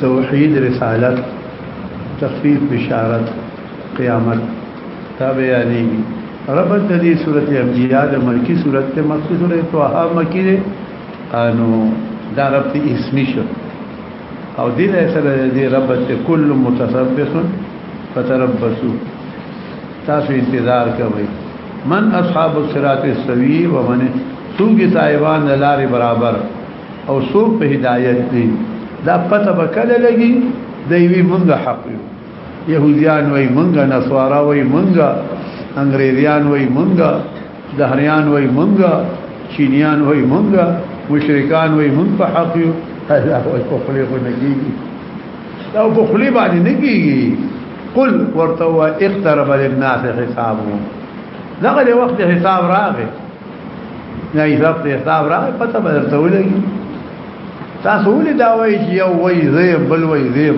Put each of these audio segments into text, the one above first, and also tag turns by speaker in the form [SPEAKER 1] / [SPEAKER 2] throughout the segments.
[SPEAKER 1] توحید رسالت تخفیف بشارت قیامت تابع یعنی رب د دې سورته انبیاء د ملکی سورته مخکې سورته طه مکی ده انو دا رب ته اسمی شو او دې له سره دې رب ته کل متصرف فتربصوا تاسو انتظار کوئ من اصحاب الصراط السوی ومن سوګي صاحبان لارې برابر او څوک په هدایت دی دا پته به کله لګي د یوې مونږ حق یو يهوديان وای مونږ نصارا وای مونږ انګريزيان وای مونږ دهريان وای مونږ چينيان وای مونږ مشرکان وای مونږ په حق یو هدا وای په خلی خو نه کیږي دا په خلی باندې نه کیږي قل ورتوا اقترب للناس حسابهم دغه وخت حساب راغی نه حساب ته حساب را پته به درته ولګي تاسو ولې دا وایي چې یو وایي زیب بل وایي زیب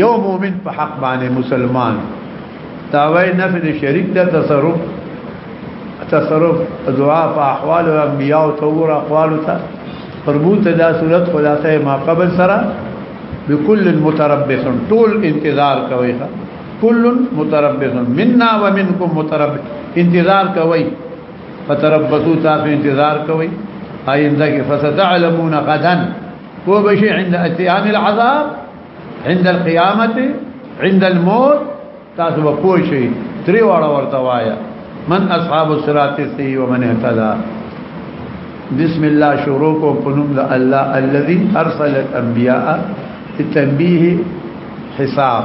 [SPEAKER 1] یو مؤمن په حق باندې مسلمان دا وایي نفي د شریک د تصرف تصرف دعا په احوال او انبیاء او تور اقوال ته فرموت دا صورت خلاصه ما قبل سره بكل متربص طول انتظار کوي كل متربص منا ومنكم متربص انتظار کوي فتربصوا تاسو انتظار کوي آئنده کې فستعلمون غدا هو بشيء عند اتيان العذاب عند القيامة عند الموت تاسو به شيء تري تری واړه من اصحاب الصراط سی ومن اهتدى بسم الله شروق وقنم الله الذي ارسل الانبياء التنبيه حساب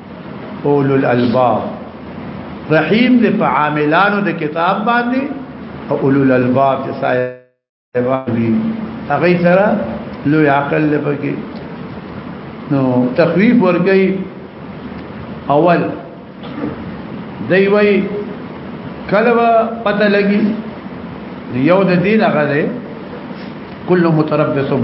[SPEAKER 1] اولو الالباب رحیم دې په عاملانو د کتاب باندې او اولو الالباب چې صاحب وي هغه سره لوی عقل لپاره نو تخویف ورګي اول دی وی کله پته لګي یو د دین هغه دی کله متربصم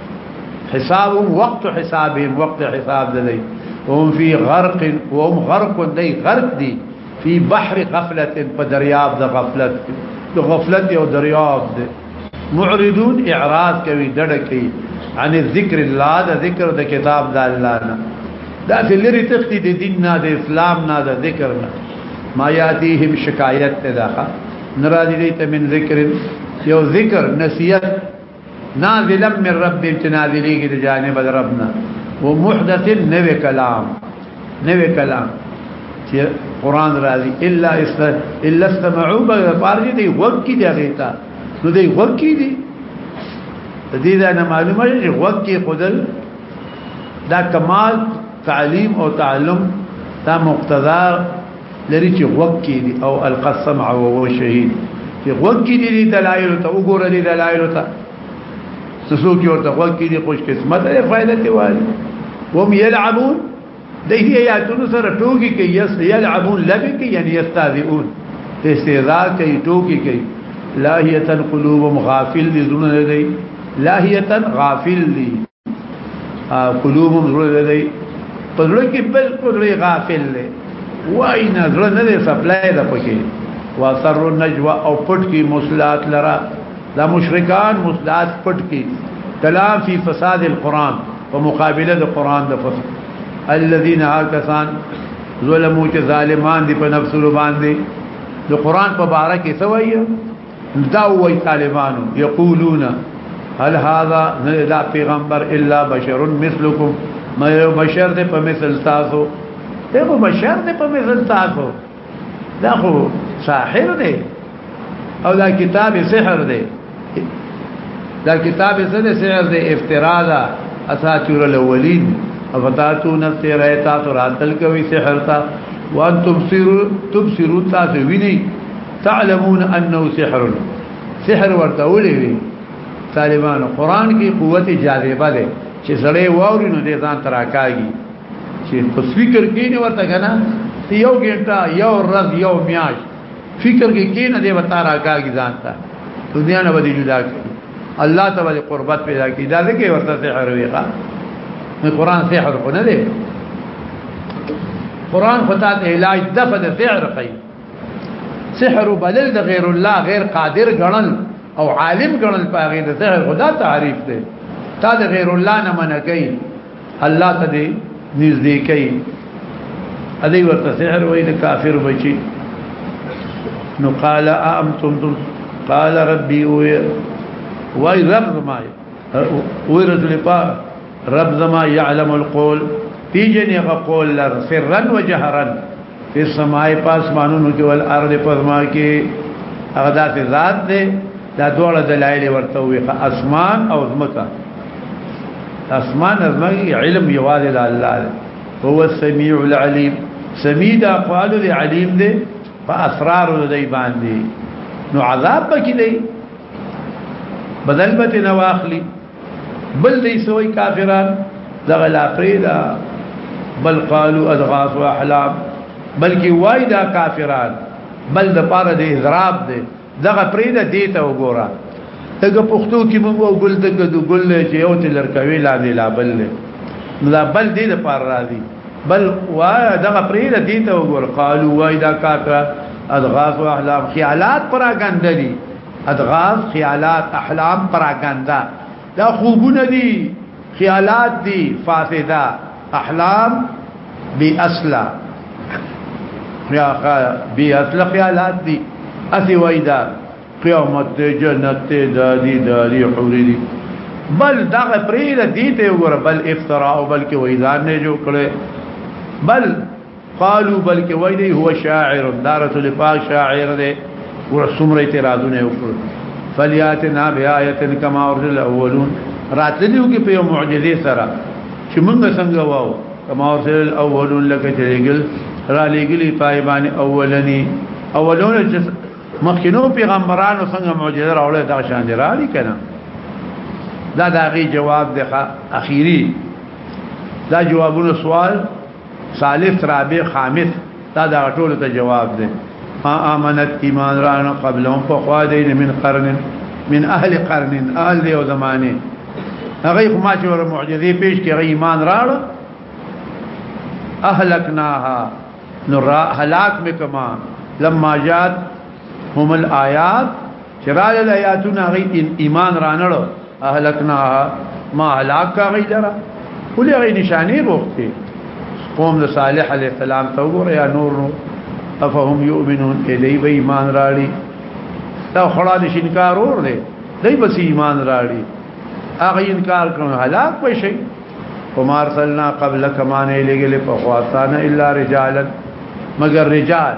[SPEAKER 1] حساب وقت حساب وقت حساب دی هم فی غرق وهم غرق دی غرق دی فی بحر غفلت په دریاب د غفلت د غفلت یو دریاب دی معرضون اعراض کوي ډډه کوي عن ذکر الله د ذکر د کتاب د الله نه دا چې لري تختی د دین نه د اسلام نه د ذکر نه ما یاتیهم شکایت ته دا ناراضی دي ته من ذکر یو ذکر نصیحت نازلا من رب چې نازلېږي د جانب ربنا ومحدث نوې کلام نوې کلام چې قران راځي الا است الا استمعوا بغیر دې وکی دی غیتا نو دې وکی دی د دې دا نه معلومه چې وکی خدل دا کمال تعلیم او تعلم دا مقتضا لري چې غوږ کې دي او القسم او شهید چې غوږ کې دي دلایل ته وګوره دي دلایل ته سسو کې ورته غوږ کې دي خوش قسمت یې فائدہ دی وایي هم يلعبون ده هي یاتونو سره ټوکی کې یس یلعبون لبی کې یعنی یستاذون استهزاء کوي ټوکی کوي لاهیتن قلوبهم غافل دي زونه دي لاهیتن غافل دي قلوبهم زړه دی په زړه کې بالکل لري غافل دی وای نه زړه نه دی سپلای ده پکې واسر النجوا او پټ کې مصلات لرا دا مشرکان مصلات پټ کې کلام فی فساد القرآن په مقابله د قرآن د فساد الذين هاكسان ظلموا چې ظالمان دي په نفسونو باندې د قرآن په باره کې څه وایي دا وای طالبانو یقولون هل هذا نه دا پیغمبر الا بشر مثلکم ما یو بشر دې په مثل تاسو ته په بشر دې په مثل تاسو دا خو ساحر دې او دا کتاب سحر دې دا کتاب سره سحر دې افترا ده اساطیر الاولین افتاتون السحر تاسو راتل کوي سحر تا وان تبصروا تبصروا تاسو ویني تعلمون انه سحر سحر ورته ولې وی طالبان قران کې قوت جاذبه ده چې سړی واوري نو دې ځان تراکاږي چې په فکر کې نه ورته کنه یو ګنټه یو ورځ یو میاش فکر کې کې نه دې وتا راکاږي ځان ته دنیا نه بدی جدا کړي الله تعالی قربت پیدا کړي دا لکه ورته سحر وی ښا قران سحر خو نه دی قران خدای ته علاج دفع د سحر کوي سحر بلل د غیر الله غیر قادر غنل او عالم غنل پاغه د سحر خدا تعریف دی تا د غیر الله نه منکې الله ته دې نږدې کوي ادي ورته سحر وای د کافر بچي نو قال امتم قال ربي وي وای رب ما وي رسول پاک رب زما يعلم القول پیجنې غ قول لر سرا وجهرا فی السماء پاسمانونو کې ول ارض پزما کې هغه ذات ذات دی دا دوړه دلایل ورته وي اسمان او زمکا اسمان زمکا علم یواز الله هو السميع العليم سميع دا قالو دی علیم دی په اسرار دی باندې نو عذاب پکې دی بدل بته نواخلی بل دې سوي کافران دغه لا پریدا بل قالو اضغاث واحلام بلکې وای دا کافران بل د پاره دې اضراب دې دغه پریدا دې ته وګوره دغه پښتو کې موږ ګل دغه د ګل چې یو تلر کوي لا دې لا بل نه دا بل دې د پاره راځي بل وای دغه پریدا دې ته وګوره قالو وای دا کافر اضغاث واحلام خیالات پراګندري ادغاز خیالات احلام پراګاندا دا خوبونه دي خیالات دي فاسده احلام بی اصله یا بی اصله خیالات دي اسی وایدا قیامت جنت دادی دادی حوری دي بل دغه پرې دې ته وګوره بل افتراء بلکې وایدان نه جوړ کړي بل قالو بلکې وای دی هو شاعر دارت لپاک شاعر دی ور څومره اعتراضونه وکړ فلیاتنا بیاات کما ورجل الاولون راتلیو کې په معجزه سره چې موږ څنګه واو کما ورجل الاولون لکه چې لګل را لګلی طایبان اولنی اولون چې مخکینو پیغمبرانو څنګه معجزه راوړل دا شان دی را لیکنه دا داغي جواب دی اخیری دا جوابونه سوال ثالث رابع خامس دا دا ټول ته جواب دی ما امنت ایمان رانو قبلهم په خوا دی من قرن من اهل قرن اهل دی او زمانه هغه ما چې ور معجزې پیش کړي ایمان راړ اهلکناها نو هلاک مکما لما جات هم الآیات چرال الآیاتون هغه ایمان رانړو اهلکنا ما هلاک غي درا ولې غي نشانه غوښتي قوم د صالح عليه السلام ته وګوره یا نور نو افهم يؤمنون الی به ایمان راړي دا خړا د شینکار اور دی دای بس ایمان راړي هغه انکار کوي هلاک به شي ومار سلنا قبل کمانه لګل په خواستانه الا رجالا مگر رجال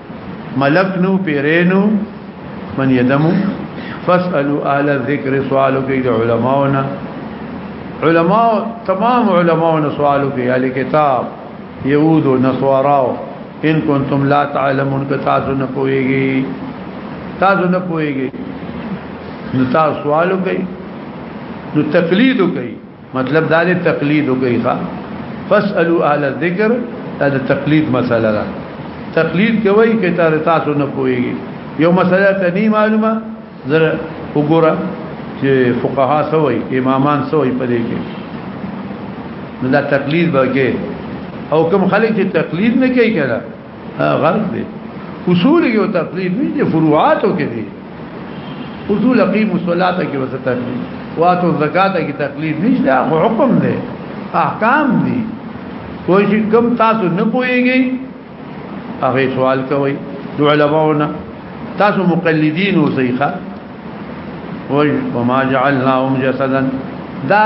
[SPEAKER 1] ملک نو پیرینو من یدمو فاسألو آل الذکر سوالو کی دا علماؤنا علماء تمام علماؤنا سوالو کی اهل کتاب یهود و نصواراو ان کنتم لا تعلمون که تاسو نه پوهیږي تاسو نه پوهیږي نو تاسو سوالو کوي نو تقلید کوي مطلب دا دی تقلید وکړي ښا فاسالو اهل الذکر دا د تقلید مسله ده تقلید کوي کې تر تاسو نه پويږي یو مسله ته نه معلومه زره وګوره چې فقها سوي امامان سوي پدې کې نو دا تقلید به کې او کوم خلک چې تقلید نه کوي کړه غلط دي اصول یو تفریق نه دي فروعاتو کې دي اصول اقیم الصلاه کې وسه تفریق واتو زکات کې تقلید نشته هغه حکم دی احکام دي کوئی شي کم تاسو نه پويږي هغه سوال کوي د علماونه تاسو مقلدین اوسئ ښا وما جعلناهم جسدا دا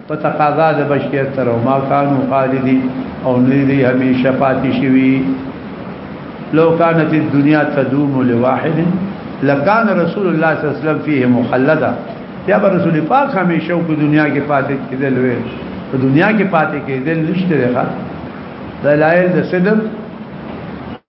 [SPEAKER 1] په تقاضا د بشریت سره ما کانو خالدی او نری همیشه پاتې شوی لو كانت الدنيا تدوم لواحد لكان رسول الله صلی الله علیه وسلم فيه مخلدا یا رسول پاک همیشه په دنیا کې پاتې کېدل وي په دنیا کې پاتې کېدل نشته ده دلایل د صدق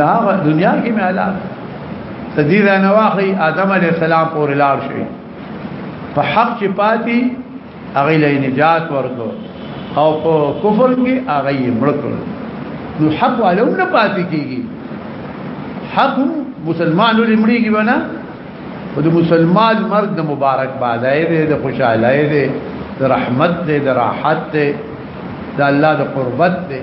[SPEAKER 1] دا دنیا کې مې علاج تدیر نه واخی آدم علی السلام پورې لار شي په حق چې پاتې هغه له نجات ورکو او په کفر کې هغه یې مړ کړ نو حق علو نه پاتې کیږي حق مسلمان لري مړیږي ونه او د مسلمان مرګ د مبارک بادای دی د خوشاله دی د رحمت دی د راحت دی د الله د قربت دی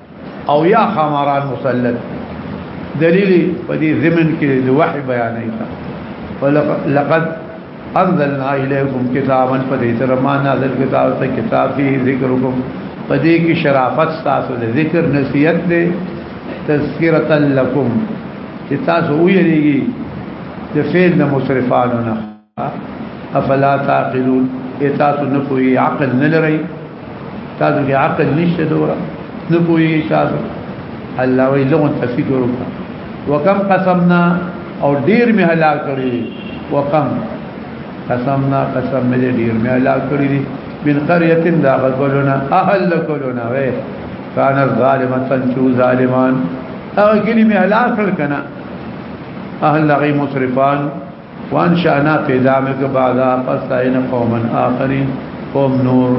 [SPEAKER 1] او یا خماران مسلط دلیل په دې زمن کې د وحي بیان ایسا ولقد انزلنا الیکم کتابا فدې سره ما نازل کتاب ته کتاب فی ذکرکم پدې کې شرافت تاسو د ذکر نصیحت دې تذکرۃ لکم چې تاسو ویریږي د فعل د مصرفانو نه افلا تعقلون تاسو نه کوی عقل نه لري تاسو کې عقل نشته دورا نه کوی تاسو الله وی لغون تفکر وکم قسمنا او ډیر می هلاک کړی وکم قسمنا قسم می ډیر می هلاک کړی دي من قريه دا غلنا اهل کولنا وې کان ظالما تنجو ظالمان هغه کلمه هلاک کړ کنه اهل غي مصرفان وان شانا پیدا مې که بادا پس تاین قومن آخرین قوم نور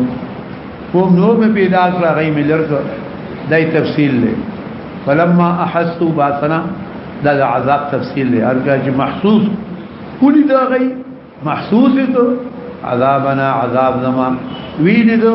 [SPEAKER 1] قوم نور مې پیدا کړ غي مې لرک دای تفصیل له فلما احسوا باسنا دا عذاب تفصیل له ارګه چې محسوس کلی دا غي محسوس ته عذابنا عذاب زمان ویل دو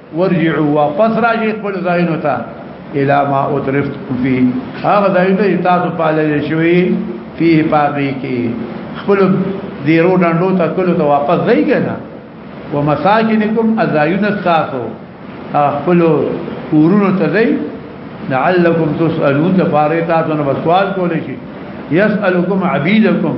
[SPEAKER 1] ورجعوا واپس راځي خپل ځایونو ته الى ما اترفتم فيه هغه ځایونه چې تاسو پالل شوي فيه پاږي کې خپل دیرو ډنډو ته کلو ته واپس ځای کنه ومساجنکم ازایون تاسو خپل کورونو ته ځای لعلكم تسالون د پاره تاسو نه سوال کولای شي يسالكم عبيدكم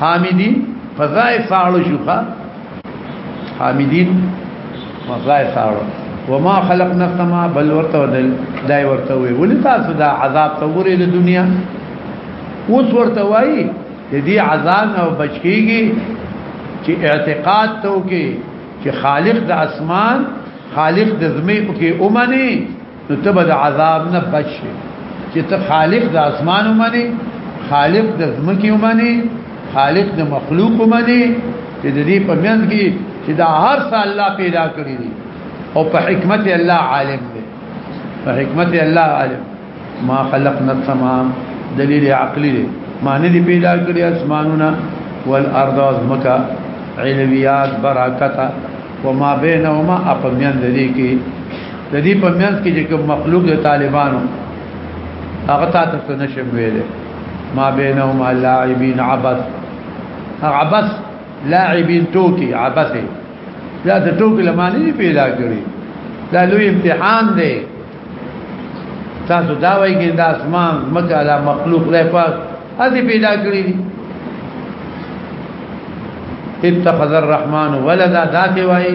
[SPEAKER 1] حامدین فضائے فعل شوخا حامدین فضائے فعل وما خلقنا السماء بل ورته ودل دای ورته وی ولې تاسو دا عذاب ته ورې د دنیا اوس ورته وای د دې عذاب او بچکیږي چې اعتقاد ته وکي چې خالق د اسمان خالق د زمې کې اومنه نو ته به د عذاب نه بچ شي چې ته خالق د اسمان ومني خالق د ځمکې ومني خالق د مخلوق ومني چې د دې په منځ کې چې دا هر څه الله پیدا کړی دی او په حکمت الله عالم دی په حکمت الله عالم ما خلقنا السماء دلیل عقلی دی ما نه دی پیدا کړی اسمانونه والارض ازمکا علویات برکتا وما بینهما اپمیان دې کې د دې په منځ کې چې کوم مخلوق د طالبانو هغه تاسو ته نشم ویلې ما بینهم لاعبین عبث عبث لاعبین توکی عبث دا د توکی لمانه پیدا کړی دا لوی امتحان دی تاسو دا وایي چې د اسمان مکه علا مخلوق له پاس هدي پیدا کړی دي اتخذ الرحمن ولدا ذات وایي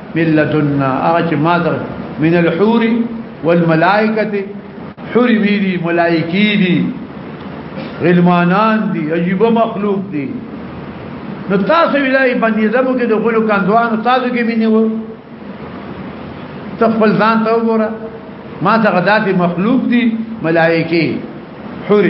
[SPEAKER 1] ملتنا هغه چې ما در من الحور والملائکه حور دي ملائکی دي غلمانان دي عجیب مخلوق دي نو تاسو ویلای باندې زمو کې د غلو کاندوانو تاسو کې مینه وو تخفل ځان ته وګوره ما ته غداتي مخلوق دي ملائکی حور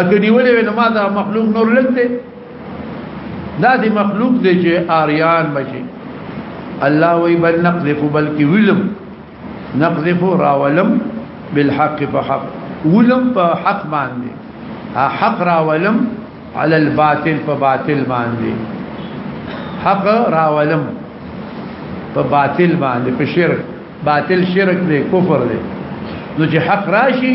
[SPEAKER 1] اګه نیولې وې نو ما دا مخلوق نور لګته دا دی مخلوق دی چې آریان بچي الله وی بل نقذف بلکی ولم نقذف راولم بالحق فحق ولم په حق باندې حق راولم على الباطل په باطل باندې حق راولم په باطل باندې په شرک باطل شرک دی کفر دی نو چې حق راشي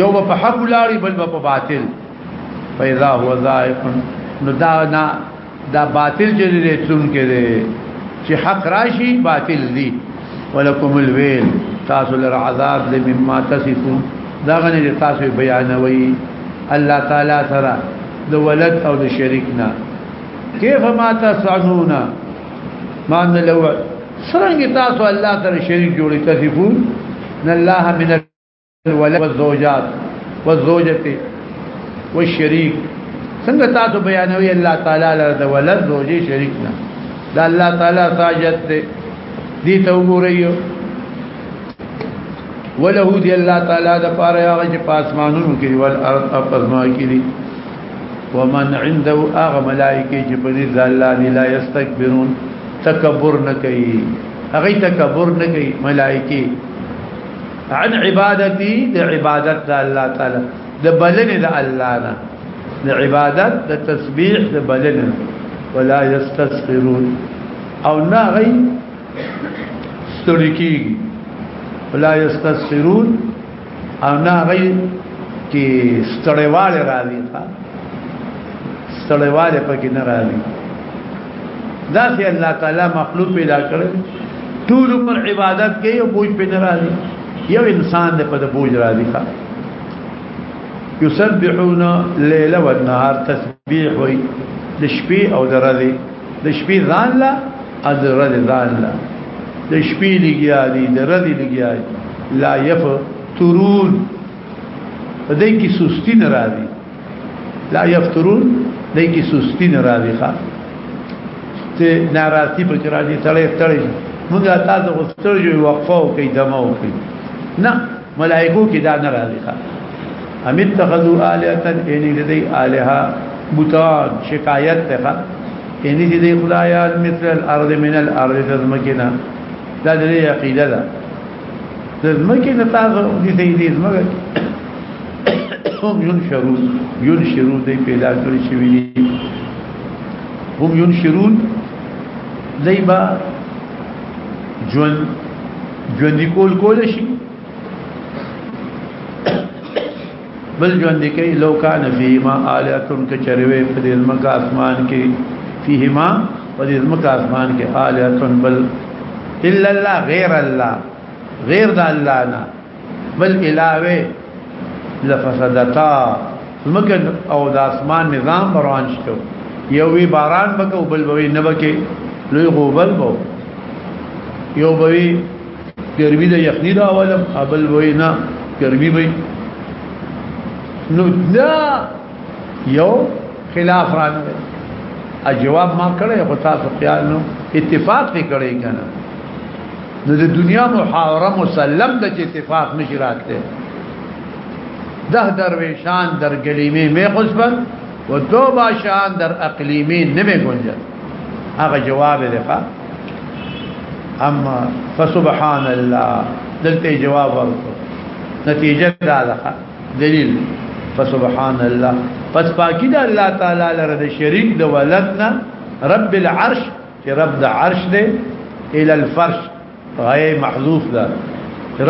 [SPEAKER 1] یو په حق لاري بل په باطل فاذا هو ذائق نو دا نه دا باطل چې لري څون کې دي چې حق راشي باطل دي ولکم الویل تاسو لر عذاب دې مما تصفون دا غني تاسو بیانوي الله تعالی سره د ولد او د شریک نه کیف ما تصنون ما نلو سرنګ تاسو الله تعالی شریک جوړی تصفون ان الله من والزوجات والزوجته والشريك څنګه تاسو بیانوي الله تعالی لره د ولد زوجي شریک نه دا الله تعالی ساجت دی دي ته وګورئ وله دی الله تعالی د پاره هغه چې پاسمانونو کې ول ارض اپزما کې دي ومن عنده اغه ملائکه چې په دې ځلا لا یستكبرون تکبر نه کوي هغه تکبر نه کوي ملائکه عن عبادتي د عبادت د الله تعالی د بلنې د الله نه د عبادت د تسبيح د بلنې ولا يستسخرون او نه غي ستوريكي ولا يستسخرون او نه غي کې ستړیواله راځي ستړیواله پکې نه راځي دا سي الله تعالی مخلوق پیدا کړل ټول پر عبادت کوي او بوج په ناراضي یو انسان دې په بوج راضي ښه یسبحون الليل والنهار تسبيح وي د شپې او د ورځې د شپې ځان لا او د ورځې ځان لا د شپې لګیا دي د ورځې لګیا دي لا يف ترون په دې کې سستی نه راځي لا یفترون دای کی سستی نه راځي ښا ته ناراضی په کې راځي تړې تړې موږ تاسو غوښتل یو وقفه او کې دمه او کې نه ملائکو کې دا نه راځي ښا ام اتخذوا الهه یعنی دې الها بوتان شکایت ته یعنی دې خدایان مثل الارض من الارض تزمکنا دا دې عقیده ده د زمکه نه تاسو دې دې دې زمکه هم یون شرو یون شرو دې پیدا کړی شي وی هم یون شرون دای با جون جون دی کول کول شي بل ژوند کې لو کان فیما الاتن کچروي په دې مکه اسمان کې فیما په دې مکه اسمان کې الاتن بل الا الله غیر الله غیر د الله نه بل علاوه لفسدتا مکه او د اسمان نظام روان شته یو وی باران بکو بل بوي نه بکې لوی غوبل بو یو بوي ګرمي د یخني دا ولم ابل وینا ګرمي وي نو دا یو خلاف رانه ا جواب ما کړی خو تاسو خیال نو اتفاق نه کړی کنه نو د دنیا محاوره مسلم د اتفاق نشی راته ده درویشان در گلیمی می خصبت و دو باشان در اقلیمی نمی گنجد هغه جواب دی اما فسبحان الله دلته جواب ورکړو نتیجه دا ده دلیل فسبحان الله پس پاکی دا الله تعالی لره د شریک د ولدنا رب العرش چې رب د عرش دی الى الفرش غیر محذوف ده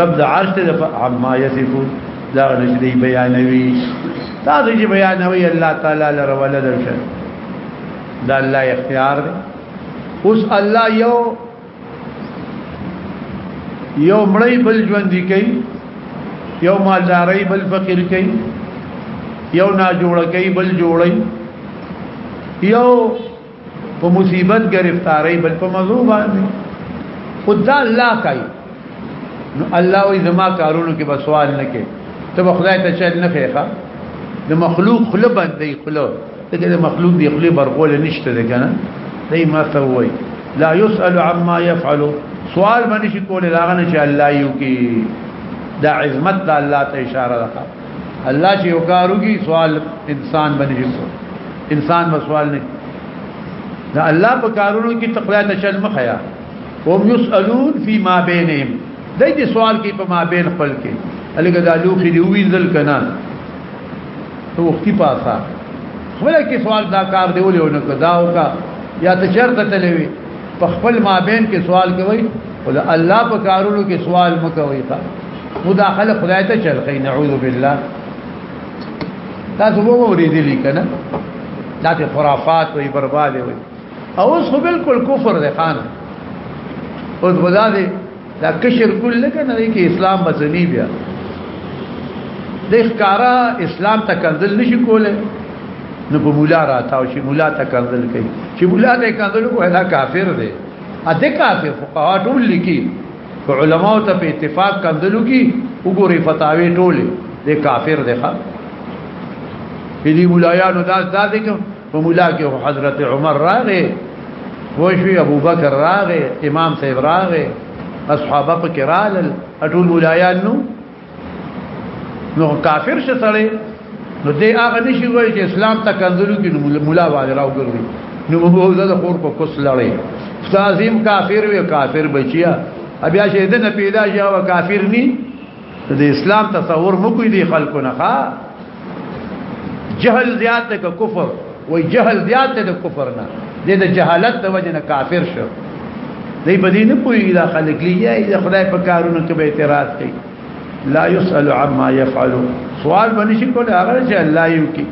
[SPEAKER 1] رب د عرش دی عما یصفون دا نشدي بیانوي تاسو چې بیانوي الله تعالی لره ولدل شه دا الله اختیار دی اوس الله یو یو مړی بل ژوند دی کوي یو مالداري بل فقیر کوي یو نا جوړ کوي بل جوړي یو په مصیبت گرفتاری بل په مزو باندې خدا الله کوي نو الله وي زما کارونو کې به سوال نه کوي ته خدای ته چل نه خېخه د مخلوق خله باندې خله دغه مخلوق دی خلی برغول نشته ده کنه دای ما ته وای لا يسأل عما يفعل سوال باندې شي کول لاغنه چې الله یو کې دا عظمت د الله ته اشاره ده الله چې وکارو کی سوال انسان باندې شي انسان به سوال نه دا الله په کارونو کې تقوا ته شل مخیا هم يسألون فيما بينهم دای دې سوال کې په ما بین خپل کې الګا د لوخي دی وینځل کنا ته وختي پاسا خپل کې سوال دا کار دی ولې ونه کدا او کا یا ته چرته تلوي په خپل مابین کې سوال کوي او الله په کارونو کې سوال مکوي تا مداخله خدای ته چل خي نعوذ بالله تاسو وو ورېدلی کنه دا ته خرافات وي برباد وي او اوس خو بالکل کفر ده خان اوس بدا دي دا کشر ګل لکه نه کې اسلام مزنی بیا د ښکارا اسلام ته کنزل نشي کوله نو په مولا راتاو شي مولا ته کنزل کوي چې مولا ته کنزل کوه دا کافر دی ا دې کافر فقها ټول لیکي علماء ته په اتفاق کنزل کوي وګوري فتاوی ټول دې کافر دی ښا دې مولایانو دا دا دې په مولا کې حضرت عمر راغې وشوي ابو بکر راغې امام صاحب راغې اصحابه پکې رالل اټول مولایان نو نو کافر شه سړی نو دې هغه نشي وایي چې اسلام ته کنځلو کې مولا باندې راوګرځي نو موږ د خور په کوس لړې استادیم کافر وی کافر بچیا بیا چې دنه پیدا شي او کافر ني د اسلام تصور مو کوي دي خلکو نه ښا جهل زیات ده کفر وای جهل زیات ده کفر نه د جهالت د وجه نه کافر شو دی بدی نه پوي دا خلک لیږي د خدای په کارونو کې به اعتراض کوي لا يسأل عما يفعل سوال بنشي کوله هغه چې الله یو کې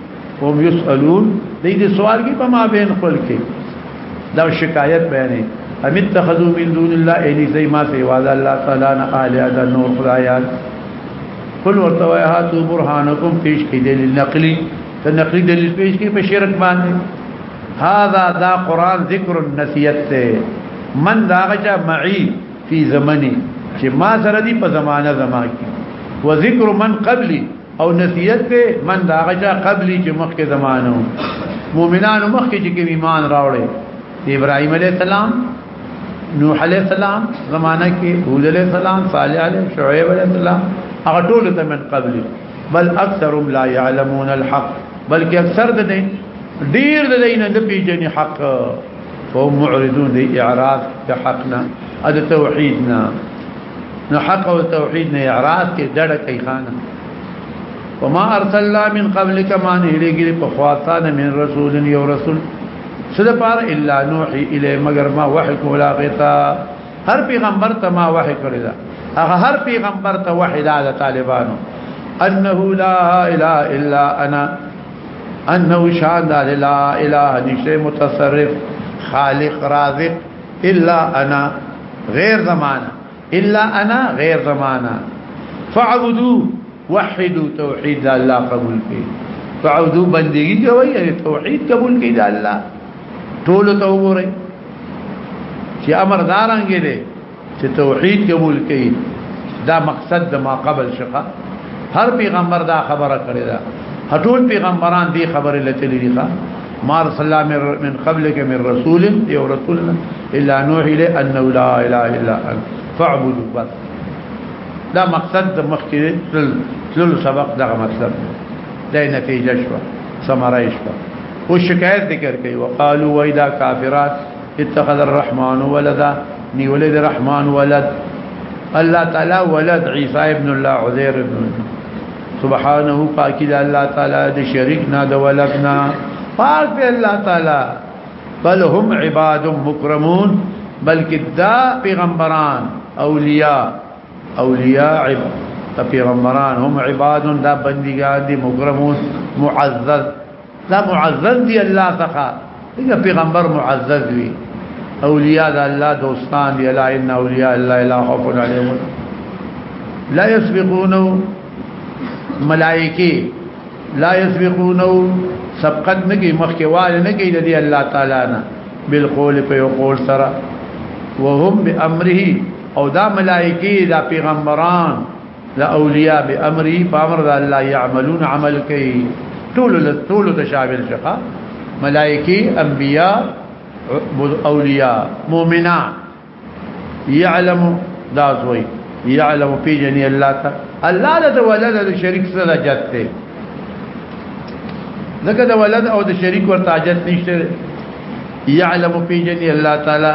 [SPEAKER 1] هم یسالون دې دې سوال کې په ما بین خپل کې دا شکایت بیانې ام اتخذوا من دون الله الی زي ما سوا الله تعالی نه الہ نور خدایان قل ورتوا هاتو برهانکم پیش کې دلیل نقلی ته نقلی دلیل پیش کې په شرک باندې هاذا دا قران ذکر النسیت ته من دا غچا معي فی زمنی چې ما سره دی په زمانہ زما کې و ذکر من قبلی او نصیحت به من دا غچا قبلی چې مخکې زمانو مؤمنانو مخکې چې کوم ایمان راوړي ابراهيم عليه السلام نوح عليه السلام زمانہ کې هود عليه السلام صالح عليه شعيب عليه السلام هغه ټول ته من قبلی بل اکثرهم لا يعلمون الحق بلکې اکثر د دین ډیر د دین د پیژنې حق فهم معرضون دی اعراض د حقنا د توحیدنا نو حق او توحید نه اعراض کې ډډه کوي خانه وما ارسلنا من قبلك ما نهلګي په خواطانه من رسول یو رسول سره پار الا نوحي الی مگر ما وحی کولا غتا هر پیغمبر ته ما وحی کړی دا هغه هر پیغمبر ته وحی دا طالبانو انه لا اله الا انا انه شان لا اله نشته متصرف خالق رازق الا انا غیر زمانه الا انا غیر زمانه فاعبدوا وحدوا توحید الله قبول کی فاعبدوا بندگی کوي یعنی توحید قبول کی د الله ټول ته وګورئ چې امر دارانګې دي چې توحید قبول کړي دا مقصد د ما قبل شقه هر پیغمبر دا خبره کړی دا هټول پیغمبران دی خبره لته لري ښا مار صلی من قبلك من رسول یو رسول الا نوح الی انه لا اله الا انت فاعبدوا بس دا مقصد د مخکې تل سبق دا مطلب دا نتیجه شو سمرای شو او شکایت ذکر کوي وقالو وایدا کافرات اتخذ الرحمن ولدا نیولې د رحمان ولد الله تعالی ولد عیسی ابن الله عزیر ابن سبحانه پاکی د الله تعالی د شریک نه د ولد نه پاک دی الله تعالی بل هم عباد مکرمون بلکې دا پیغمبران اولیاء اولیاء پیغمبران هم عباد دا بندگان دي مکرمون معزز دا معزز دی الله څخه دا پیغمبر معزز وی اولیاء د الله دوستان دی الا ان اولیاء الله لا خوف علیهم لا يسبقونه ملائکه لا يسبقونه سبقت نگی مخکوال نگی دی الله تعالی نه بالقول په قول سره وهم بامره او دا ملائکه دا پیغمبران لا اولیاء به امره په امر د الله يعملون عمل کوي ټول ټول تشابل شقا ملائکی انبیاء اولیاء مؤمنان يعلم دا زوی يعلم في جني الله تا الله له ولد د شریک سره جته دغه د ولد او د شریک ورته جت نشته يعلم في جني الله تعالی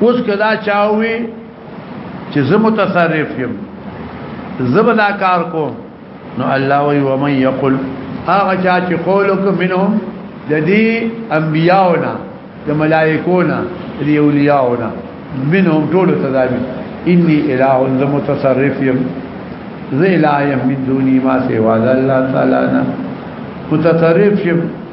[SPEAKER 1] اوس کدا چاوي چې زه متصرف یم زبدا کار کو نو الله وی و من یقل هغه چا چې قولک منهم د دې انبیاونا د ملائکونا د اولیاونا منهم ټول تدابیر انی اله ز متصرف یم ذی لا یم من دونی ما سوا الله تعالی نه متصرف یم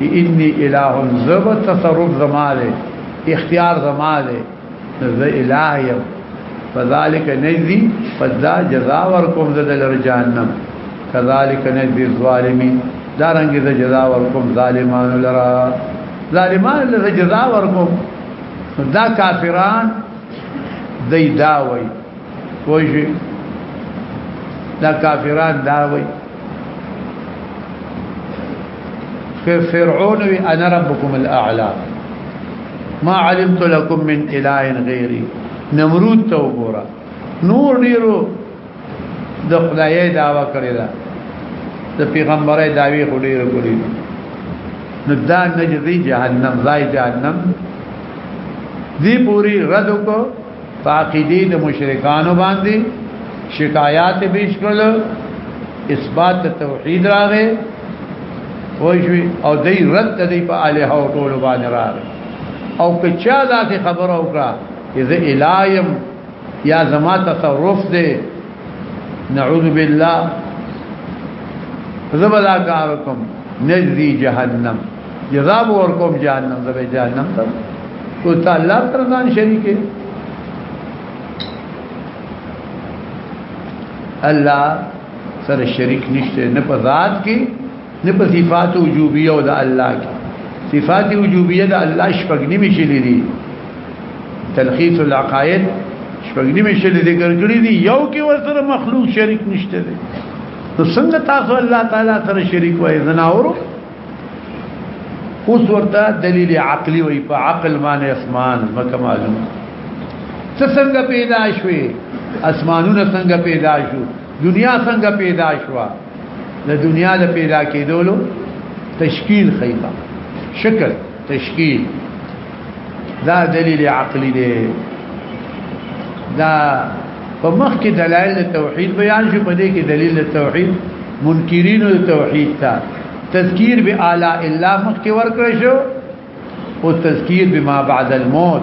[SPEAKER 1] انی الہ زب تصرف زماله اختیار زماله ز الہ یم فذلک نجزی فذا جزا ورکم ذل جهنم كذلك نجزی الظالمین دارنګ ز جزا ورکم ظالمان لرا ظالمان لرا جزا ورکم دا کافران دی داوی وای دا کافران داوی که فرعون وی انا ربکم الاعلى ما علمت لكم من اله غیری نمرود ته وګوره نور ډیرو د خدای داوا کړی دا د پیغمبري داوی خډیر کړی نو دا نجدي جهنم ځای جهنم دی پوری رد کو فاقیدی د مشرکانو باندې شکایات پیش کړل اثبات توحید راغې وښوی او دای رد ته دی په الہ او ټول باندې راغې او کچا ذات خبر او کا اذا الایم یا زما تصرف دې نعوذ بالله زبدا کارکم نجزی جهنم جزا به ورکوم جهنم زبې جهنم ته او تعالی تر ځان شریکه الله سره شریک نشته نه په ذات کې نه په صفات وجوبیه او د الله کې صفات وجوبیه د الله شپږ نیمه شلې دي تلخیص العقائد شپږ نیمه شلې دي ګرګړي دي یو کې ورته مخلوق شریک نشته دي نو څنګه تاسو الله تعالی سره شریک وای زناورو اوس ورته دلیل عقلی وي په عقل باندې اسمان مکه معلوم څه څنګه پیدا شوي اسمانونه څنګه پیدا شو دنیا څنګه پیدا شو د دنیا د پیدا کېدلو تشکیل خیبه شکل تشکیل دا دلیل عقلی دی دا په مخ کې دلایل توحید بیان شو په دې کې دلیل توحید منکرین توحید تا تذکیر به اعلی الله مخ کې ورکړ شو او تذکیر بما بعد الموت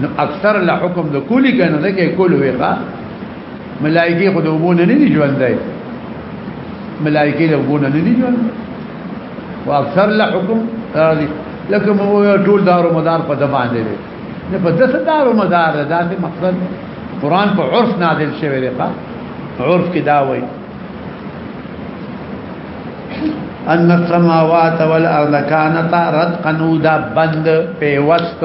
[SPEAKER 1] نو اکثر له حکم د کولی کنه ده کې کول ویخه ملائکه خو د وبونه نه دي ژوندای ملائکه له وبونه نه دي ژوند او اکثر له حکم راځي لکه مو ټول دارو مدار په دمان دی نه په دسه دارو مدار ده دا مقصد قران په عرف نازل شوی دی عرف کې دا وایي ان السماوات والارض كانتا رتقا نودا بند پیوست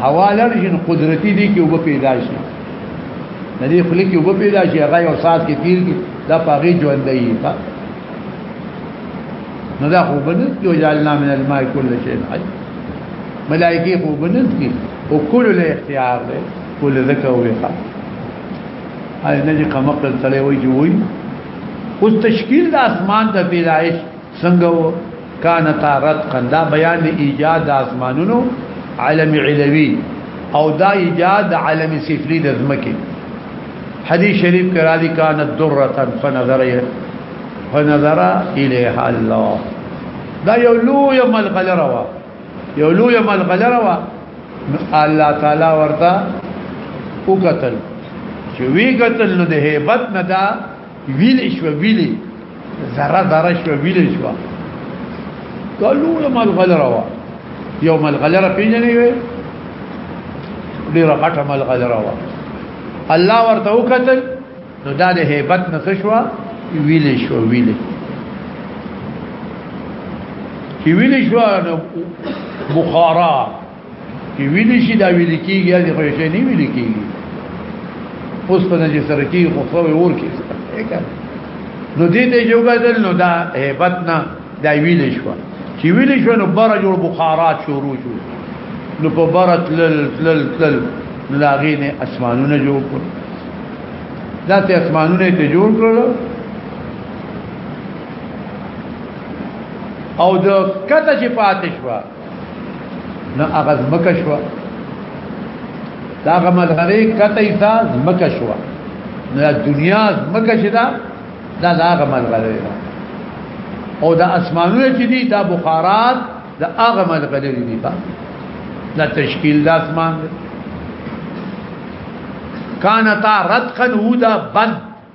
[SPEAKER 1] هوا لرجن قدرتی دی کې وب پیدا شي د دې خلک کې وب پیدا شي هغه یو ساعت کې تیر کی دا پاغي ژوند دی تا نو دا خو بنت کې وجالنا من الماء كل شيء حي ملائکه خو بنت کې او کل له اختیار دی کل ذکر او وقا هاي نه چې کمقل تلې وي چې وي اوس تشکیل د اسمان د پیدایش څنګه وو کان تارت قندا بیان دی ایجاد د اسمانونو عالم علوی او دا ایجاد عالم سفلی د زمکه حدیث شریف کرا دی کان دره فنظر فنظر الیها الله دا یو لوی ملغله روا یو لوی ملغله روا الله تعالی ورته وکتل چې وی قتل نو د هیبت نه دا ویلې شو ویلې ذره ذره شو ویلې شو قالو له مال غلره وا یو مال غلره پیژنې وي ډیره غټه مال غلره وا الله ورته وکتل نو دا د hebat نه شو ویلې شو ویلې چې ویلې شو نو بخارا کې ویل شي دا ویل کېږي یا د خو شي نه ویل کېږي اوس په دې سره کې خو خو ور کې نو دې ته یو بدل نو دا hebat نه دا ویل شو چې ویل شو نو بره جوړ بخارات شروع شو نو په برت لل لل لل لاغینه اسمانونه جوړ کړ دا ته اسمانونه ته جوړ کړل او د کته چې پاتې شو نه هغه زمکه شو دا هغه ملغری کته ایسا زمکه شو نه دنیا زمکه شدا دا هغه ملغری دا او دا اسمانونه چې دي دا بخارات دا هغه ملغری دي دا دا تشکیل د اسمان دی کانتا رتقن هو دا بند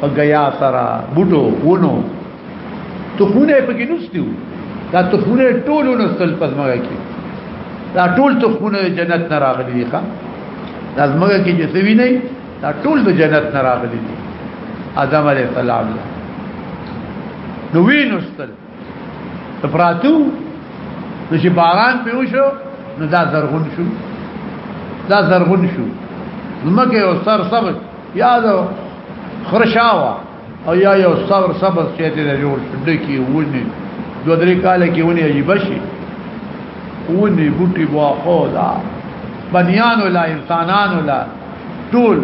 [SPEAKER 1] په غیا سره بوټو ونو تخونه په کې نوستیو دا تخونه ټول نوستل پس مګه کې دا ټول تخونه جنت نه راغلي دي ښا دا مګه کې چې سوي نه دا ټول د جنت نه راغلي دي آدم علی السلام نو وینوستل پراتو نو چې باران په وشو نو دا زرغون شو دا زرغون شو زمکه او سر سبز یادو خرشاوا او یا یو سر سبز چې ته جوړ ډکی ونی دو درې کال کې ونی عجیب شي ونی بوټي بوا خو دا بنیان ولا انسانان ولا ټول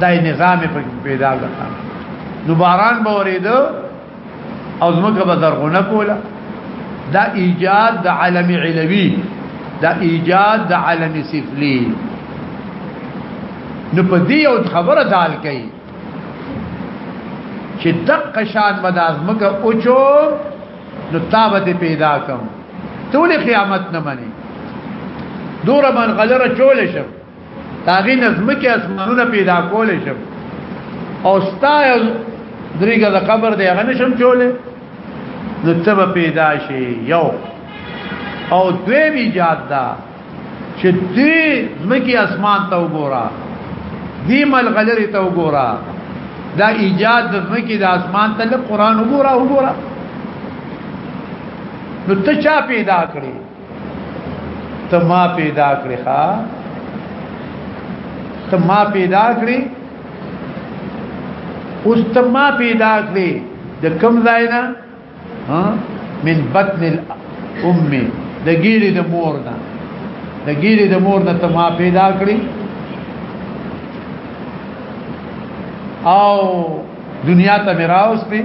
[SPEAKER 1] دای نظام په پیدا کړ نو باران به ورېدو او زمکه به زرغونه کوله دا ایجاد د عالم علوي دا ایجاد د عالم سفلی نو په دې او خبره دال کوي چې دقه شان به د ازمکه اوچو نو تابت پیدا کوم ټول قیامت نه مني دور من غلره چول شم داغي نظم کې اسمانونه پیدا کول شم او ستا دریګه د قبر دی هغه نشم چولې نو ته به پیدا شي یو او دوی بی جات دا چې دې مکی اسمان ته وګورا دې ملغلری ته وګورا دا ایجاد د مکی د اسمان ته قرآن وګورا وګورا نو ته چا پیدا کړی ته ما پیدا کړې ها ته ما پیدا کړې اوس ته ما پیدا کړې د کم ځای نه ها من بطن الام د ګیری د مور نه د ګیری د مور نه ته ما پیدا کړې او دنیا ته میراوس په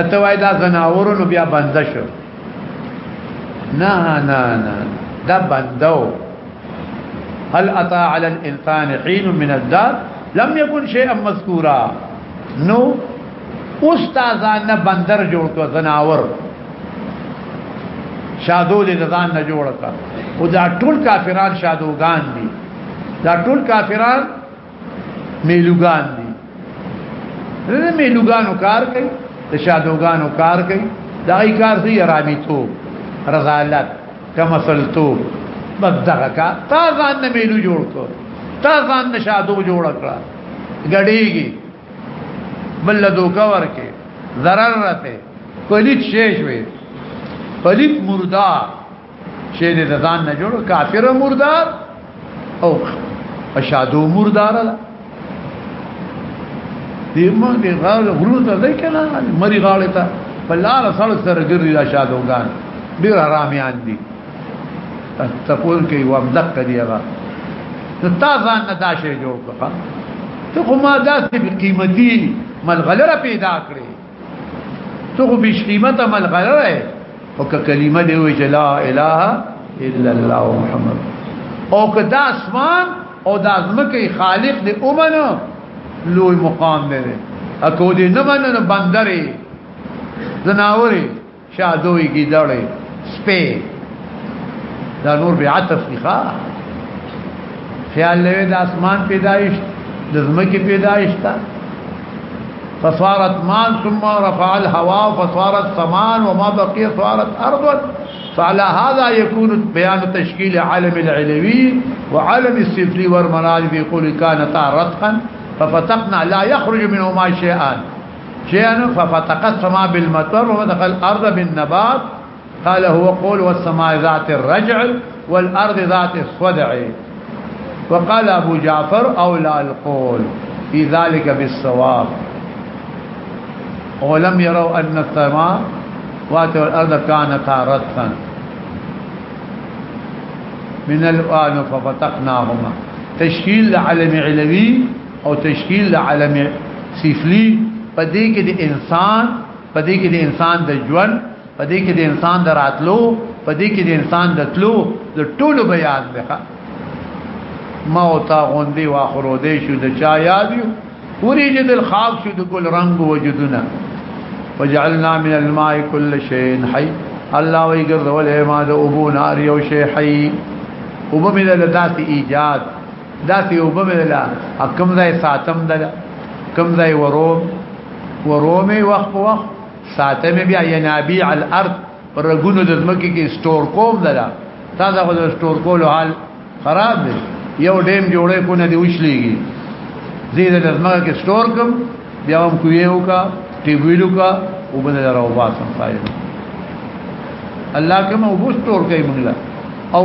[SPEAKER 1] اته وای دا زناورو نو بیا بنده شو نه نه نه دا بندو هل اتا على الانسان حين من الدار لم يكن شيئا مذكورا نو استادان نه بندر جوړ کو زناور شادو دې ځان نه جوړ کا او دا ټول کافران شادوغان دي دا ټول کافران میلوګان دي نه میلوګانو کار کوي د شادوګانو کار کوي دا ای کار دی رامیتو رضالت کمسلتو بدغه کا تا ځان نه میلو جوړ کو تا ځان نه شادو جوړ کړه غړیږي بل دوکا ورکه ضرر راته پلیت شیش وي پلیت مردار شي دې ځان نه جوړ کافر مردار او اشادو مردار ده دې ما دې غاړ غرو ته ځای کنه مری غاړ ته بلار سړک سره ګرځي دا شادو ګان ډیر آرامیان دي تقول کوي وام دقه دی هغه تا ځان نه دا شی جوړ کړه ته خو ما داسې قیمتي ملغلره پیدا کړې تو خو بیش قیمت عمل غره او که کلمه دی وی لا اله الا الله محمد او که دا اسمان او دا زمکه خالق دی اومنو لوی مقام دی اکو دی نه مننه بندرې زناوري شادوي کی دړې سپې دا نور بیا عطف ښه خیال لوي د اسمان پیدایشت د زمکه فصارت مان ثم رفع الهواء فصارت سمان وما بقي صارت ارض فعلى هذا يكون بيان تشكيل عالم العلوي وعالم السفلي والمراج بيقول كانتا رتقا ففتقنا لا يخرج منهما شيئان شيئا ففتقت السماء بالمطر وفتق الارض بالنبات قال هو قول والسماء ذات الرجع والارض ذات الصدع وقال ابو جعفر اولى القول في ذلك بالصواب ولم يروا ان السماء والارض كانتا رتقا من الان ففتقناهما تشكيل لعلم علوي او تشکیل د عالم سفلی په دې کې د انسان په دې کې د انسان د ژوند په دې کې د انسان د راتلو په دې کې د انسان د تلو د ټولو بیان دی ما او تا غوندي واخرو دې شو د چا یاد یو پوری جد الخاب شو د ګل رنگ وجودنا وجعلنا من الماء كل شيء حي الله وی ګرځولې ما د ابو نار یو شی حي وبمل لذات ایجاد دا سی وبم دلا کم ځای ساتم دلا کم ځای ورو ورو می وخت په وخت ساتم بیا ینابیع الارض پر غونو د زمکه کې سٹور کوم دلا تا دا غو سٹور کولو حال خراب دی یو ډیم جوړې کو نه دی وشلېږي زیاده د زمکه کې سٹور کوم بیا هم کویو کا ټیبلو کا وبن راو باسم فائدہ الله کوم وبستور کوي موږ او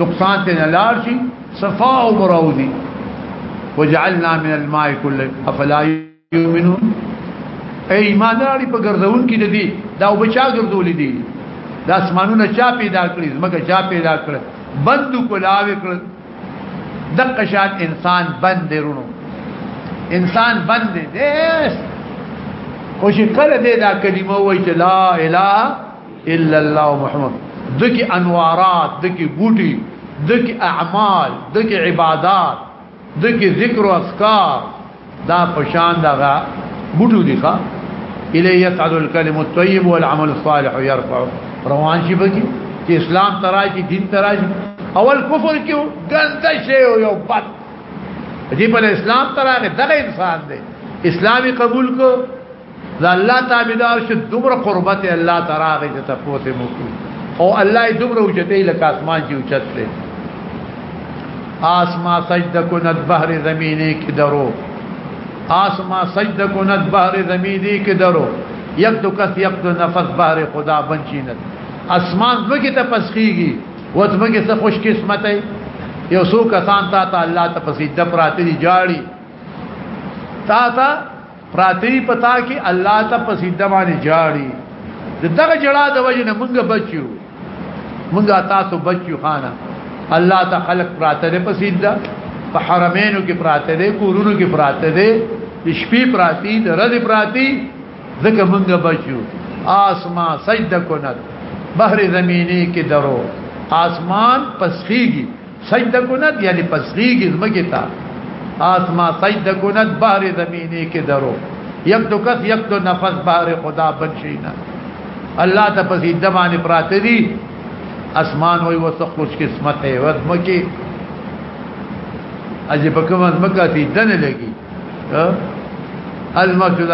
[SPEAKER 1] نقصان ته نه لار شي صفا او مراودي وجعلنا من الماء كل افلا يؤمنون اي ایمان لري په ګرځون کې دي دا وبچا ګرځول دي د اسمانونو چا پیدا کړی زمکه چا پیدا کړ بند کولاوي کړ دغه شان انسان بند درونو انسان بند دی خو چې کله دې دا کلمه وایي چې لا اله الا الله محمد دکی انوارات دکی بوټي دکی اعمال دکی عبادات دکی ذکر او اذکار دا پشان دغه بوټو دي ښا الی یقعد الکلم الطیب والعمل الصالح يرفع روان شي بګي چې اسلام تراجي دین تراجي اول کفر کیو ګنده شی او یو بد دې په اسلام تراغه دغه انسان دی اسلامي قبول کو دا الله تابعدار شو دومره قربت الله تراغه چې تاسو مو او الله دومره وجته لکه اسمان چې اوچتله آسما سجده کند بحر زمینه کې درو آسما سجده کند بحر زمینه کې درو یک دو کس یک دو نفس بحر خدا بنچینت اسمان زمکه ته پسخیږي و زمکه څه خوش قسمت ای یو سو کسان تا ته الله ته پسې د پراته دي جاړي تا ته پراتی پتا کې الله ته په سیده باندې جاړي دغه جړا د وجه نه مونږ بچو مونږ تاسو بچو خانه الله ته خلق پراته ده په سیده په حرمینو کې پراته ده کورونو کې پراته ده شپې پراتی د رد پراتی ځکه مونږ بچو آسما سجده کند بحر زمینی کې درو آسمان پسخیږي سجده کند یعنی پسغیږي زمګی تا آسما سجده کند بحر زمینی کې درو یک دو کس یک دو نفس بحر خدا بنشینا الله ته پسې دمانه پراته دي اسمان وای وسه خوش قسمت ہے ود مکی اجه په کوم از مکه تی دنه لګي المسجد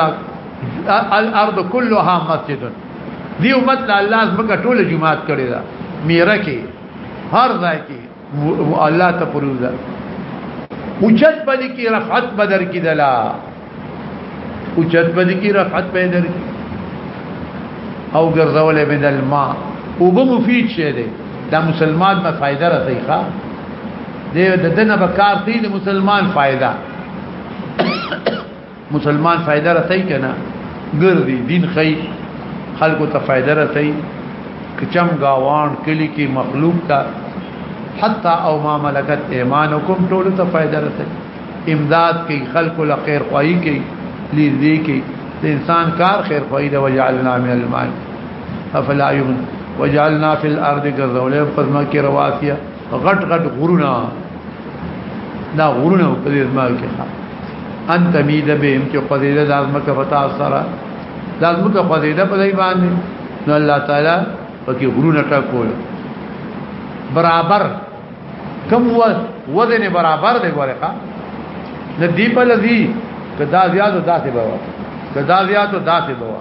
[SPEAKER 1] الارض كلها مسجد دی امت الله از مکه ټول جماعت کړی دا میره کې هر ځای کې الله ته پروزه اوچت بدی کی رفعت بدر کی دلا اوچت بدی کی رفعت بدر کی او ګرځولې بدل ما او به مفید شه دي دا مسلمان ما فائدہ رسي ښا دې د دنه بکار تي مسلمان فائدہ مسلمان فائدہ رسي کنه ګرځي دین خي خلکو ته فائدہ رسي کچم گاوان کلی کی مخلوق تا حتا او ما ملکت ایمانکم ټول ته فائدہ رسي امداد کی خلق له خیر خوای کی لیدی کی انسان کار خیر خوای دی وجعلنا من المال افلا یمن وجعلنا فی الارض غزولا فرما کی رواسیه غټ غټ غرونه دا غرونه په دې ځما کې ښه انت مید بهم چې قضیده د ازمکه فتا سره د ازمکه قضیده په دې باندې نو الله تعالی پکې غرونه ټکول برابر کم وزن برابر دی ګوره ښا ندی په لذي کدا زیات او داسې بوا کدا زیات او داسې بوا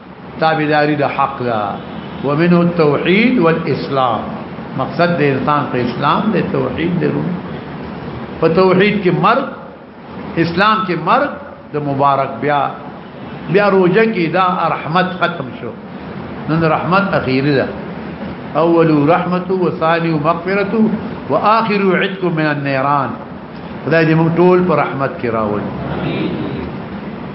[SPEAKER 1] تابعداري د حق ده ومنه التوحید والاسلام مقصد د انسان په اسلام د توحید د روح په توحید کې مرګ اسلام کې مرګ د مبارک بیا بیا روزه کې دا رحمت ختم شو نن رحمت اخیری ده اول رحمت و ثانی مغفرت و اخر عتق من النيران خدای دې موږ ټول پر رحمت کې راوړي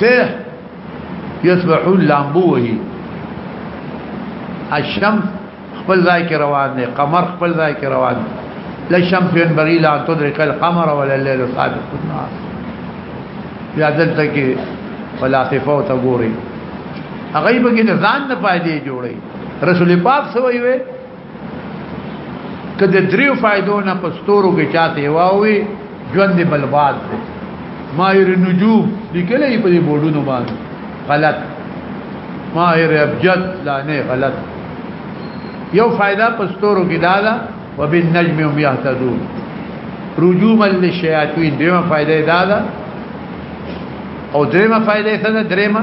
[SPEAKER 1] سه یسبحو لامبو وهي الشمس خپل ځای کې روان دي قمر خپل ځای کې روان دي لا شمس ينبغي لا تدرك القمر ولا الليل سابق النهار بیا دلته کې فلاسفه ته ګوري هغه به کې ځان نه پایدې جوړي رسول پاک سوې وي که د دریو فائدو نه پستورو کې چاته واوي ژوند بلباد دی ماهر نجوم لیکلې په دې بورډونو باندې غلط ماهر ابجد لا نه غلط یو فائدہ پستورو کې دادا وبالنجم هم يهتدون رجوما للشياطين دیمه فائدہ دادا او دریمه فائدہ څه ده دریمه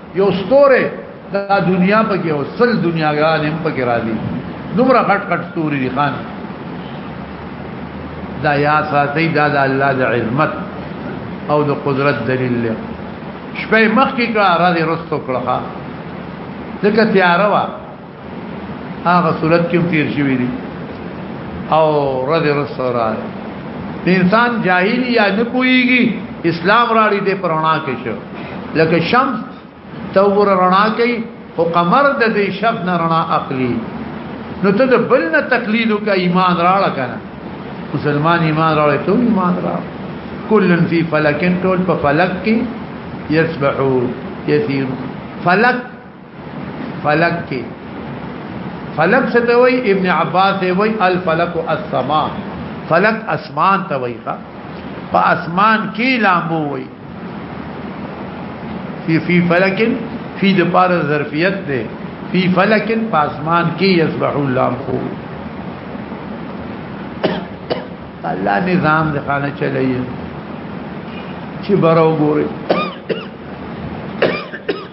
[SPEAKER 1] یو ستوره دا دنیا په کې او سل دنیاګان هم په کې راځي دومره غټ غټ ستوري دي خان دا یا ساتي دا د الله د عظمت او د قدرت دلیل دی شپه مخ کې کړه را دي رستو کړه ځکه تیار وا هغه صورت کې تیر شوی دی او رد رسوران انسان جاهل یا نه پويږي اسلام راړي دې پرانا کې شو لکه شمس تور رڼا کوي او قمر د دې شف نه رڼا اخلي نو ته د بل نه تقلید او کا ایمان راړه کنه مسلمان ایمان راړه ته ایمان راړه کلن فی فلکن ټول په فلک کې یسبحو یسیر فلک فلک کې فلک څه ته وای ابن عباس وای الفلک السما فلک اسمان ته وای ښا په اسمان کې لامبو وای فی فی فلک فی د پار ظرفیت ده فی فلک په اسمان کې یسبح لامبو الله نظام د خانه چلایي چې برو ګوري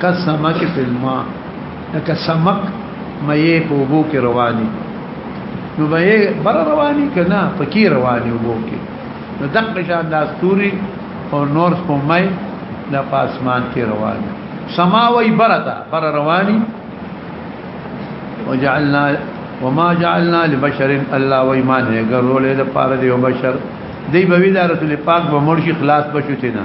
[SPEAKER 1] کسمک فی الماء لکه سمک مې په وبو کې رواني نو به بر رواني کنا پکې رواني وبو کې نو دغه شان د استوري او نور سپمای د پاسمان کې رواني سما وی برتا بر رواني وجعلنا وما جعلنا لبشر الله وایمان هغه رولې د پاره دی بشر دی به وی د رسول پاک به مرشي خلاص بشو تینا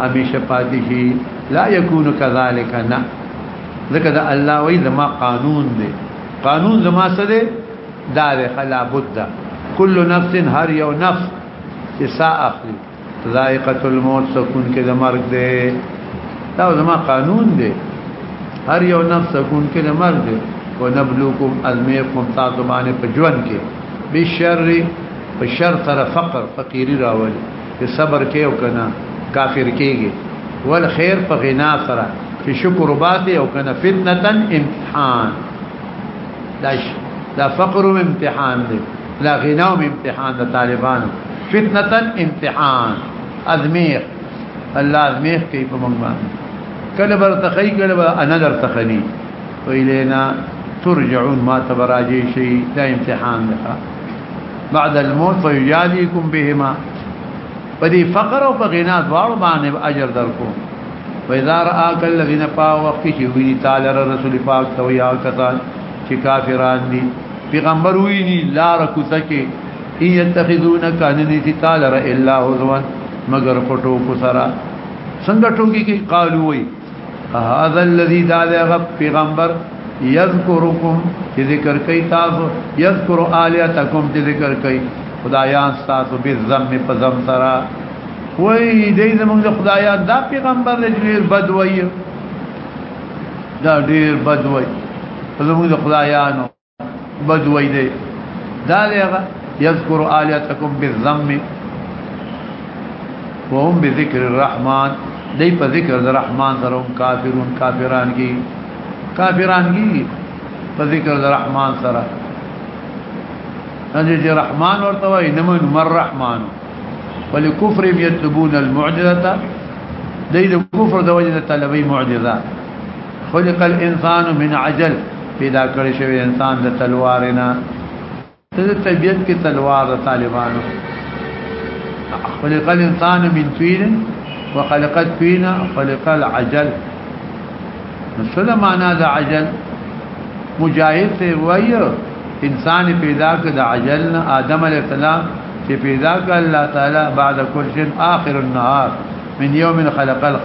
[SPEAKER 1] همیشه پاتې شي لا یکون کذالک نه ځکه دا الله وی زما قانون دی قانون زما څه دی دا دی خلا بد کل نفس هر یو نفس چې سا اخلي ذائقه الموت سکون کې د مرګ دی دا زما قانون دی هر یو نفس سکون کې د مرګ دی ونبلوکم ازمیکم تاسو باندې په ژوند کې بشر په شر سره فقر فقيري راولي چې صبر کې او کنه کافر کېږي ول خیر په غنا سره چې شکر وباسي او کنه فتنه امتحان دا دا فقر امتحان دی لا غنا امتحان د طالبانو فتنه امتحان ازمیخ الله ازمیخ کوي په موږ باندې کله بر تخی کله بر انا در تخنی ویلینا ترجعون ما تبراجی شي دا امتحان ده بعد الموت فيجازيكم بهما پدې فقر او په غنا دواړو باندې اجر درکو فإذا رآك الذين پا وقت چې ویني تعالی رسول پاک تو یا کسان چې کافران دي پیغمبر ویني لار کوڅه کې يتخذونك انني تعالی الا هزوا مگر پټو کو سرا څنګه ټوکی کې قالو وي هذا الذي دعا پیغمبر یذکرکم چې ذکر کوي تاسو یذکر الیاتکم چې ذکر کوي خدایان تاسو به زم په زم سره وای دې زمونږ خدایان دا پیغمبر دې بد وای دا ډیر بد وای زمونږ خدایانو بدوي دي دا لغه يذكر آلهتكم بالذم وهم بذكر الرحمن دي په ذکر الرحمن سره هم کافرون کافران کی کافران کی په ذکر الرحمن سره نجد رحمان ورته وای نمن مر رحمان ولكفر يطلبون المعجزه دي د کفر د وجه طلبي معجزه خلق الانسان من عجل پیدا کړی شوی انسان د تلوار نه د طبیعت کې تلوار د طالبانو خلق الانسان من طين وخلق الطين خلق العجل نسله معنا د عجل مجاهد ته وایو انسان پیدا کړ د عجل نه آدم علی السلام چې پیدا کړ الله تعالی بعد کل شيء اخر النهار من يوم خلق الخلق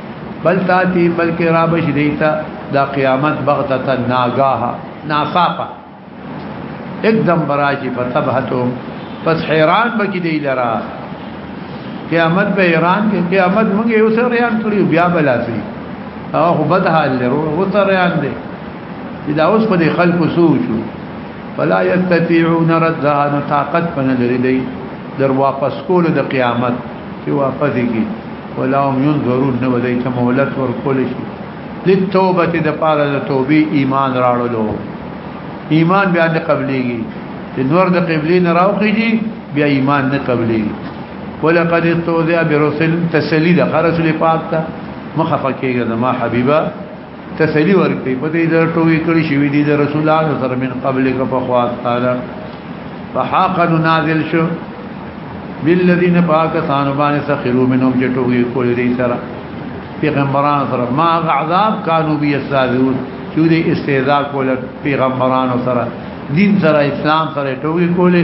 [SPEAKER 1] بل تاتی بلکې را بش دیتا دا قیامت بغتتا ناگاها ناساقا اکدم براجی فتبهتو پس حیران بکی دی لرا قیامت به ایران کې قیامت موږ یو سره ریان کړیو بیا بلاسي هغه خو بد حال لرو و سره ریان دی دا اوس په خلق سوچو فلا یستطيعون ردها طاقت پنه لري دی در واپس کول د قیامت چې واپس کی ولا هم ينظرون نو دای ته مهلت ورکول شي لتوبه د پاره د توبې ایمان راړلو ایمان بیا نه قبليږي چې نور د قبلې نه راوخیږي بیا ایمان نه قبليږي ولقد استوذئ برسل تسلید خرج لپاک ته مخفقېږي ما حبيبه تسلی ورکړي په دې در ټوي کړی شوی دی د رسول الله سره من قبل کا په خواص تعالی فحاق نازل شو بالذین پاکستان باندې سخرو منهم چې ټوي کول دي سره پیغمبران سره ما عذاب کانو بی استاذون چې دې استهزاء کول پیغمبران سره دین سره اسلام سره ټوي کول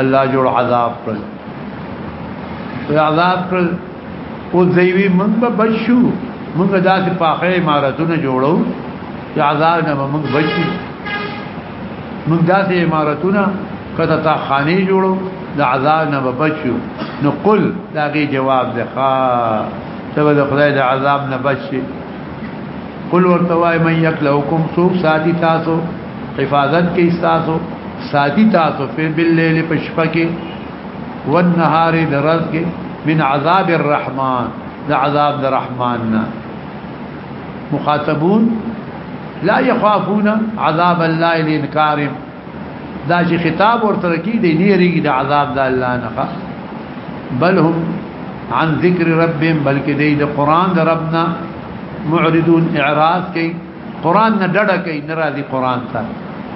[SPEAKER 1] الله جوړ عذاب کړ عذاب کړ او زیوی موږ به بچو موږ داسې پاخه امارتونه جوړو چې عذاب نه موږ بچو موږ داسې امارتونه کته تا خاني جوړو د عذاب نه بچو نو قل داغي جواب ده ښا تبه د خدای د عذاب نه بچي قل ورته وای من یکلوکم سوق ساتي تاسو حفاظت کوي تاسو ساتي تاسو په باللیل پشپکه والنهار درز کې من عذاب الرحمن د عذاب الرحمن نه مخاطبون لا يخافون عذاب الله الانكار دا چې خطاب ورته کې دی نیریږي د عذاب د الله نه بل هم عن ذکر ربهم بلکې د قران د ربنا معرضون اعراض کوي قران نه ډډه کوي ناراضي قران ته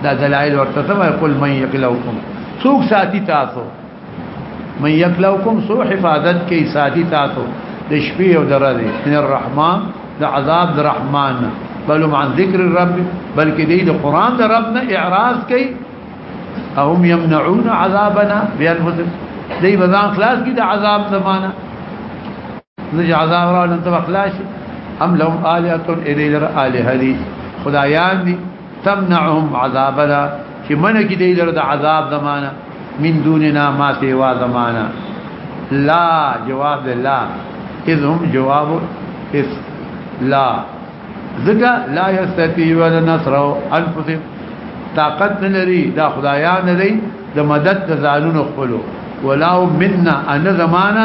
[SPEAKER 1] دا دلایل ورته ته قل من یکلوکم څوک ساتي تاسو من یکلوکم سو حفاظت کوي ساتي تاسو د شپې او درځي من الرحمن د عذاب الرحمن بل عن ذکر الرب بلکې دې د قران د رب نه اعراض کوي اهم يمنعون عذابنا بانفسهم دې بزان خلاص کی د عذاب زمانہ نجي عذاب را لن تبخلاش ام لهم آلهة الي لر آلهة دي خدایان دي تمنعهم عذابنا چې من کې دی لر د عذاب زمانہ من دوننا ما سوا زمانہ لا جواب لا اذ هم جواب اس لا ذکا لا يستطيعون نصر انفسهم طاقت لري دا خدایان لري د مدد ځانونو خپلو ولاو منا ان زمانہ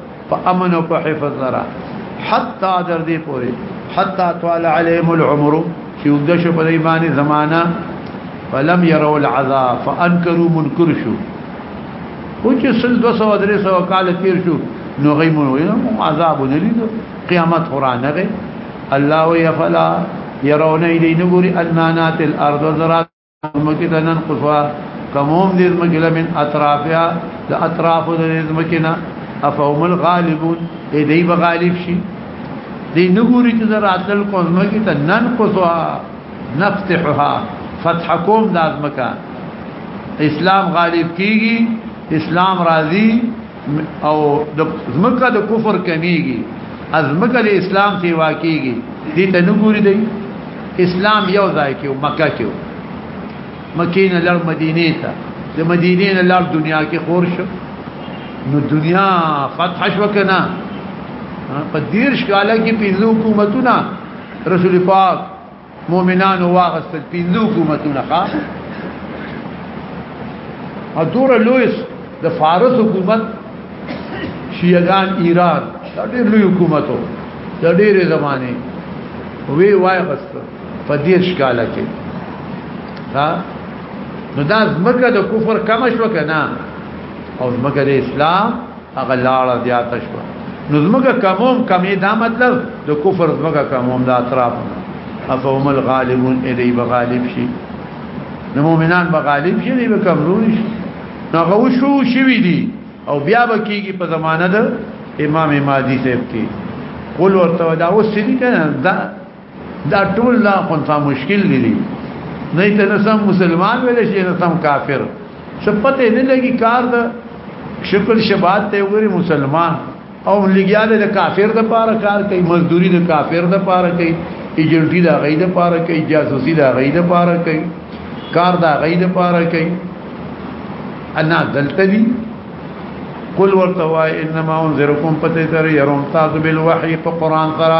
[SPEAKER 1] په امن او په حفظ سره حتا در دې پوري حتا طال عليهم العمر چې وګد شو په ایماني زمانہ فلم يروا العذاب فانكروا منكر شو خو چې سل 200 درې سو کال تیر شو نو غیمون وینم عذاب نه لیدو قیامت قران غي الله ويفلا يرون ايدي نغوري انانات الارض ذرات مکه د نن قصوا کوم دې مکه لمن اطرافیا د اطراف د مکه نه افهم الغالبون دې دی به غالب شي دې نګوري چې راتل کوم مکه ته نن قصوا نفتحها فتحکم د مکه اسلام غالب کیږي اسلام راضي او د زمکه د کفر کمیږي ازمکه د اسلام سی واقعيږي دې ته نه ګوري دی اسلام یو ځای کې مکه کې مکه نه لړ مدینه ته د مدینه نه لړ دنیا کې خور شو نو دنیا فتح شو کنه په دیر شکاله کې پنځه حکومتونه رسول پاک مؤمنانو واغستل پینځه حکومتونه ښا او دور لویس د فارس حکومت شیعگان ایران دا ډیر لوی حکومتو دا ډیره زمانه وی وای غست په دې ښکاله کې ها نو دا زمکه د کفر کم شو کنه او زمکه د اسلام هغه لاړه زیاته شو نو زمګه کموم کمی دا مطلب د کفر زمګه کموم دا اطراف افهم الغالبون الی بغالب شي نو مؤمنان بغالب شي دی به کمزور شي نو غو شو شوی دی او بیا به کیږي په زمانه د امام ماضی صاحب کې قول ورته دا اوس دې کنه دا دا ټول لا خو ته مشکل لري نه ته نه سم مسلمان ویل شي نه سم کافر څه پته نه لګي کار دا شکل شبات ته وګوري مسلمان او لګیال د کافر د پاره کار کوي مزدوري د کافر د پاره کوي ایجنټي د غي د پاره کوي جاسوسي د غي د پاره کوي کار د غي د پاره کوي انا دلته دي قل ورتوا انما انذركم پته تر يرون تاسو بالوحي په قران سره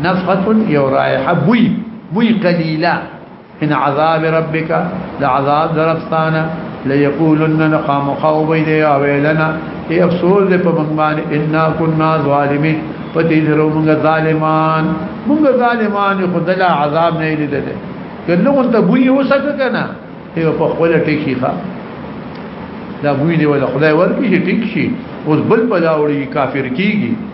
[SPEAKER 1] نفخه یو رائحه بوی بوی قلیلا ان عذاب ربک لعذاب درفتانا ليقولن نقام خوبي دي او لنا اي افسوس دي په موږ باندې ان كنا ظالمين پتی درو موږ ظالمان موږ ظالمان خدلا عذاب نه لیدل کنه مونته بوی وسک کنه یو په خپل ټکی ښا دا بوی دی ولا خدای ورکی چې ټیک شي اوس بل په دا وړي کافر کیږي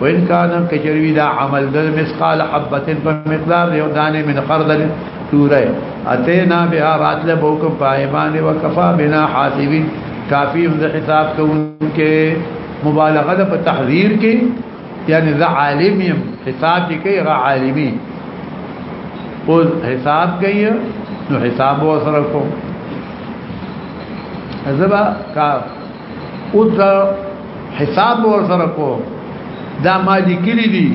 [SPEAKER 1] وان کان کجروی دا عمل د مسقال حبه په مقدار یو دانه من خردل توره اتینا بها راتل بوکم پایمان وکفا بنا حاسبین کافی هم د حساب کوونکې مبالغه ده په تحذير کې یعنی ذا عالم يم حساب کې کوي غا عالمي او حساب کوي نو حساب وسره کو ازبا کا او دا حساب ور سره کو دا ما لیکلی دي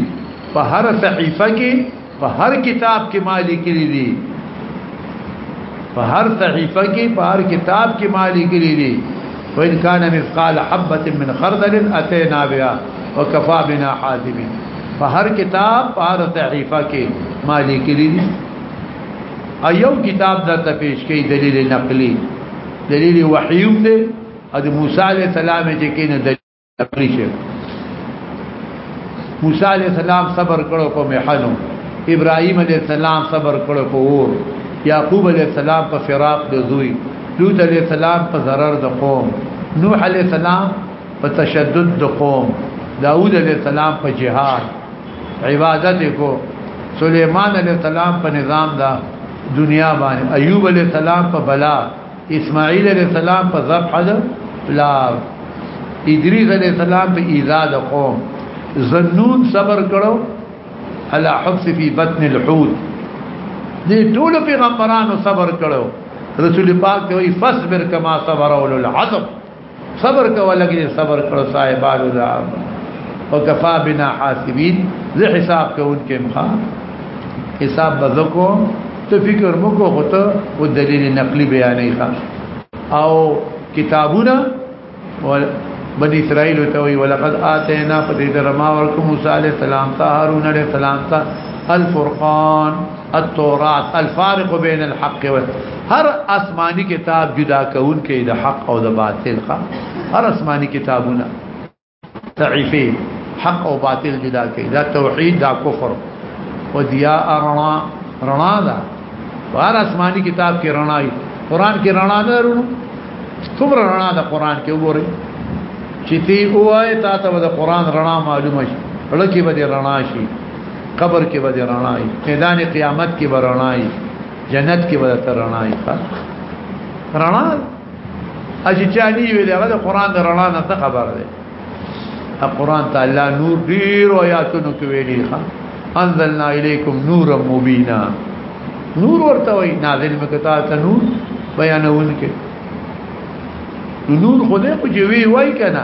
[SPEAKER 1] په هر صحیفه کې په هر کتاب کې ما لیکلی دي په هر صحیفه کې په هر کتاب کې ما لیکلی دي وان كان مثقال حبه من خردل اتينا بها وكفى بنا حاسبين په هر کتاب په هر صحیفه کې ما لیکلی دي ایو کتاب دا ته پیش کوي دلیل نقلی دلیل وحیم دی او د موسی علی السلام چې کینه د عقلی شي موسی علی السلام صبر کړو په محنو ابراهیم علی السلام صبر کړو په اور یعقوب علی السلام په فراق د زوی لوط علی السلام په zarar د قوم نوح علی السلام په تشدد د قوم داوود علی السلام په جهاد عبادت کو سليمان عليه السلام په نظام دا دنیا باندې ایوب عليه السلام په بلا اسماعیل عليه السلام په ذبح حضر لا ادریس عليه السلام په ایزاد قوم زنون صبر کړو على حبس في بطن الحوت دي ټول پیغمبرانو صبر کړو رسول پاک ته وی فصبر کما صبر اول العظم صبر کوه لګي صبر کړو صاحبانو دا وکفا بنا حاسبین زه حساب کوونکې مخا حساب بزکو ته فکر مکو غته او دلیل نقلی بیانې ښه او کتابونه بنی اسرائیل ته وی ولقد اتینا فدی درما ورکم موسی علیہ السلام ته هارون علیہ السلام ته الفرقان التورات الفارق بين الحق و هر آسمانی کتاب جدا کون کې د حق او د باطل خا هر آسمانی کتابونه تعیفی حق او باطل جدا کوي دا توحید دا کفر او دیا رڼا رڼا دا هر آسمانی کتاب کې رڼا وي قران کې رڼا نه ورونو څومره رڼا دا قران کې وګورئ چې تی اوه تا ته د قران رڼا معلومه شي لکه به رڼا شي قبر کې به رڼای میدان قیامت کې به رڼای جنت کې به تر رڼای رڼا اجي چاني ویل هغه د قران د رڼا نه خبر ده قران تعالی نور ډیر آیاتونو کې ویلي ښا انزلنا الیکم نورا مبینا نور ورته وای نازل مکتا ته نور بیانون کې نور خدای خو جوی وای کنه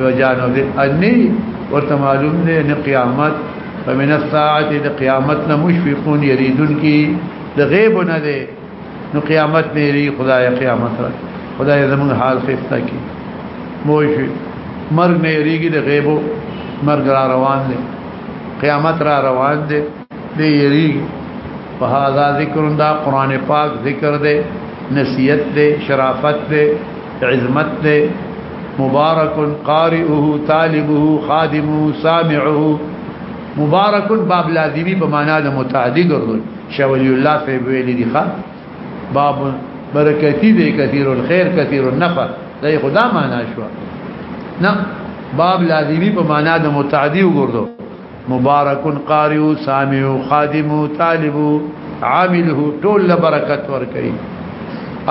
[SPEAKER 1] یو جانب انی ورته معلوم دی نه قیامت فمن الساعه د قیامت نه مشفقون یریدون کی د غیب نه دی نو قیامت نه لري خدای قیامت را خدای زمون حال خسته کی موش مرګ نه لريږي د غیبو مرګ را روان دی قیامت را روان دی دی یری په هاذا ذکر دا قران پاک ذکر دی نصیحت دی شرافت دی عظمت دی مبارک قارئه طالبه خادمه سامعه مبارک باب لازمی په معنا د متعدی ګرځول شاه ولی الله په ویل دي ښا باب برکتی دی کثیر الخير کثیر النفع دا خدا معنا شو نه باب لازمی په معنا د متعدی وګرځو مبارکن قاری او سامع او خادم او طالب او عامل هو ټول له برکت ور کوي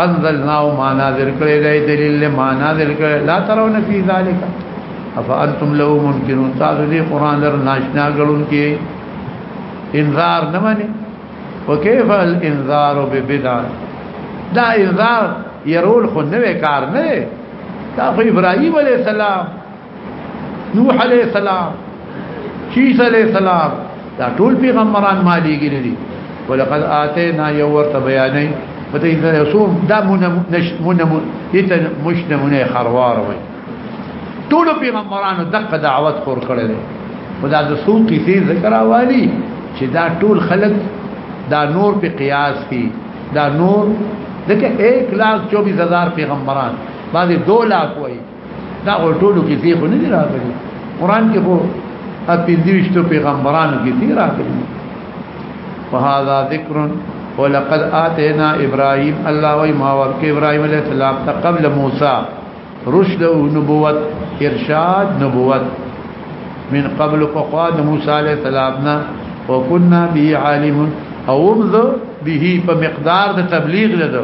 [SPEAKER 1] انزلنا او معنا ذکر کړی دی دلیل له معنا ذکر کړی لا ترون فی ذلک افانتم له منکرون تاسو دې قران در ناشنا غلون کې انذار نه مانی وکيف الانذار ببدع دا انذار يرول خو نوې کار نه دا خو ابراهيم عليه السلام نوح علیہ السلام شیس علیہ السلام دا ټول پیغمبران ما دیږي نه دي ولقد اتینا یو ورته بیانې پته یې رسول دا مون نش مون یت مش نمونه خروار وي ټول پیغمبرانو دغه دعوت خور کړل خدا د سو کیسې ذکر اوالي چې دا ټول خلک دا نور په قیاس کی دا نور دغه 1 لاکھ 24 هزار پیغمبران بعضی 2 لاکھ وای دا ټولو کې دی خو نه دی راغلی قران کې خو اپیدوشتو پیغمبرانو کې دی راغلی فهذا ذکر ولقد آتینا ابراهیم الله وای ما ورک ابراهیم علیه السلام ته قبل موسی رشد او نبوت ارشاد نبوت من قبل فقاد موسی علیه السلام نه وكنا به عالم او به په مقدار د تبلیغ لده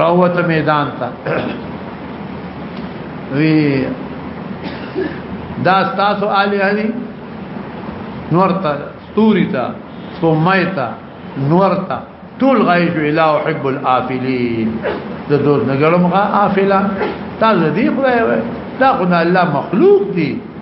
[SPEAKER 1] راوت میدان ته وی دا تاسو عالی هدي نور ته ستوري ته سپومای ته نور ته ټول غایش الا احب الافلین د دوز نګړم غا افلا تا زدی خدای دا خدای الله مخلوق دی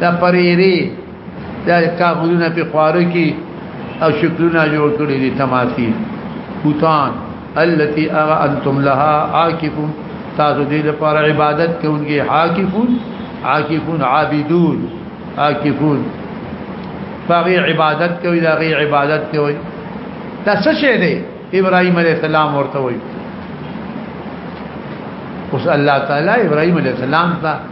[SPEAKER 1] دا پریری دا کاغذونه په خواره کې او شکلونه جوړ کړی دي تماثيل بوتان التي اغا انتم لها عاكفون تاسو دې لپاره عبادت کوونکي عاکفون عاکفون عابدون عاکفون فغي عبادت کوي دا غي عبادت کوي دا څه شي دی ابراهيم عليه السلام ورته وي اوس الله تعالی ابراهيم عليه السلام ته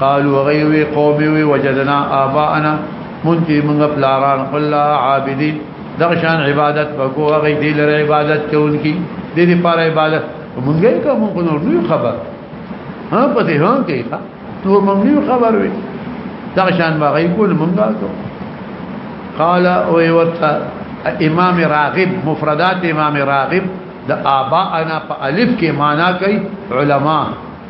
[SPEAKER 1] قالوا غيوي قومي وي وجدنا آباءنا منتي من بلاران قلا عابدين دغشان عبادت بکو غي دي لر عبادت کوونکی دي دي پر عبادت مونږه کوم کو نور نو خبر ها پته هون کوي ها نور مونږ خبر وي دغشان ما غي کول مونږه کو قال او ورته امام راغب مفردات امام راغب د آباءنا په الف کې معنا کوي علما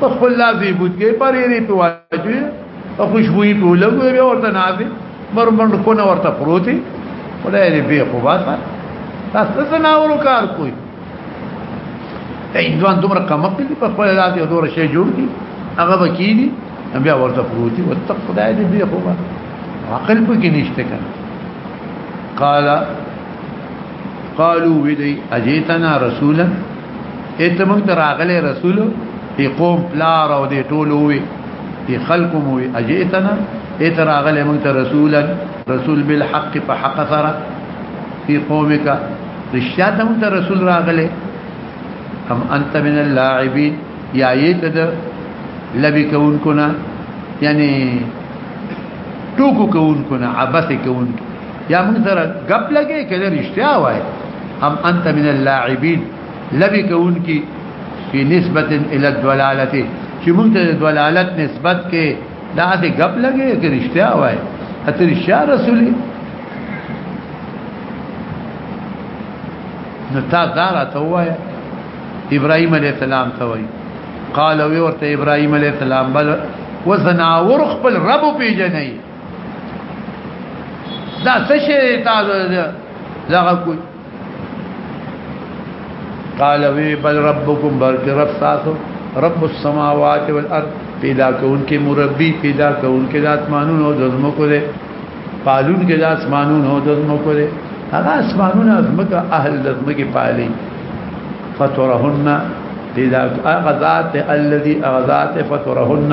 [SPEAKER 1] په خپل لاس یې بوت کې پرې لري په واجوي په خوشبوئی په لګوي به ورته نازي مرمن کو نه ورته پروتي خدای دې به خو باسه تاسو څه ناورو کار کوي ته انځوان دومره کم په دې په خپل لاس یې دوره شي جوړ دي هغه بکی دي بیا ورته پروتي وتق خدای دې به خو باسه عقل په کې نشته کنه قال قالوا ودي اجيتنا رسولا اته موږ ته راغلی رسول دی قوم پلار او دی ټول وی دی خلق مو اجئتنا اته راغلی موږ ته رسولا رسول بالحق په حق سره فی قومک رشتیا ته موږ ته رسول راغلی ام انت من اللاعبین یا ایت د لبی کون کنا یعنی ټوکو کون کنا عبث کون کنا یا موږ سره غپ لګي کله رښتیا وای ام انت من اللاعبین لبی کون کی فی نسبت الى الدلاله چې موږ ته دلالت نسبت کې دا دې غپ لګي کې رښتیا وای اته رښتیا رسول نو تا دار ته وای ابراهيم عليه السلام ته وای قال وی ورته ابراهيم عليه السلام بل وزنا ورخ بل رب پیجنې دا څه شي تاسو دغه کوي قال وی بل ربکم بلک رب تاسو رب السماوات والارض پیدا کون کې مربي پیدا کون کې د اسمانونو د زمکو ده پالون کې د اسمانونو د زمکو ده هغه اسمانونه زمکه اهل د زمکه پالي فطرهن پیدا هغه ذات الذي اغذات فطرهن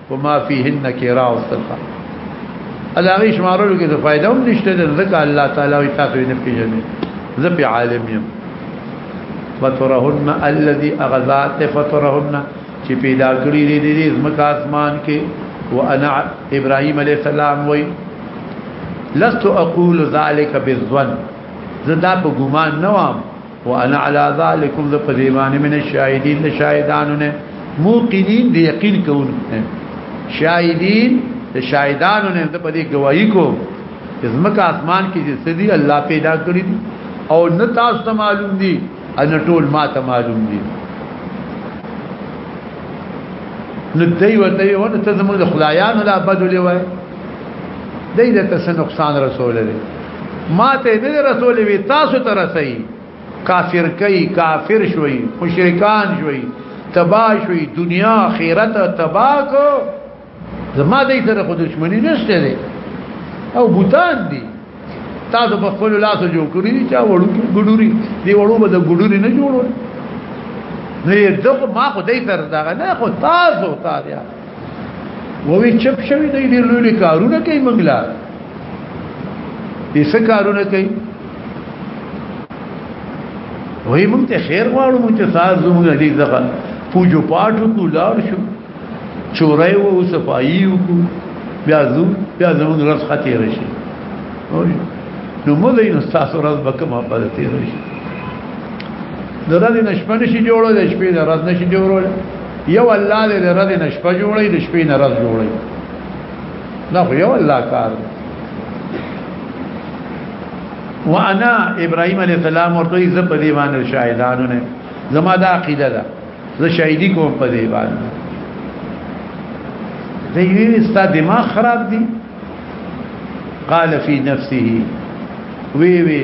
[SPEAKER 1] وما فيهن کې راوستل الاغي شمارلو کې څه فائدہ هم نشته ځکه الله تعالی وي تاسو نه پیژنئ زه په عالم يم فطرهن الذي اغذات فطرهن چې پیدا کړی دي دي زمکه اسمان کې وانا ابراهيم عليه السلام وي لست اقول ذلك بالظن زدا په ګمان نه وام وانا على ذلك ذ قديمان من الشاهدين لشاهدان نه موقنين دي يقين كون شاهدين شاهدان نه ته په دې گواہی کو زمکه اسمان کې چې سدي الله پیدا کړی دي او نه تاسو ته معلوم دي ان ټول ما ته معلوم دي نو دوی ورته یو نه ته زموږ خدایانو لا بدلې وای دې ته څه نقصان رسول دي ماته دې رسول وی تاسو ته رسي کافر کوي کافر شوي مشرکان شوي تبا شوي دنیا آخرت تبا کو زما دې سره خو دښمنی نشته دي او بوتان دي تاسو په خپل لاس جوړ کړی دي چې وړو ګډوري دی وړو به د ګډوري نه جوړول نه یې دغه ما خو دې تر دا نه خو تاسو تاسو ووی چپ شوی دی ډیر لوی کارونه کوي منګلا دې څه کارونه کوي وای مونږ ته خیر غواړو مونږ ته ساز زموږ دې ځخه پوجو پاټو کو لار شو چورای و او صفائی و کو بیا زو بیا زمون رس خطی رشی نو مدین استاس رس بکم آباد تی رشی در رد نشپنشی جوڑو در شپی در رد نشی جوڑو یو الله دې د رد نه شپه جوړي د شپې نه رد جوړي دا خو یو الله کار دی وانا ابراهيم عليه السلام ورته زه په دې باندې شاهدانو نه زما دا عقیده ده زه شاهدی کوم په دې باندې زه یې ستا دماغ خراب دي قال في نفسه وی وی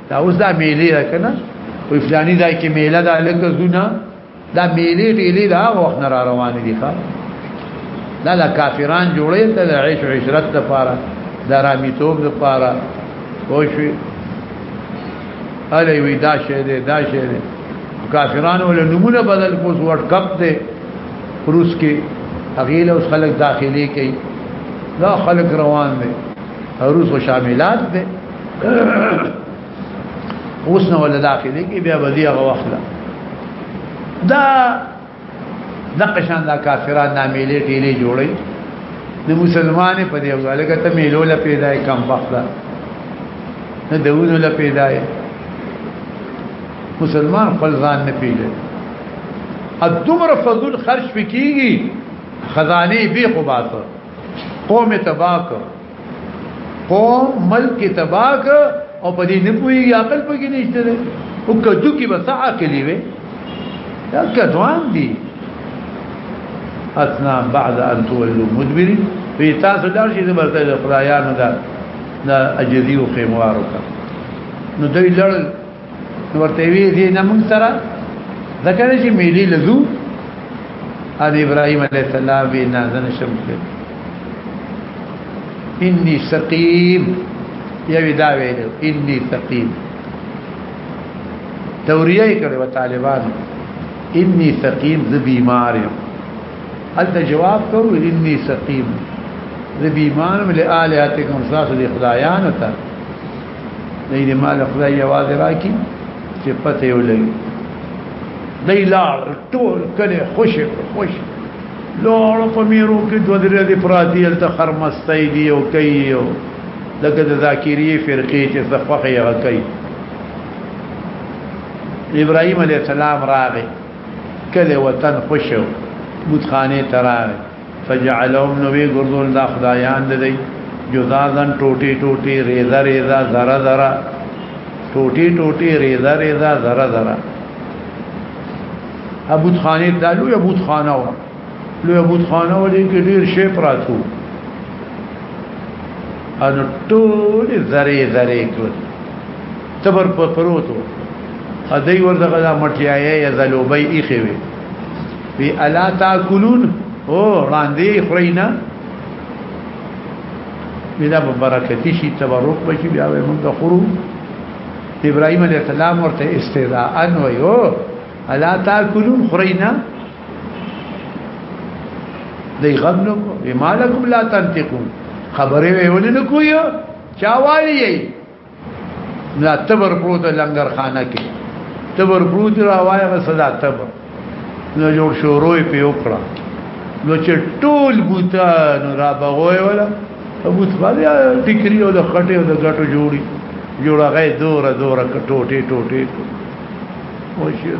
[SPEAKER 1] دا اوس دا میلې ده که نه وی فلانی ځای کې میله ده لکه زونه دا میلې ډېلې دا وخت نه را روان دي ښا دا لا کافران جوړې ته د عيش او عشرت لپاره د رامیتوب لپاره وشوي الی وی دا شه دې دا شه دې کافرانو له نمونه بدل کوس ورډ کپ دې روس کې اغیل اوس خلک داخلي کوي دا خلک روان دي روس شاملات دي اوس نو ولا داخلي کې بیا بدی هغه وخت دا د قشان دا کافرانو نامیلې ټیلې جوړي د مسلمانې په دی وګاله کته میلو لا پیدا کم وخت دا نه دونو لا پیدا مسلمان خپل ځان نه پیژني ادمر فضل خرج پکېږي خزانه به قباته قوم تباک قوم ملک تباک او په دې نه پوي عقل پکې نشته ده او کدو کې بس عقل وي دا کدوان دي اتنا بعد ان تولوا مدبري په تاسو دا شي د مرته د خدایانو دا د اجزي او خموارو نو دوی لړل ورته وی دي نه مونږ سره ذکر چې ملي لزو ادي ابراهيم عليه السلام وی نه زنه شمس اني سقيم یوی دا ویل اني سقيم توریه کړو طالبان اني سقيم ذ بیمار یم هلته جواب کوو اني سقيم ذ بیمار مل الہاتکم ساس دی خدایان ته دې دې مال خدای یواز راکی چې پته یو لګي دې لار ټول کله خوش خوش لوړ په میرو کې دوه درې دې پراتی ال تخر مستای دی او کوي او دغه د ذاکری فرقې چې صفخه یې کوي ابراهيم عليه السلام راغی کله وطن خوشو بوتخانه تراغی فجعلهم نوی ګرځول دا خدایان د دی جزازن ټوټي ټوټي ریزه ریزه ذره ذره ټوټي ټوټي ریزه ریزه ذره ذره ابو خانه د لوی ابو خانه و لوی ابو خانه و دې کې ډیر شی پراتو ان ټول ذره ذره کړ تبر پر پروتو ا دې ور دغه مټیایې یا زلوبې اخی وي وی الا تاکلون او وړاندې خرینا بیا په برکتی شي تبرک بشي بیا به موږ خورو ابراهيم عليه السلام ورته استداءن ويو الا تاكلون خرينا دی غم نو بما لكم لا تنطقون خبره ویول نه کوی چا والی لا تبر پروت لنګر خانه کې تبر پروت را وای غسدا تبر نو جوړ شو روي په وکړه نو چې ټول بوتان را بغوي ولا بوت باندې ټکری او د خټه او د غټو جوړي جوړه غي دور دور کټوټي ټوټي او شي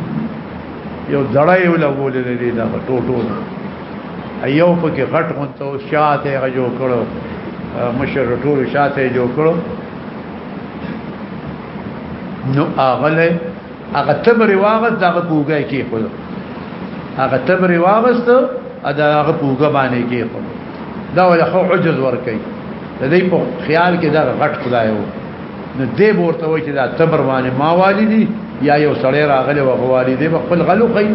[SPEAKER 1] یو دړای ولا بولې دې دا ټوټو ایو په کې غټ غونته او شاته هغه جوړ کړو مشر ټول شاته جوړ کړو نو اغله هغه تبر واغس دغه پوګه کې خو هغه تبر واغس ته دا هغه پوګه باندې کې خو دا ولا خو عجز ور کوي د دې په خیال کې دا غټ خدای وو نو دې ورته وای چې دا تبر باندې ما والدي یا یو سړی راغلی و غوالي دې خپل غلو کوي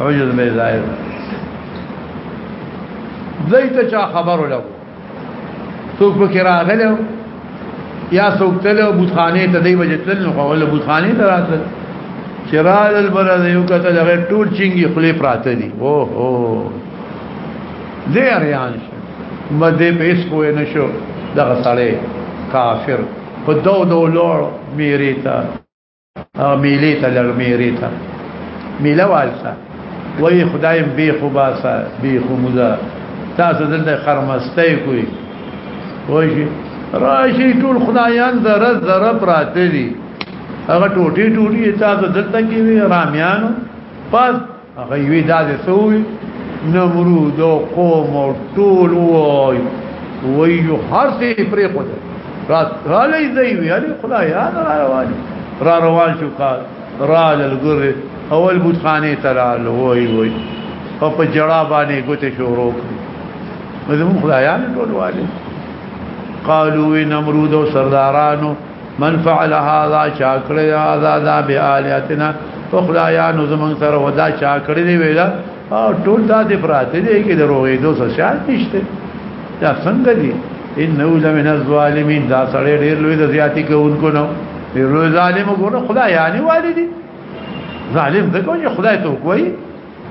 [SPEAKER 1] عجز مې ظاهر زیت چا خبرو لګو څوک پکې راغلو یا څوک تلو بوتخانه ته دی وجه تل نو خو له بوتخانه ته راتل چرال البرد یو کته لغه ټول چنګي خلی پراته دي او هو دې اریان مده په اس پوه نشو دغه سړی کافر په دو دو لور میری ته او میلی ته لړ میری ته میله والته وای خدای به خو باسه به خو مزه تاسو دلته خرمسته کوی وای راشي ټول خدایان ذره ذره پراته دي هغه ټوټي ټوټي تاسو دلته کې رامیانو پس هغه وی دا د سوی نمرود او قوم او ټول وای وی یو هر څه پرې خو را را لې دی وی علي خدای یاد را روان را روان شو کا را لګر اول بوتخانه تلال وای وای او په جړا باندې ګوتې شروع کړې زموږ خدایان ټول والي قالو نمرود او سردارانو من فعل هذا شاکر هذا ذا بیالیاتنا فخلایا نظم سره ودا شاکر دی ویلا او ټول دا دی پراته دی کې دروغې دوه څه شان نشته دا څنګه دی انه لمن الظالمین دا سړی ډیر لوی د زیاتی کوونکو نو ډیر لوی ظالم ګور خدای یعنی والدی ظالم دغه خدای ته کوي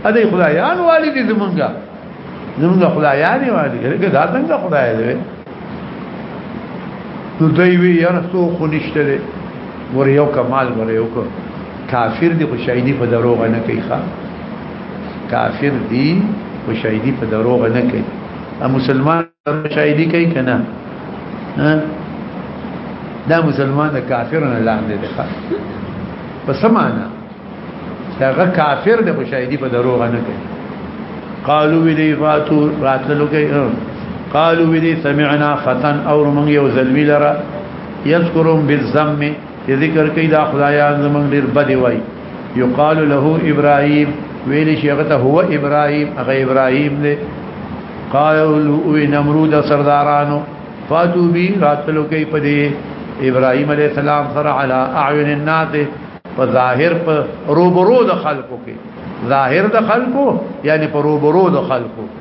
[SPEAKER 1] ا دې خدایان والی دي زمونږه زمونږه خدایان والی ګرګه دا څنګه خدای دی نو دوی وی یاره سو خو نشته دی ور یو کمال ور یو کو کافر دی خو شهیدی په دروغ نه کوي ښا کافر دی خو شهیدی په دروغ نه کوي مسلمان شاهدی کوي کنه دا مسلمان د کافر نه لاندې دی په سمانه داغه کافر د شاهدی په دروغ نه کوي قالو ویلی فاتو راتلو کوي قالو ویلی سمعنا فتن او من یو ذلوی لرا یذکرهم بالذم چې ذکر کوي دا خدایان زمونږ ډیر بد وای یقال له ابراهیم ویل شي هغه ته هو ابراهیم هغه ابراهیم دی قالوا او نمرود سردارانو فاتو بی راتلو کوي په دې ابراهیم علی السلام سره علی اعین الناس په ظاهر په روبرو د خلکو کې ظاهر د خلکو یعنی په روبرو د خلکو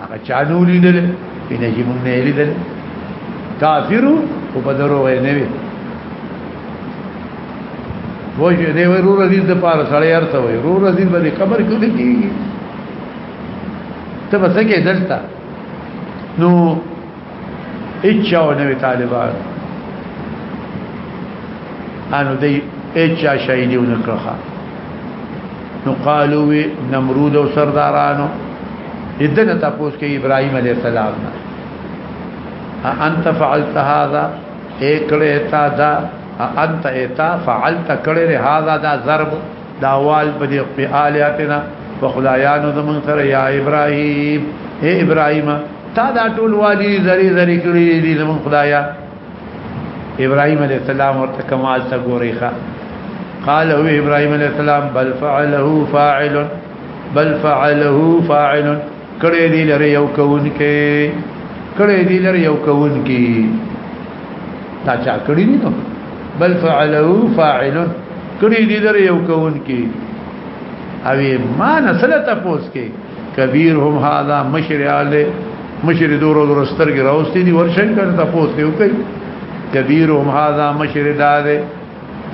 [SPEAKER 1] هغه چانو لیدل ان چې مونږ نه لیدل کافر او په درو وای نه وي وجه دی ورو رزیز د پاره سړی ارته وای ورو رزیز باندې قبر کې لګي ته بس کې دلته نو اچا او نوې طالبان انو دی اچا شهیدی و نکرخا نو قالو وی نمرود او سردارانو ادنه تاسو کې ابراهيم عليه السلام نه انت فعلت هذا اکړه تا دا انت اتا فعلت کړه هذا دا ضرب داوال په دې په الیاتنا په خدایانو زمون سره یا ابراهیم اے ابراهیم تا دا ټول وادي زری زری کړی دي زمون خدایا ابراهیم علیہ السلام ورته کمال ته ګوري ښا قال هو ابراهيم عليه السلام بل فعله فاعل بل فعله فاعل کړي دي لري یو کون کې کړي دي لري یو کون کې تا چا کړي دي نو بل فعلو فاعل کړي دي لري یو کون کې او ما نسله تاسو کې کبیر هم هاذا مشر علی مشر دور دور سترګ راوستي دي ورشن کړه تاسو ته وکي کبیر هم هاذا مشر داده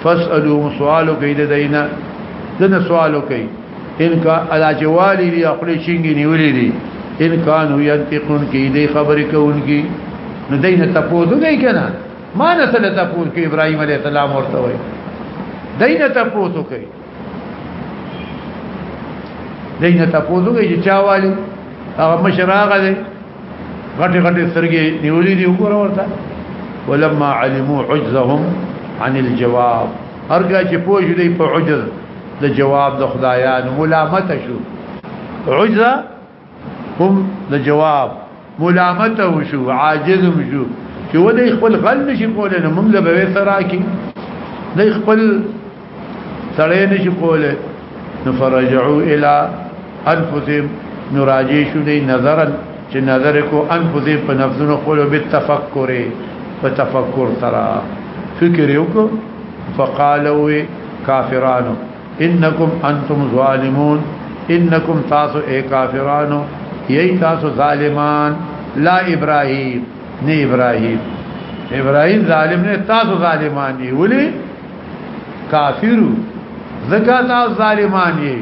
[SPEAKER 1] فاسالو سوالو کوي د دینه دنه سوالو کوي ان کا الاجوالی دی خپل شینګي نیولې دي ان کان هو ينتقون کی دی خبرې کوونکی نو دینه تپوزو کوي کنه ما نه سره تپوز کوي ابراهيم عليه السلام ورته وي دینه تپوزو کوي دینه تپوزو کوي چې چا والی هغه مشراغه دی غټي غټي سرګي نیولې دی وګوره ورته ولما علموا عجزهم عن الجواب ارګه چې پوج دی په عجز د جواب د خدایانو ملامت شو عجز هم د جواب ملامت شو عاجز شو چې ولې خپل غل نشي کولای موږ له به سره کې د خپل سړی نشي کوله نو فرجعوا الى انفسهم نراجي شو دی نظر چې نظر کو انفسهم په نفسونو خپل به تفکر په تفکر ترا فکر یو کو فقالوا کافرانو انکم انتم ظالمون انکم تاسو اے کافرانو یی تاسو ظالمان لا ابراهیم نه ابراهیم ابراهیم ظالم نه تاسو ظالمان دی ولی کافر زکه تا ظالمان یې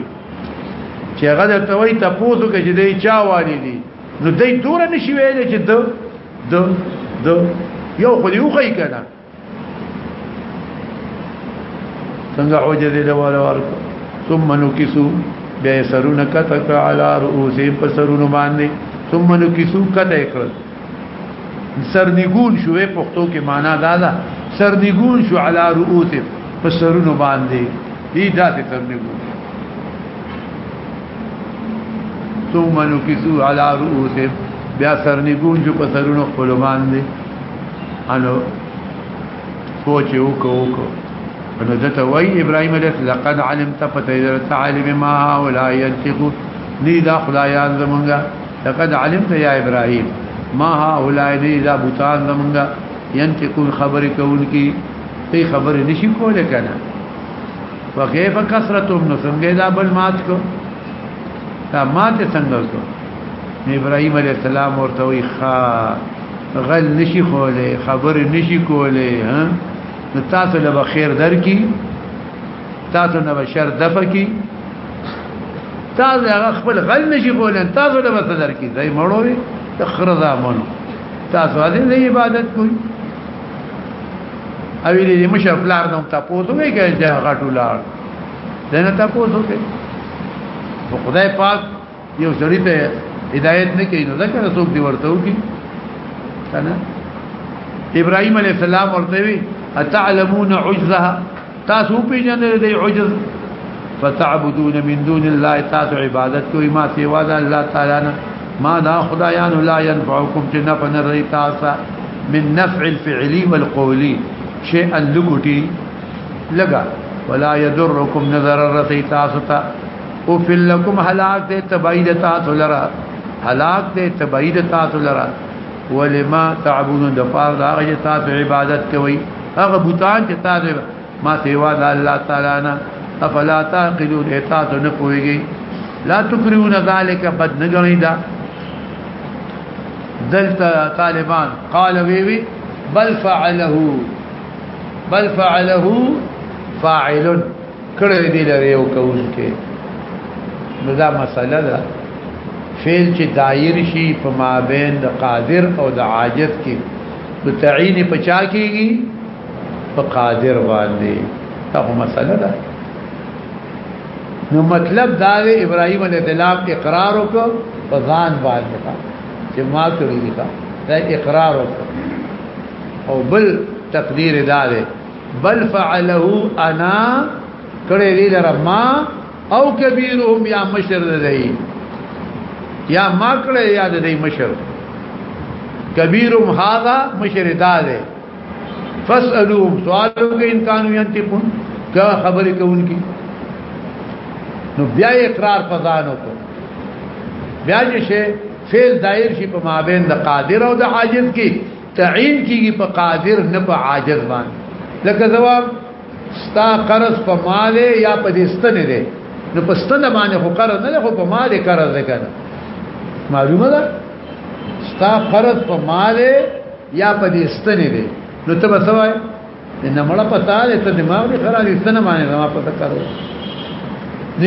[SPEAKER 1] چې هغه د توي تاسو کې چې دی چا والی دي نو دای دور نشي ویل چې د د د یو خو دی وخی کنه څنګه حجه دې ولا ورکو ثم نکسو بیا سرونه کته علی رؤوسهم پسرونه باندې ثم نکسو کته کړ سرنګون شو په پښتو کې معنا دا ده سرنګون شو علی رؤوس په سرونو باندې دې داسې سرنګون ثم نكسو على رؤوسهم بیا سرنګون شو په سرونو خپل باندې انو سوچ وکړو وکړو انو دته وای ابراهيم عليه لقد علمت فتيذرت علم ما هؤلاء ينطقون لي دا خدایان زمونږه لقد علمت يا ابراهيم ما هؤلاء الا بوتان زمونږه ينتقون خبرې کوونکی ای خبرې نشي کولای کنه وکيف کثرتهم نو څنګه دا بل مات کو دا مات څنګه کو ابراهيم عليه السلام ورته وي خا غل نشي کولای خبرې نشي کولای ها نو تاسو له خیر درکې تاسو نه بشر دفه کی تاسو هغه خپل غل نشي کولای تاسو له وسه درکې ځای مړوي تخرزا مونږ تاسو دې عبادت کوئ او دې مشر پلار نوم تاسو نه کوي چې غټو لار دنه تاسو کوي خدای پاک یو سړی ته هدایت نه کوي نو ځکه څوک دی ورته وکي کنه ابراهيم عليه السلام ورته وی اتعلمون عجزها تاسو پیژنې د عجز فتعبدون من دون الله تاسو عبادت کوي ما سیوا د الله تعالی نه ما دا خدایان لا ينفعكم جنا فن ريتاسا من نفع الفعلي والقولي شيئا لغتي لغا ولا يضركم نظر الرسيتاسا او فلکم هلاک دې تبعید تاسو لرا هلاک دې تبعید تاسو لرا ولما تعبدون د پاره دا چې تاسو عبادت کوي هغه بوتان چې تاسو ما سیوا د الله تعالی نه افلا تعقلون تاسو نه پويږي لا تکرون ذلک بد نه غنی دا دلته طالبان قال وی وی بل فعله بل فعله فاعل کړه دې لري یو کول کې نو دا مسله ده فعل چې دایر شي په مابین د قادر او د عاجز کې نو تعین په چا کېږي په قادر باندې دا مسله ده نو مطلب دا دی ابراهيم عليه السلام اقرار وکړ په ځان باندې چې ما کړی دا اقرار وکړ او بل تقدیر دا دی بل فعله انا کړه دې لره ما او کبیرهم یا مشر دی یا ما کړه یا دې مشر کبیرهم هاذا مشر دا دی فاسالوهم سوالو کې ان كانوا ينتقون کا خبرې کوونکی نو بیا اقرار پزانو کو بیا چې فعل دایر شي په مابین د قادر او د عاجز کې تعین کیږي په قادر نه په عاجز باندې لکه جواب ستا قرض په مال یا په دستنه دی نو په ستنه باندې خو قرض نه خو په مال قرض ده کنه معلومه ده ستا قرض په مال یا په دستنه دی نو ته به سوای نه مړه پتا دې ته دماغ دې خراب دي ستنه باندې ما پتا کارو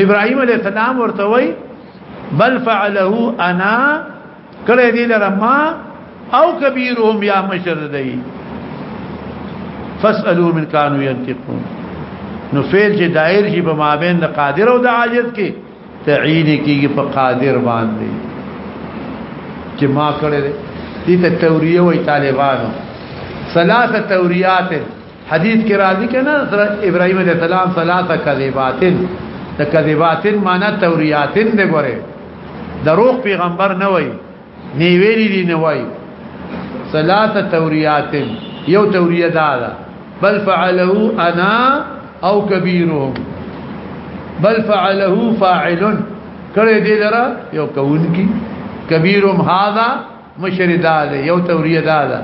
[SPEAKER 1] ابراهيم عليه السلام ورته وای بل فعله انا کړه دې لره ما او کبیرهم یا مشر دی فاسالو من كانوا ينتقون نو فعل چې دایر شي په مابین د قادر او د عاجز کې تعین کیږي په قادر باندې چې ما کړه دې ته توریه وای طالبانو ثلاثه توریات حدیث کې راځي کنه سره ابراهيم عليه السلام ثلاثه کذباتن د کذباتن معنی توریاتن دی ګوره دروغ پیغمبر نه وای نی ویلی دی نه وای ثلاثه توریاتن یو توریه دا ده بل فعله انا او کبیرهم بل فعله فاعل کړه دې لره یو کون کی کبیرهم هذا مشر دا ده یو توریه دا ده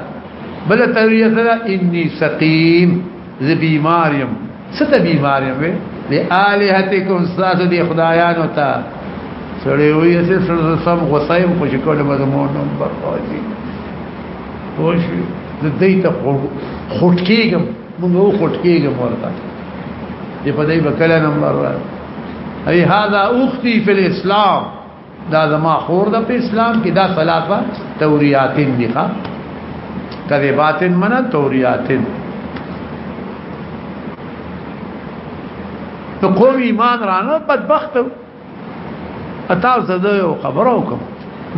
[SPEAKER 1] بل توریه دا انی سقیم ز بیماریم ست بیماریم وی لی آلهتکم ساس دی خدایانو تا سړی وی اسې سره سم غصایم خو چې کوله مضمون نوم برخوږي خوش د دې ته خټ کېږم موږ و خټ کېږم ورته دې په دې بکله نمبر راځي هذا اختي في الاسلام دا زما خور د اسلام کې دا ثلاثه توریاتین دي ښا کله باطن منه توریاتین ته قوم ایمان رانه بدبخت اتا زده یو خبره وکم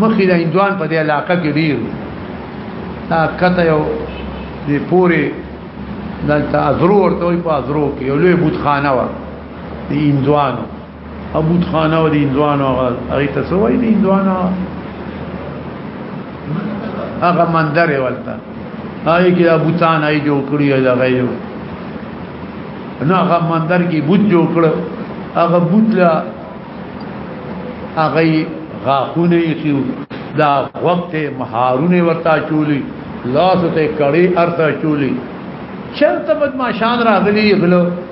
[SPEAKER 1] مخې د اندوان په دې علاقه کې ډیر دا کته یو دې پوری دلته ازرو ورته په ازرو کې یو لوی بوت خانه و دې اندوانو ابوت خانه و دي هندوانو هغه هغه ته سوې دي هندوانو هغه مندر ولته هغه کې ابوتان هي جوړ کړی دا غيو نو هغه مندر کې بوت جوړ کړ هغه بوت لا هغه غاخونه یې دا وخت مهارونه ورتا چولی لاس ته کړي ارتا چولی چرته بدمعشان راغلي غلو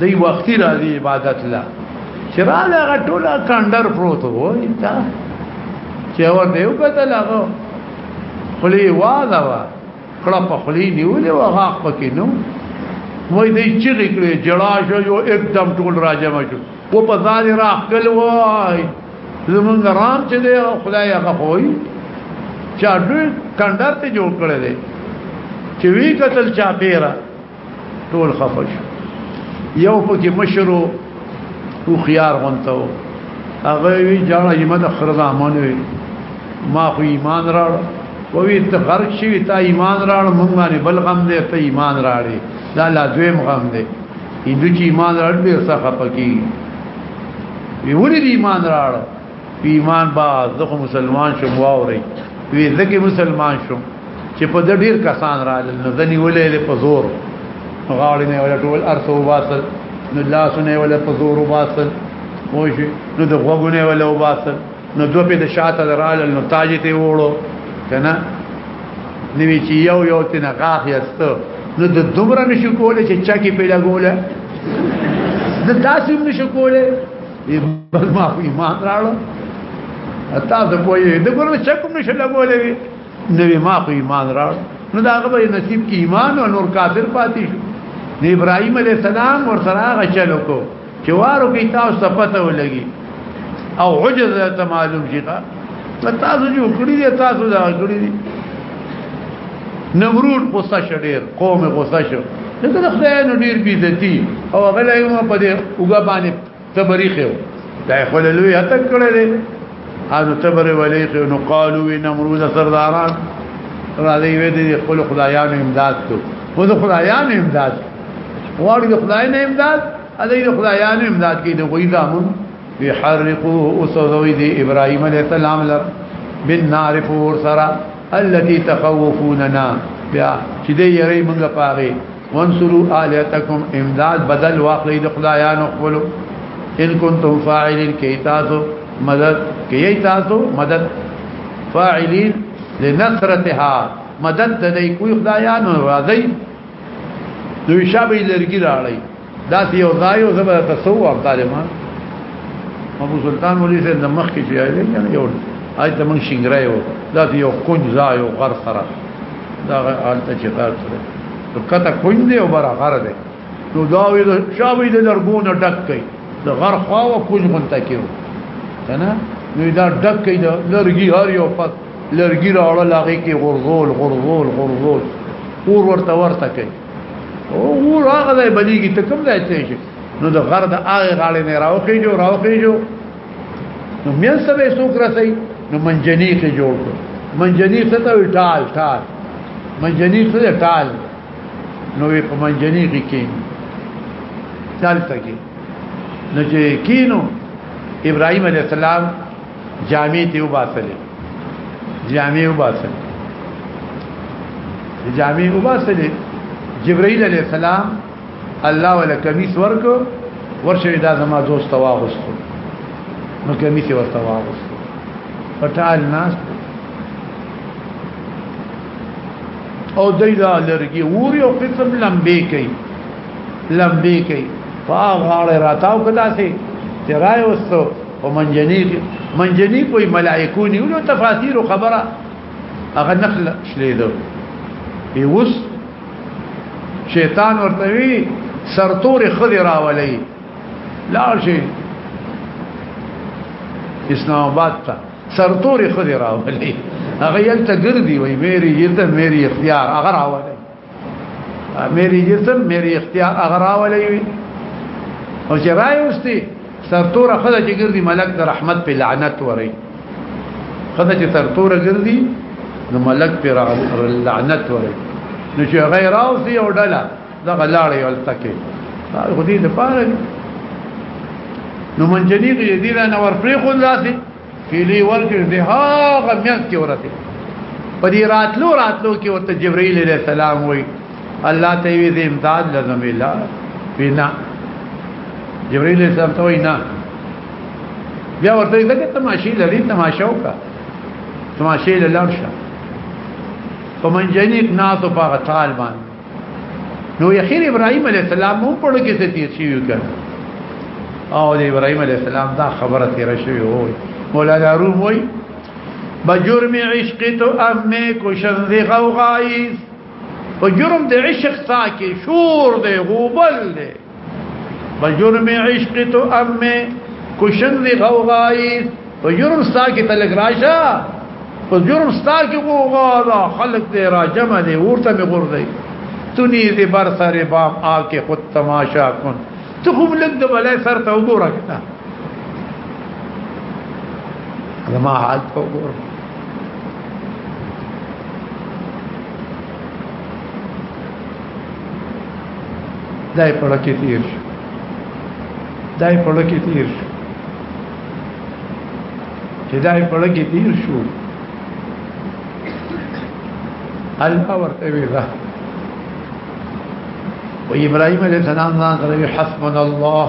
[SPEAKER 1] دی وختي راځي عبادت لا چې را لغه ټوله کندر پروت وای تا چې ور دی وکړه لغه خلی واده وا کړه په خلی نیولې و غاق پکې نو وای دی چې کړې جړا شو یو एकदम ټول راځم شو و په ځان راخ کل وای زمونږ رام چې دی خدای هغه وای چا ډېر کندر ته جوړ کړی دی چې وی قتل چا پیرا ټول خفش یو پکې مشرو او خيار غونته هغه وی جاړه یمه د خرزامن وی ما خو ایمان راړ وی ته غرق شوی تا ایمان راړ مونږ باندې بل غم دې ته ایمان راړې دا لا دویم غم دې هندو چې ایمان راړ به څه خپکی وی ولې ایمان راړ ایمان با زخه مسلمان شوم واوري وی زکه مسلمان شوم چې په د ډیر کسان را لنځنی ولې په زور غاړې نه ولا ټول ارثو واسل نو لاسونه ولا په زور واسل وشي نو د غوګونه ولا واسل نو دوه په د شاته درال نو تاج ته وړو کنه نوی چې یو یو تنه غاخ یست نو د دومره نشو کوله چې چا کې پیدا کوله د تاسو نشو کوله بس ما په ایمان راړو اتا زه پوهې د ګورو شک هم نشه لګولې وي نو ما په ایمان راړو نو دا هغه به نصیب کې ایمان او نور کافر پاتې شو د ابراهيم عليه السلام ور سره هغه چلو کو چې وارو کې تاسو ته پته ولګي او عجز ته معلوم شي تاسو جو کړی دي تاسو دا کړی دي نمرود غصه شډیر قوم غصه شو دغه خدای نو ډیر بي دتی او غلایو په دې وګ باندې تبری خو دا خو له لوی هته کړه دې هغه تبری ولې خو نو قالو وی نمرود سرداران را دې وې دې خپل خدایانو امداد کو خو د خدایانو امداد واړي د خدای نه امداد ا دې د خدایانو امداد کې د غوي دامن يحرقوه اسوي دي ابراهيم عليه السلام لر بالنار فور سرا التي تخوفوننا بیا چې دې یری موږ پاره وانصروا الهتکم امداد بدل واخلې د خدایانو خپل ان کنتم فاعلین کې تاسو مدد کې تاسو مدد فاعلین لنصرتها مدد دې کوی خدایانو راځي دوی شابه لرګي راړي دا یو ځای او زبر تاسو او طالبان ابو سلطان ولي سره د مخ کې چې آی دی یو آی ته مونږ شنګرای و دا یو کونج ځای او غر سره دا حالت چې غر سره نو کته کونج دی او بره غر دی نو دا وی د شاوې د لرګونو ډک کړي د غر خوا او کونج غونته کېو کنه نو دا ډک کړي د لرګي هر یو پات لرګي راړل هغه کې غرزول غرزول غرزول اور ورته ورته کوي او ور هغه ځای بلیږي ته کوم ځای ته شي نو د غر د هغه غاړې نه راوخی جو راوخی جو نو مې سبه سوک رسي نو منجنی کې جوړ کړ منجنی څه ته ټال ټال منجنی څه ټال نو په منجنی کې کې ټال تکي نو چې کینو ابراهيم عليه السلام جامې ته وباسلې جامې وباسلې جامې وباسلې جبرائیل علیہ السلام الله ولا کمیس ورکو ورشه دا زما دوست واغستو نو کمیس ورته واغستو پټال ناس او دای دا لرګي ووري او قسم لمبي کوي لمبي کوي فاغ غاړه راتاو کدا سي ترای وستو او منجنیق منجنیق وی ملائکونی ولو تفاسیر خبره هغه نخل شلیدو یوس شیطان ورته وی سرتور خدی راولې لاړ شي اسلام آباد ته سرتور خدی راولې هغه یلته ګرځي وی میری یلته میری اختیار هغه راولې میری جسم میری اختیار اغرا ولې وي او چې رايوستي سرتور خدای چې ګرځي ملک د رحمت په لعنت وري خدای چې سرتور ګرځي نو ملک په لعنت وري نو چې غیر او سی او ډلا دا غلاړې ولتکه خو دې د پاره نو منجنیق دې نه ور پرې خو لاسي کلی ورکړ دی هغه میاس کې ورته په دې راتلو راتلو کې ورته جبرئیل علیہ السلام وای الله ته وی دې امداد لازم الا بنا جبرئیل علیہ السلام ته وای نه بیا ورته دا ته ماشي لري تماشا وکا تماشې لاله په منجنیک ناس په غټال باندې نو یخیر ابراهیم علی السلام مو په لګه ته تیر شي وکړ او د ابراهیم علی السلام دا خبره تیر شي وو مولانا روم وای بجرم عشق تو امه کو شنذ غوغایس په جرم د عشق ساکي شور دی غوبل دی بجرم عشق تو اب میں کشن دی غوغائی په جرم ستا کې تلګ راشه په جرم ستا کې غوغا خلق دې را جمع دې ورته مې غور دی تنی دې بر سره بام آ کې خود تماشا کن ته خو لګ د بلای سر ته وګوره کنه زما حال ته وګوره دای په لکه تیر شو دای په لکه تیر شو چې دای په لکه تیر شو الله ورته ویلا و ابراهيم عليه السلام ځان غوړي حسبنا الله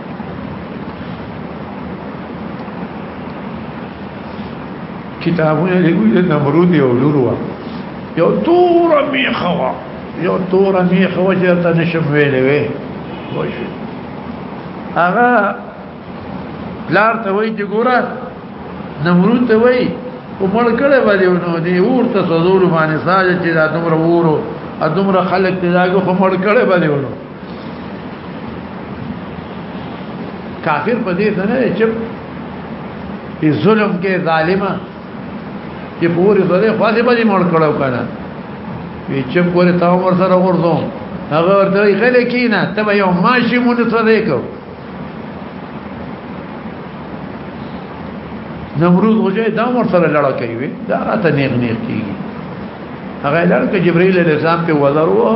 [SPEAKER 1] کتابونه لګوي د نمرود یو لوروا یو تور میخوا یو تور میخوا چې ته نشم ویلې وې وایي هغه لار ته وایي چې ګوره نمرود ته وایي او مړ کړه باندې نو دی ورته سزور باندې ساج چې دا دومره ورو ا دومره خلک ته داګه خو مړ کړه باندې ورو کافر په دې نه چې په ظلم کې ظالما چې پوری سره خاصه باندې مړ کړو کنه وی چې پوری تا ور سره ورځو هغه ورته یې خلک کینا ته یو ماشي مونږ سره کو نمرود غوجه دا ور سره لړا کوي دا راته نیغ نیغ کیږي هغه لړ کې جبرئیل علیه السلام په وزر وو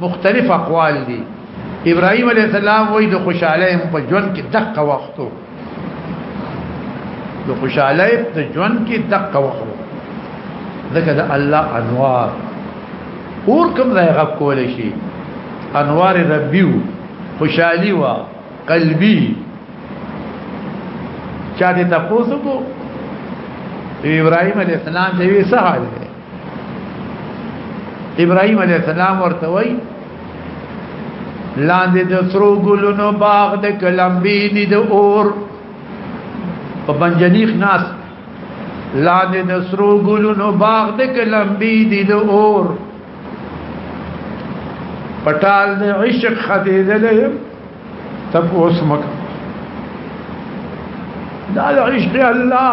[SPEAKER 1] مختلف اقوال دي ابراهيم عليه السلام وای د خوشاله په ژوند کې دقه وختو د خوشاله په ژوند کې دقه وختو دغه د الله انوار اور کوم ځای غب کول شي انوار ربيو خوشالي وا قلبي چا دې تاسو کو ابراهيم عليه السلام دې وسه حال ابراهيم عليه السلام ورته وای لاندې د سرو ګلونو باغ د کلمبینی د اور په بنجنیخ ناس لاندې د سرو ګلونو باغ د کلمبی دی د اور پټال د عشق خدیدلې تب اوس مکه دا عشق الله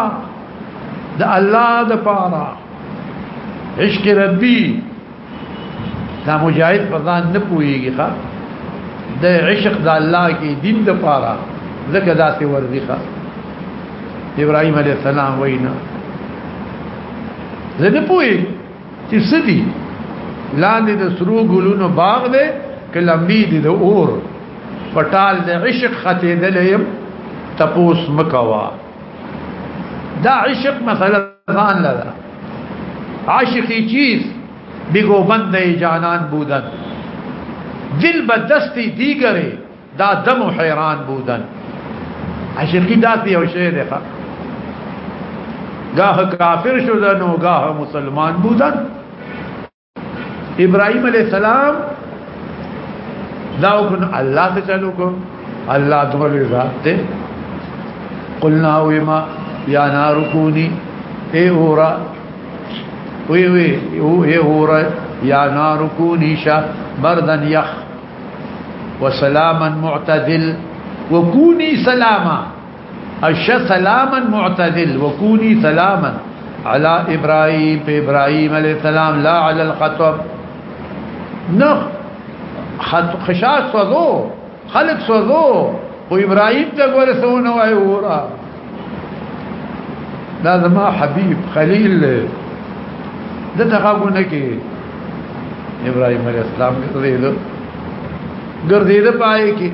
[SPEAKER 1] د الله د پاره عشق ربي دا مجاهد په ځان نه پويږي ښا د عشق د الله کې دین د پاره زکه داسې ورزي ښا ابراهيم عليه السلام وینا زه نه پوي چې سدي لاندې د سرو ګلونو باغ دی کلمبي دي د اور پټال د عشق خته دلیم تپوس مکوا دا عشق مسئلہ ځان لدا عاشقی چیز بگو بند جانان بودن دل بدستی دیگره دا دم و حیران بودن عاشقی دا تی او شعر ده گاه کافر شدن و گاه مسلمان بودن ابراهيم عليه السلام دا وکړ الله ته چلو کو الله دغه ذات ته قلنا وما يا نار كوني اي اورا وي وي او اي اورا يا نار كوني شا بردا يخ وسلاما معتدل وكوني سلاما الش سلاما معتدل وكوني سلاما على ابراهيم في ابراهيم عليه السلام لا على الخطب نخ خشاش سوزو خلق سوزو و ابراهيم ته ګوره سونه وای ورا دا زما حبيب خليل ده تخاګونه کې ابراهيم عليه السلام کې ګرځیدل ګرځیدل پای کې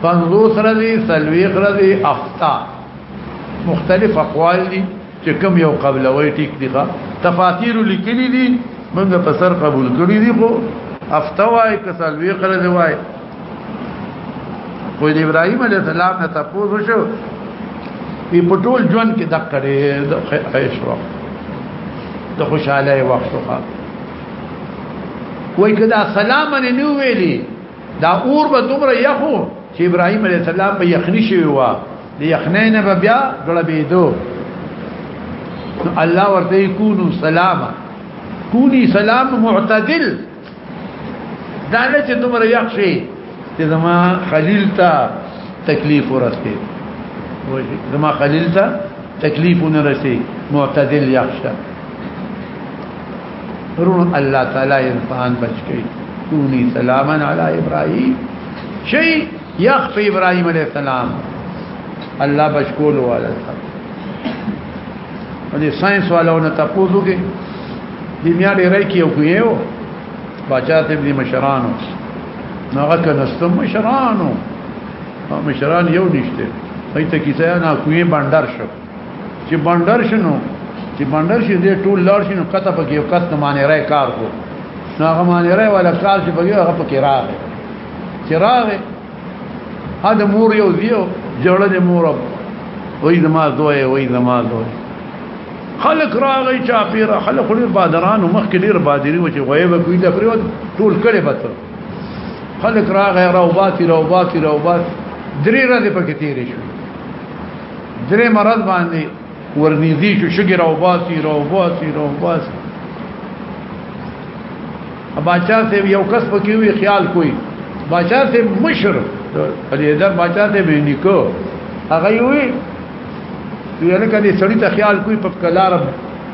[SPEAKER 1] پنځوس رضی سلویخ رضی افتا مختلف اقوال دي چې کوم یو قبلوي ټیک دي ښا تفاسیر لیکلي دي موږ په سر قبول کړی دي خو افتا وای که سلویخ رضی وای خو د ابراهيم عليه السلام نه تاسو شو په پټول ژوند کې د کړې د خیش وخت د خوشاله وخت وخت وای کدا سلام نه ویلي دا اور به دومره یخو چې ابراهيم عليه السلام په یخني شوی و د یخنۍ نه به بیا ګړبېدو نو الله ورته کونو سلام کونی سلام معتدل دا نه چې دومره یخ شي چې زما خلیل ته تکلیف ورسته وایي زما خلیل ته تکلیف ورسته معتدل یخ شه رونو الله تعالی انسان بچ کړي کونی سلامن علی ابراهیم شي یخ په ابراهیم علی السلام الله بچ کول والا او دې ساينس والونه تاسو کې د میا ډیرای کیو کیو بچا ته دې مشرانو نو هغه کنستم مشرانو مشران یو نشته هیته کیسه نه کوی بندر شو چې بندر شنو چې بندر شي دې ټول لار شنو کته پکې یو کس نه معنی راي کار کو نو هغه معنی راي ولا کار چې بګي هغه پکې راغی چې راغی هدا مور یو دیو جوړه دې مور وای زما دوی وای زما دوی خلق راغی چا پیر خلق ډیر بادران مخ کې ډیر بادری و چې غیب کوي د پریوت ټول کړي بتر خلق راغی راوباتي راوباتي راوباتي درې ورځې پکې تیرې شو درې مرز باندې ورنيزي شو شګر او باسي رو باسي رو باسي باچا سے یو کس پکې وی خیال کوي باچا سے مشر علي در باچا سے به نکو هغه وی یو نه کدي سړی ته خیال کوي په کلار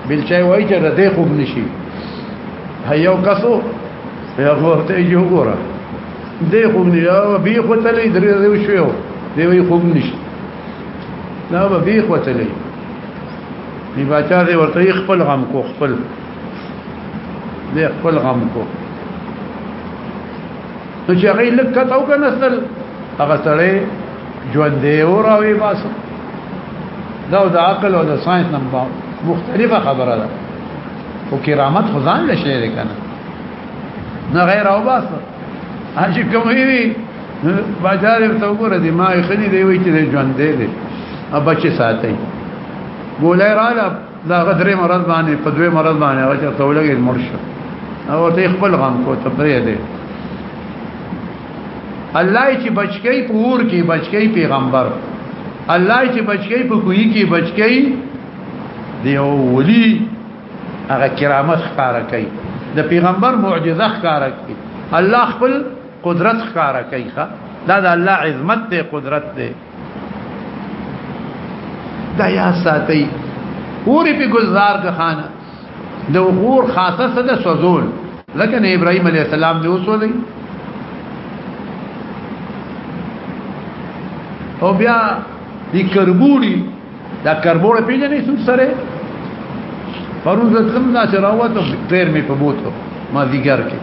[SPEAKER 1] بلچای وای چې رده خوب نشي هيو کسو یا ورته یو ګوره دې خوب نه یا به خو تلې درې شو دی وی خوب نشي دا به بیخ وتلی دی باچا دی ورته خپل غم کو خپل دی خپل غم کو نو چې هغه لکه تاو کنه سل هغه سره ژوند دی او راوي باسه دا د عقل او د ساينس نه مختلفه خبره ده او کرامت خدان له شعر کنه نه غیر او باسه هغه کومې بازار ته وګوره دی ما خلی دی وی چې ژوند دی دی اب بچی ساتي ګولای را لا دا غدرې مرض باندې په دوی مرض باندې هغه ته ولګي مرشه او ته خپل غم کو ته پرې دی الله چې بچکی پور کې بچکی پیغمبر الله چې بچکی په کوی کې بچکی دی او ولی هغه کرامت ښکارا کوي د پیغمبر معجزه ښکارا کوي الله خپل قدرت ښکارا کوي ښا دا د الله عظمت دی قدرت دی دا یا ساتي پوری په گلزار کا خانه د غور خاصه صد سوزول لکه نه ابراهيم عليه السلام دی وسولې او بیا د کربوړي دا کربوړه پیژنې سود سره پرون زه تلم دا چې راوته پیر مې په بوتو ما دیګر کې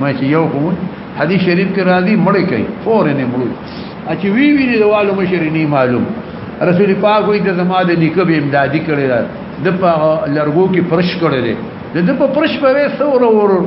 [SPEAKER 1] ما چې یو کوم حدیث شریف کې راځي مړې کوي فورې نه مړو اچ وی وی دی والو مشرې نه معلوم رسول پاک وي د زما د نیکه به امدادي کړی دا د په لرګو کې پرش کړی دی د په پرش په وسه ورور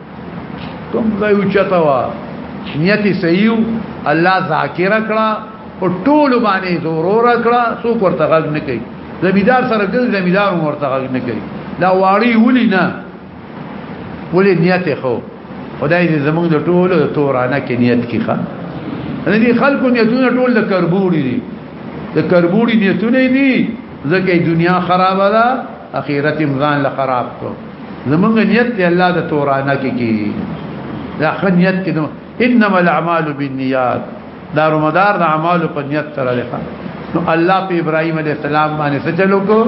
[SPEAKER 1] کوم ځای اوچته وا نیت صحیح الله ذاکر کړه او ټول باندې ضرور کړه څوک ورته غږ نه کوي زمیدار سره ګل زمیدار ورته غږ نه کوي دا واړی ولي نه ولې نیت خو خدای دې زمونږ د ټولو تورانه کې نیت کې ښه ان دي خلکو نیتونه ټول د کربوړي دي د کربوړي نیتونه دي ځکه دنیا خراب ده اخرت امزان لا خراب کو زمونږ نیت دی الله د تورانه کې کی دا خنیت کې نو انما الاعمال بالنیات دا رمضان د اعمال په نیت سره لخوا نو الله په ابراهيم عليه السلام باندې څه چلو کو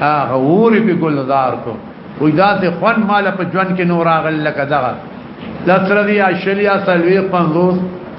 [SPEAKER 1] هغه ور په ګلزار کو وې دا ته خون مال په ژوند کې نور اغل لکه دا لسردي اشلیا سلوي 50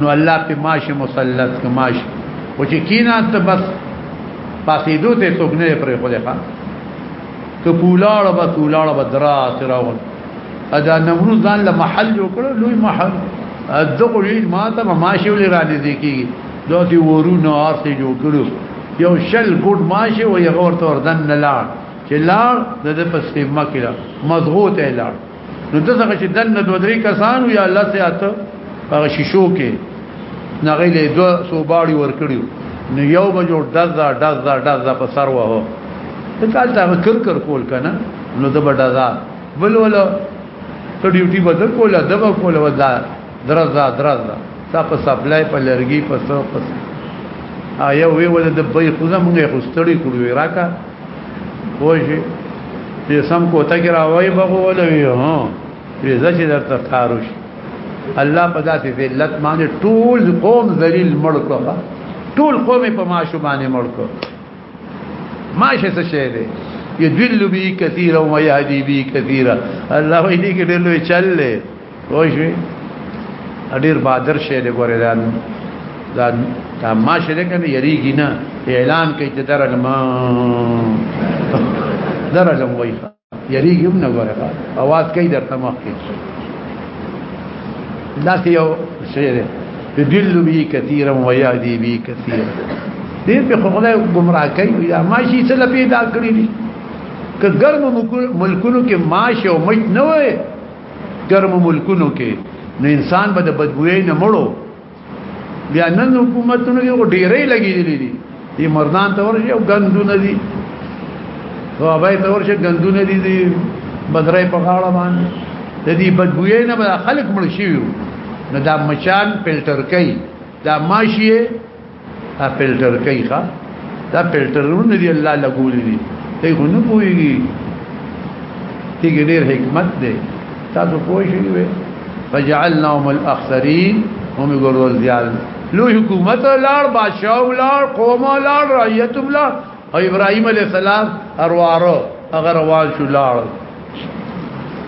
[SPEAKER 1] نو الله په ماش مسلط کماش او چې کینا ته بس پاسې دوه ته څوک نه پرې خو لخوا ته پولاړه به پولاړه به درا تراول ادا نمرود ځان له محل جوړ کړو لوی محل دغه لوی ما ته ماشي ولې را دي کیږي دا دی ورونه ارته جوړ کړو یو شل ګډ ماشي او یو ورته وردن نه لاړ چې لاړ د پسې مکه مضغوط اعلان نو دغه چې دنه دوه درې کسانو یا الله سي اته هغه شیشو کې نغې له دوه سو باړي ور کړیو نو یو بجو دزا دزا دزا په سر وه ته کال تا کر کر کول کنه نو دبا دزا بل ولا ته ډیوټي بدل کوله دبا کوله ودا درزا درزا تا په سپلای په لرګي په سو په آیا وی ول د بې خو زمونږه خو ستړي کړو راکا وای شي دې سم کوته کې راوي بغولوي ها دې ځکه درته کارو شي الله په داسې ذلت باندې ټول قوم ذلیل مړ کړه ټول قوم په ماشو باندې مړ کړه ماشه څه شي دې يدل بي كثيرا ويهدي بي كثيرا الله دې کې ډېر لوی چل وښوي اډیر بادر شه دې ګورې دا دا دا ما شه دې کنه یریږي نه اعلان کوي چې درغم درغم وای یریږي هم نه ګورې اواز کوي درته مخ کې دا یو شه دې يدل به كثيرا ويهدي به كثيرا دې په خدای گمراه کوي دا ماشي څه لپاره دا کړی دي که ګرم ملکونو کې ماش او مچ نه وي ګرمو ملکونو کې نو انسان به د بدبوې نه مړو بیا نن حکومتونو کې ډېرې لګېدلې دي دې مردان ته ورشي او ګندونه دي او ابای ته ورشي ګندونه دي دي بدرې په غاړه باندې د دې بدبوې نه به خلک مړ شي نو دا مچان فلټر کوي دا ماشي دا فلټر کوي ښا دا فلټرونه دی الله لګولې دي ته خو نه پويږي ته ډېر حکمت دی تاسو پوه شئ وي فجعلناهم الاخسرين هم ګورول زیال لو حکومت لار بادشاہ لار قوم لار رعیت لار او ابراهيم عليه السلام اروارو هغه روان شو لاړ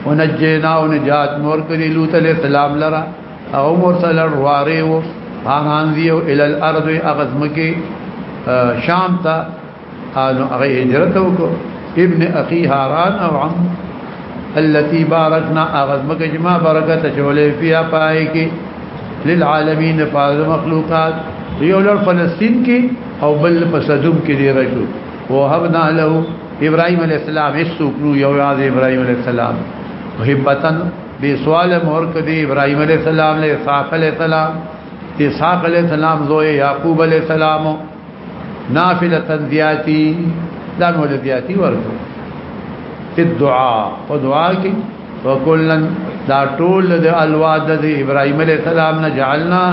[SPEAKER 1] ونجینا او نجات مور کړي لوط عليه السلام لرا او مور سره رواره وو هغان دیو ال الارض اغزمکی شام ته انو هغه هجرت وکړو ابن اخي هاران او عم التي باركنا اغزمک جما برکت چولې فيها پای کې للعالمین فاز مخلوقات یو لړ فلسطین کې او بل په صدوم کې دی راشو او حبنا له ابراهيم عليه السلام اسوکرو یو یاد ابراهيم عليه السلام محبتن به سوال مور کدي ابراهيم عليه السلام له اسحاق عليه السلام اسحاق عليه السلام زوی يعقوب عليه السلام نافله تنزياتي دا مولدياتي ورته الدعاء په دعا کې وکلن دا ټول د الواد د ابراهيم عليه السلام نه جعلنا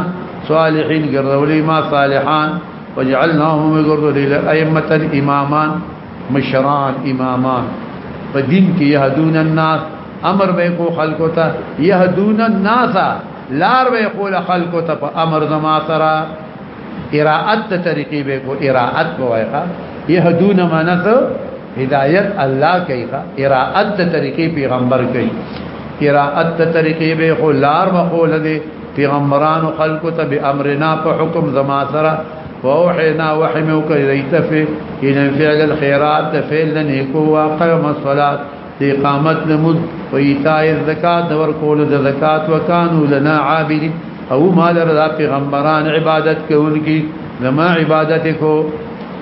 [SPEAKER 1] صالحين ګرځولې ما صالحان وجعلناهم ګرځولې ائمه امامان مشران امامان په دین کې يهدون الناس امر به کو خلقو ته يهدون الناس لار به کو خلقو ته په امر زما سره قراءت طریقې به کو قراءت وایخه يهدون منس هدایت الله کوي قراءت د طریقې پیغمبر کوي قراءت د طریقې به خو لار مخول دي پیغمبران او خلق ته به امرنا په حکم زما سره ووحینا وحمه کوي ریتفه ان فعل الخيرات فعل نیکو واقع مصلات اقامت نمود و ایتاء الزکات ور کول د زکات وکانو لنا عابد او مال رضا پیغمبران عبادت کوونکی زما عبادت کو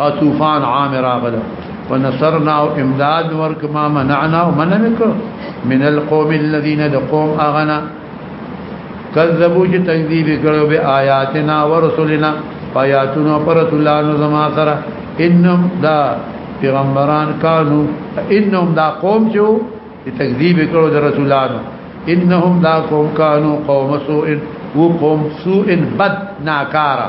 [SPEAKER 1] او طوفان عام راغله ونصرنا او امداد ورک ما منعنا ومنمک من القوم الذين دقوم اغنا كذبوا چې تکذیب کړو به آیاتنا ورسلنا آیاتنا پر رسول الله زما سره انهم دا پیغمبران کانو انهم دا قوم چې تکذیب کړو د رسولانو انهم دا قوم کانو قوم سوء وقوم سوء بد ناکاره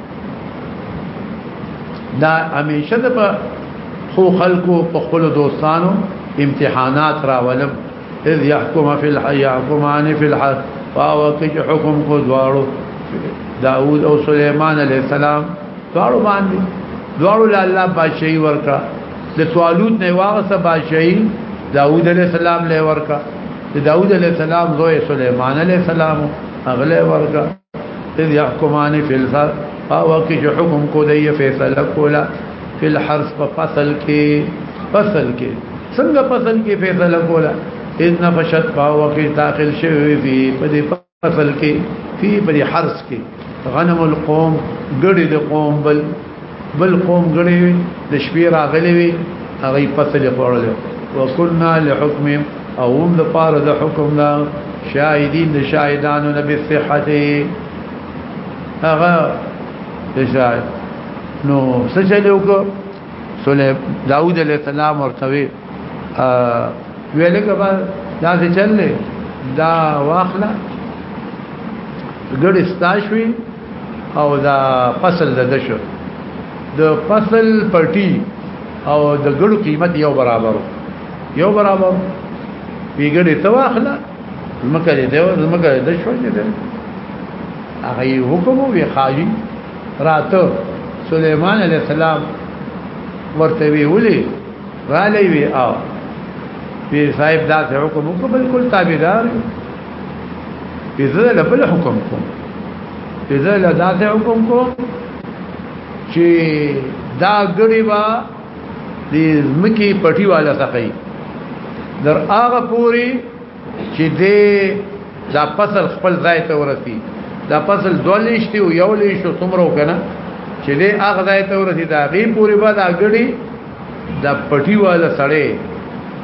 [SPEAKER 1] دا همیشه د خو خلکو په خپل دوستانو امتحانات راولم اذ يحكم في الحي يحكمان في الحد فاو کې حکم کو دواړو داوود او سليمان عليه السلام دواړو باندې دواړو له الله بادشاہي ورکا د طالوت نه واغسه بادشاہي داوود عليه السلام له ورکا د داوود عليه السلام زوی سليمان عليه السلام اغله ورکا اذ يحكمان في الفر او کی جو حکم کو دی فیصله کولا فی الحرس په فصل کې فصل کې څنګه فصل کې فیصله کولا اذ نفشت فاو کی داخل شوی فی په دې فصل کې فی په حرس کې غنم القوم ګړي د قوم بل بل قوم غړي وي د شپې راغلي وي هغه فصل خوړل وکنا لحکم او هم د پاره د حکم دا شاهدین د شاهدانو نه به صحت هغه شاهد نو سچلو کو سولې داوود علیہ السلام ورته وی ویلې کبا دا څه چللې دا واخله ګډ استاشوي او دا فصل د دشو د فصل پټي او د ګړو قیمت یو برابر یو برابر پیګړې تواخله مکه دې دیو مکه دې شو دې هغه حکم وی خالی راته سليمان عليه السلام ورته وی ولي را لوي او پیر صاحب دا حکم کو بالکل تابعدار اذا لبل حکم کوم اذا لذات حکم کوم چې دا غړي با د مکی پټي والا سقي در هغه پوری چې دې دا فصل خپل ځای ته ورسی دا فصل دولشتي او یو لیشو څومره کنه چې دې هغه ځای ته ورسی دا غي پوری با دا غړي دا پټي والا سړی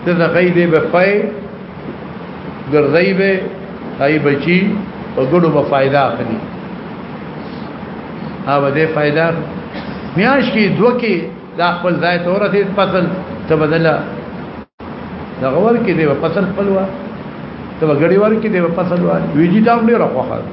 [SPEAKER 1] ته زغې دې به پي ګرځي به هاي بچي او ګړو به فائدہ اخلي ها به دې فائدہ میاش کې دوه کې دا خپل ځای ته ورته فصل ته بدله دا غور کې دی فصل خپلوا ته غړي ور کې دی فصل وای ویجی دا ډیر خوخه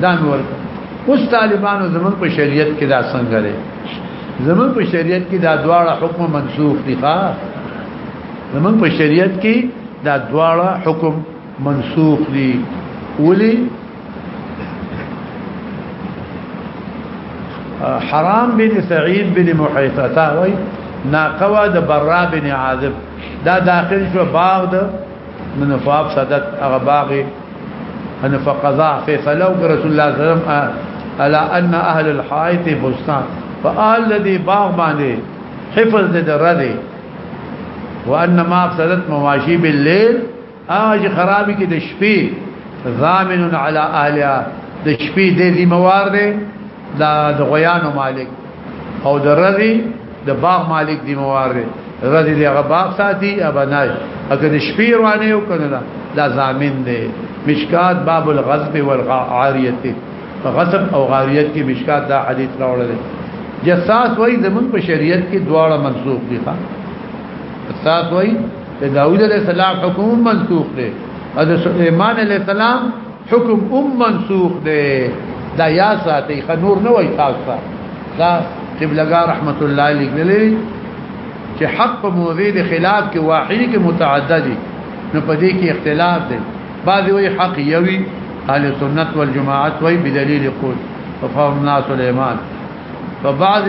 [SPEAKER 1] دا نور اوس طالبانو زمون په شریعت کې دا څنګه لري زمون په شریعت کې دا دواړه حکم منسوخ دي ښا زمون په شریعت کې دا دواړه حکم منسوخ دي ولي حرام بن سعید بن محیطتا وای ناقوا د برا بن عازب دا داخل شو باغ د منفاب صدت هغه باغ ان فقضا فیصله وکړه رسول الله صلی الله علیه وسلم الا ان اهل الحائط بستان فآل الذي باغ باندې حفظ دې درده وان ما افسدت مواشي بالليل اج خرابي کې د شپې ضامن على اهلها د شپې دې ذمہ وار دي دا د غيانو مالک او د رضي د باغ مالک دی موار دی رضی دی هغه باغ ساتي ابنای اګه د شپې روانه یو کنه دا ضامن دی مشکات باب الغصب والعاریت غصب او غاریت کې مشکات دا حدیث راوړل دی جساس وای زمون په شریعت کې دواړه منسوخ دي ښا جساس وای ته داوود علیہ السلام حکم منسوخ دی او د سليمان علیہ السلام حکم ام منسوخ دی دا یا ساتي خنور نه وای تاسو دا قبلګا رحمت الله لګلې چې حق په موضوع د خلاف کې واحد کې متعدد نو په دې کې اختلاف دی بعض وی حق یوي اهل سنت والجماعت وی بدلیل قول وفهم الناس سليمان فبعض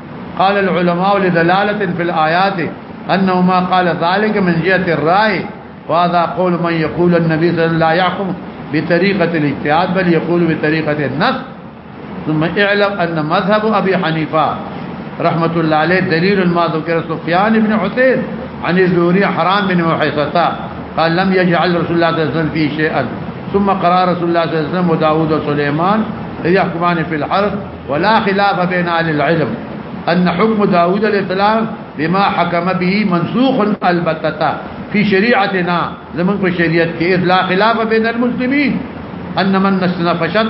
[SPEAKER 1] قال العلماء لدلالة في الآيات أنه ما قال ذلك من جهة الرأي وهذا قول من يقول النبي صلى الله عليه وسلم لا يحكم بطريقة الاجتهاد بل يقول بطريقة النص ثم اعلم أن مذهب أبي حنيفة رحمة الله عليه دليل ما ذكر سفيان بن حسين عن الزهوري حرام بن محيصتا قال لم يجعل رسول الله صلى الله عليه وسلم فيه شيئا ثم قرار رسول الله صلى الله عليه وسلم وداود وسليمان يحكمان في الحرب ولا خلاف بين أهل العلم ان حكم داوود عليه السلام بما حكم به منسوخ البتة في شريعتنا زمن په شریعت کې لا خلاف بين المسلمين ان من نفشت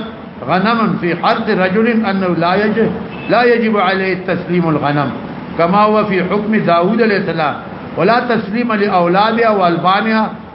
[SPEAKER 1] غنما في حرث رجل انه لا يجب لا يجب عليه تسليم الغنم كما هو في حكم داوود عليه السلام ولا تسليم لاولادها والبانها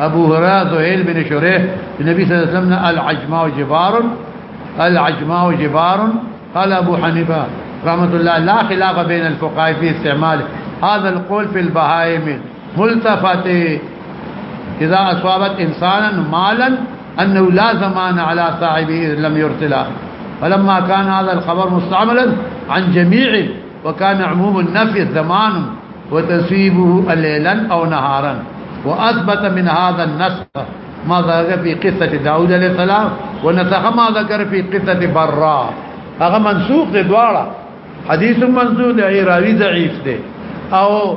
[SPEAKER 1] ابو هريره ذهيل بن شريح النبي صلى الله عليه وسلم العجماء جبار العجماء جبار قال ابو حنيفه رحمة الله لا خلاف بين الفقهاء في استعمال هذا القول في البهائم ملتفت إذا أصابت إنسانا مالا أنه لا زمان على صاحبه لم يرسله فلما كان هذا الخبر مستعملا عن جميع وكان عموم النفي الزمان وتسويبه ليلا أو نهارا وأثبت من هذا النسخ ما ذكر في قصة داوود عليه السلام ونسخ ما ذكر في قصة براء هغه منسوخ دي دواړه حدیث منصور دی راوی ضعیف دی او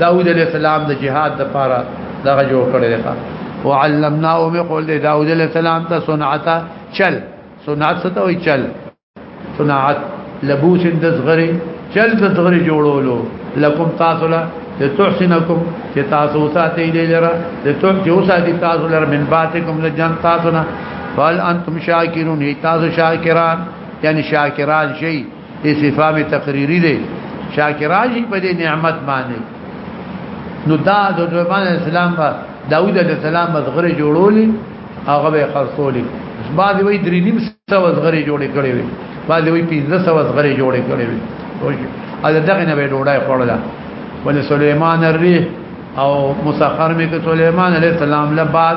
[SPEAKER 1] داوود علیہ السلام د جهاد د پاره دغه جوړ کړی دی وعلمناه من قول داوود علیہ السلام ته صنعت چل صنعت څه ته وی چل صنعت لبوس د صغری چل د صغری جوړولو لکم تاسو له لتحسنکم چې تاسو ساتي لره لتحجو ساتي تاسو لره من باتکم لجن تاسو نه فال انتم شاکرون تاسو شاکران یعنی شاکران شي استفهام تقریری دی شاکراشی په دې نعمت باندې نو دا د سليمان اسلام با داوود عليه السلام مزغره جوړولې هغه به خرصولې بعد وی درې نیم سو مزغره جوړې کړې وي بعد وی 15 سو مزغره جوړې کړې وي او دغه نه به ډوډۍ خوړله ول سليمان الريح او مسخر مې ک سليمان عليه السلام له بعد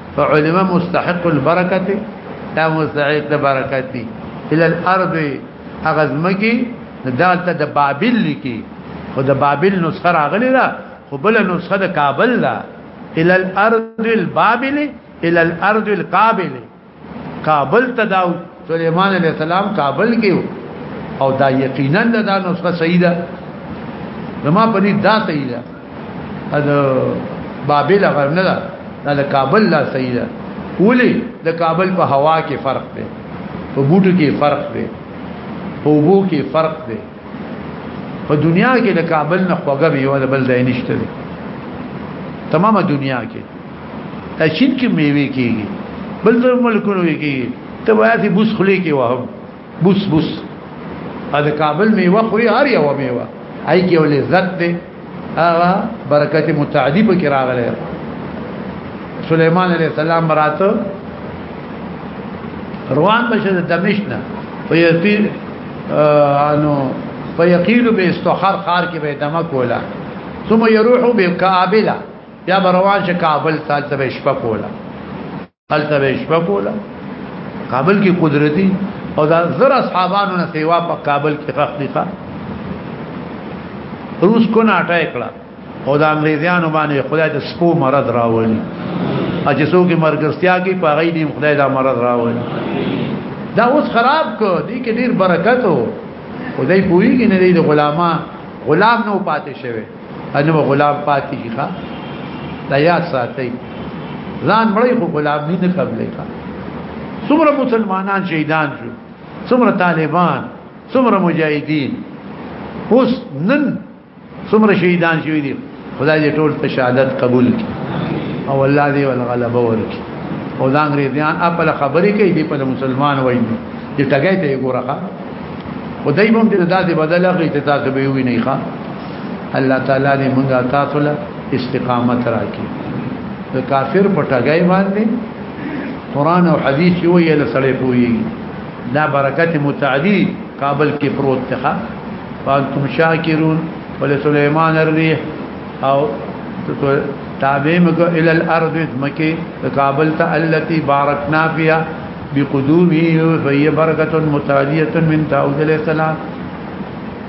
[SPEAKER 1] فعلم مستحق البرکت دا مستحق د برکت دی الى الارض اغزمکی دالته د بابل لکی خو د بابل نسخه راغلی دا خو بل نسخه د کابل دا الى الارض البابل الى الارض القابل کابل تداو سليمان عليه السلام کابل کې او دا یقینا دا نسخه صحیح ده زما په دې دا صحیح ده دا بابل غر نه ده دا د کابل لا صحیح ده ولې د کابل په هوا کې فرق دی په بوټو کې فرق دی په وبو کې فرق دی په دنیا کې د کابل نه خوګه به یو د بل ځای نشته دی تمامه دنیا کې تشین کې میوه کېږي بل ځای ملکونو کې ته بیا دې بوس خلی کې وهم بوس بوس ا د کابل میوه خوري هر یو میوه آی کې ولې عزت دې هغه برکت متعدی په کې راغله سليمان عليه السلام براته روان بشه د دمشق نه په یتیر انو په یقیل به استخر خار کې به دمه کولا ثم يروح به کابل یا روان شه کابل سال ته شپه کولا هلته به شپه کوله کابل کې قدرتي او دا زر اصحابانو نه سیوا په کابل کې خخ دي ښا روس کو نه اٹای کړه او دا انګريزانو باندې خدای د سپو مرض راوړي اجه سو کې مرګستیا کې په غي دي خدای دا مرض راوړي دا اوس خراب کو دي کې ډیر برکت وو خدای پوریږي نه دي غلاما غلام نو پاتې شوی انو غلام پاتې شي ښا دا یا ساتي ځان مړی خو غلام نه قبلې کا څومره مسلمانان شهیدان شو څومره طالبان څومره مجاهدین اوس نن څومره شهیدان شوی دي خدای دې ټول ته شهادت قبول کړي او الله دې ول غلبه ورکړي او دا انګريزان خپل خبرې کوي دې په مسلمان وایي چې ټګای ته ګورخه خدای مونږ دې داسې بدل اخلي چې تاسو به ویني ښا الله تعالی دې موږ تاسو له استقامت راکړي د کافر په ټګای باندې قران او حديث یو یې له سړې پوي دا برکت متعدی کابل کې پروت ته فانتم شاکرون ولسليمان الريح او تابع مکو الى الارض مکی کابل ته التي باركنا فيها بقدومه فهي بركه متعديه من داود عليه السلام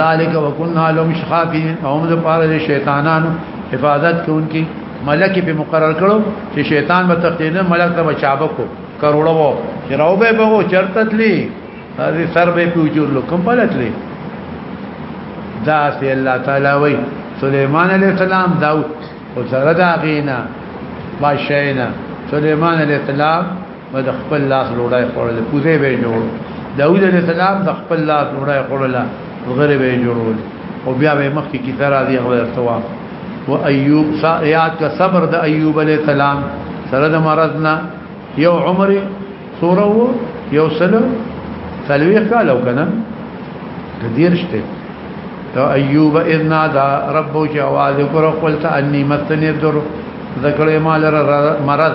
[SPEAKER 1] ذالک وکنا لهم شخافین هم د پاره د شیطانانو حفاظت کوونکی ملک په مقرر کړو چې شیطان به تختینه ملک ته بچاو کو کروڑو وو چې راو به به چرتتلی هغه سر به پیوجور لو کوم پلتلی دا سي الله تعالی وای سليمان عليه السلام داوود او سره دا غینا بادشاہینا سليمان عليه السلام به د خپل لاس ډوډۍ خوړل کوزه به جوړ داوود علیه السلام د خپل لاس ډوډۍ خوړل غره به جوړول او بیا به مخ کې کثر راځي غره ارتوا و ایوب یاد کا صبر د ایوب علیه السلام سره د مرضنا یو عمر سوره یو سنه سلوی قال او کنه کدیر شته تو ایوب اذ نادا ربو چې आवाज وکړ خپل ته انی متنی در ذکر مال مرض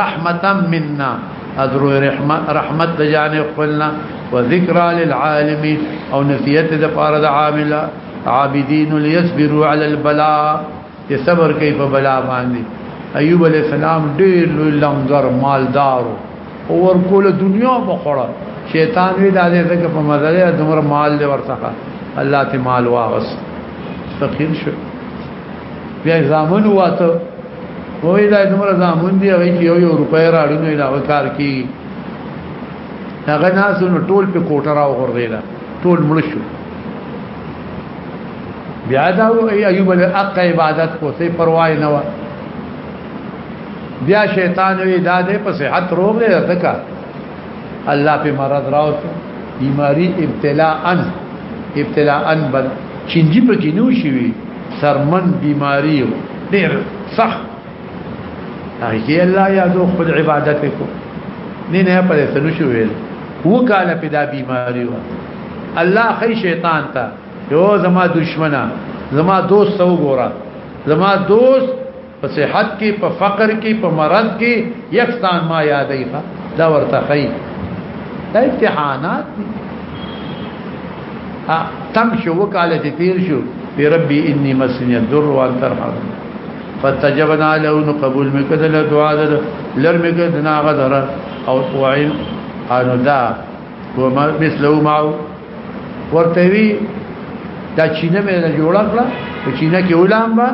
[SPEAKER 1] رحمتا منا ادرو رحمت د جان خپلنا وذکر للعالم او نصیحت د پاره د عامل عابدین ليصبروا على البلاء چې صبر کوي په بلا باندې ایوب علی السلام ډیر لوی لمزر مالدار او ور کوله دنیا په خړه شیطان وی د دې څخه په مزله دمر مال له ورڅخه الله ته مال واغس فقیر شو بیا زامن واته وای دا دومره زامن دی هغه یو یو روپۍ راړي نو دا کار کی هغه ناس نو ټول په کوټه راو غردیلا ټول مړ شو بیا دا ایوب له اق عبادت کو سي پروا نه و بیا شیطان وی دا دې په صحت روغ دی ځکه الله په مرض راو بیماری ابتلاء ان ابتلاء ان بل چنجي په کې نو شي سرمن بیماری و دیر سخت اگه اللہ یادو خود عبادت کو نی نه پر سنشو ویل وکاله پیدا بیماری و الله خی شیطان تا یو زما دشمنه زما دوست وګوره زما دوست په صحت کې په فقر کې په مرض کې یک ځان ما یادې ښه دا ورته خی دا امتحانات دي ها تم شو وکاله چې تیر شو بی ربی انی مسنی الدر وانت ارحم فتجبنا له نو قبول میکدل دعا در لر میکدنا غدر او وعین قانو دا وما مثلو معو ورتوی دا چینه مې جوړه کړه په چینه کې ولام با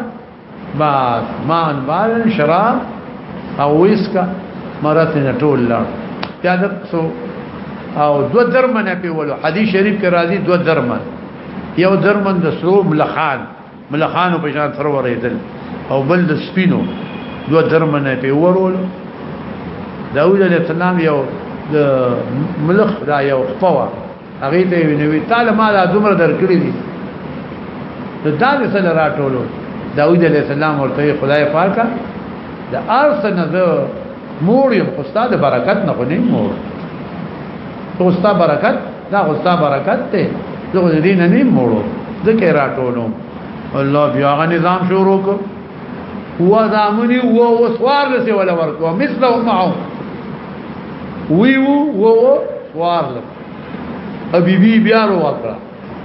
[SPEAKER 1] بعد ما انبال شراب او ویسکا مرتين ټول لړ بیا د سو او دو درمن په ولو حدیث شریف کې راځي دو درمن یو درمن د سرو ملخان ملخانو په شان سره ورېدل او بل د سپینو دو درمن په ورول داوود علیه السلام یو د ملخ دا یو خپوا هغه ته وی نو تعالی ما دا دومره درکړي دي نو دا به سره راټولو داوود علیه السلام ورته خدای پاکه د ارس نه زه مور یم خو ستاد برکت نه غنی مور خو ستا برکت دا خو ستا برکت ته زه غو دین نه مورو ذکر راټولو الله بیا غ نظام شروع کو هو زامنی و وسوار لسی ولا ورکو مثله معه وی وو وو وارلس ابي بي بیا رو وکړه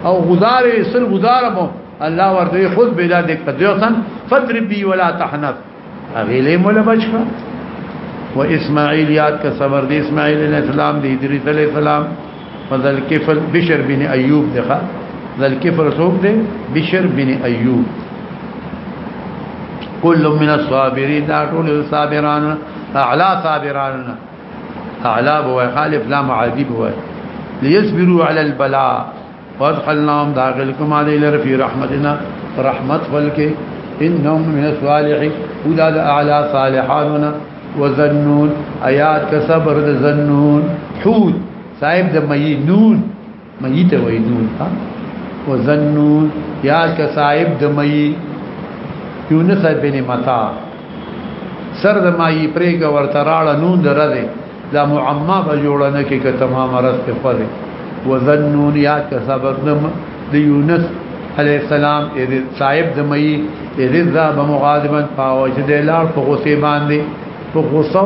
[SPEAKER 1] او غزارې سر غزاره مو الله ورته خود بلا دې قدرتن فضرب بي ولا تحنف اغيله مولا بچا و اسماعیل یاد کا صبر دی اسماعیل علیہ السلام دی ادریس علیہ السلام فضل کفل بشر بن ایوب دخا ذل کفل سوق دی بشر بن ایوب كل من الصابرين لا تقول صابران اعلى صابران اعلى هو خالف لا معذب هو ليصبروا على البلاء وادخلناهم داخلكم عليه لرفي رحمتنا رحمت فلك انهم من الصالحين اولاد اعلى صالحاننا وزنون ايات كصبر زنون حود صاحب دمي نون ميت وای نون ها وزنون یا که صاحب د مئی یونس بن متا سر د مئی پرېګ ورته راړه نون درځي دا معما به جوړ نه کې که تمام رس په خوځي وزنون یا که صبر د یونس علی السلام اذ صاحب د مئی اذ ذا بمغاضبا فاوجد لار په غصه باندې په غصه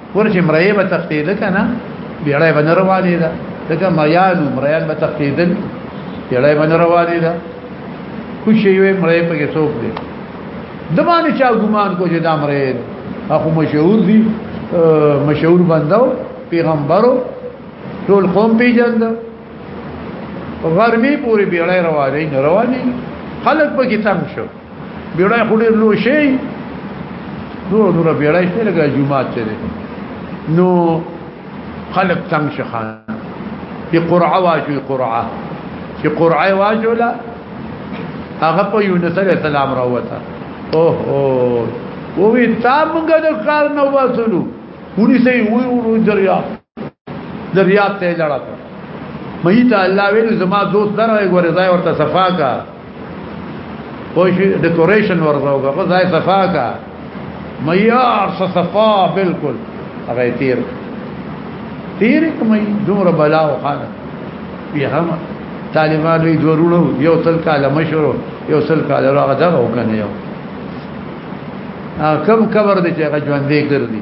[SPEAKER 1] ورچ مرای به تختید کنه بیړای باندې روانې ده دغه میان مرایان به تختیدل بیړای باندې روانې ده خو شی وي مرای په کې څوک دی دمانه چا ګمان کو چې دا مرای اخو مشهور دي مشهور بندو پیغمبرو ټول قوم پیجند غربي پوری بیړای روانې روانې خلک په کې تنگ شو بیړای خو ډیر لوی شي دوه دوه بیړای شته لکه جمعات چې نو خلق تنگ شخان په قرعه واجو قرعه چې قرعه واجو لا هغه په یونس علی السلام راوته اوه او وی تا موږ د کار نو واسلو ونی سي وی ورو دریا دریاب ته لړا کړ مې ته الله ویل زما دوست درغه ګورې ځای ورته صفا کا پوه شي ډیکوریشن ورته وګوره ځای صفا کا معیار صفا بالکل هغه تیر تیر کومې دومره بلا او خانه بیا هم طالبان وی دورونو یو تل کاله مشورو یو تل کاله راغه دغه وکنه یو کم کبر دي چې هغه ژوند دی ګرځي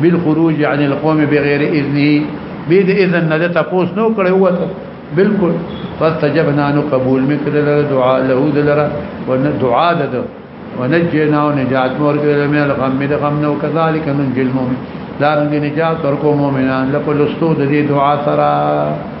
[SPEAKER 1] بالخروج عن القوم بغیر اذنه به د اذن نه ته پوس نو کړو وته بالکل فاستجبنا نو قبول مکر له دعا له دلره ون دعا ده ونجينا ونجات مور کړل مې الغم دې غم نو كذلك ننجي المؤمن دارنګ نجات ورکو مؤمنان لپاره لستو د دې دعا سره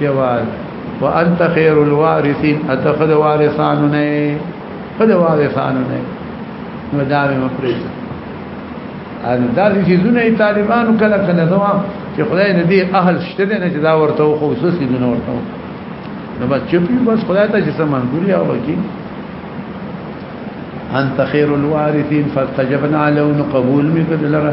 [SPEAKER 1] جواد وانت خير الوارثين اتخذ وارثان نه خذ وارثان نه نو دا مې مپریز ان دا دې زونه طالبانو کله کله زما چې خدای دې اهل شته نه چې دا ورته خو خصوصي نه ورته نو بس چپی بس خدای ته چې سمان ګوري او کی انت خير الوارثين فاستجبنا له قبول مې کړل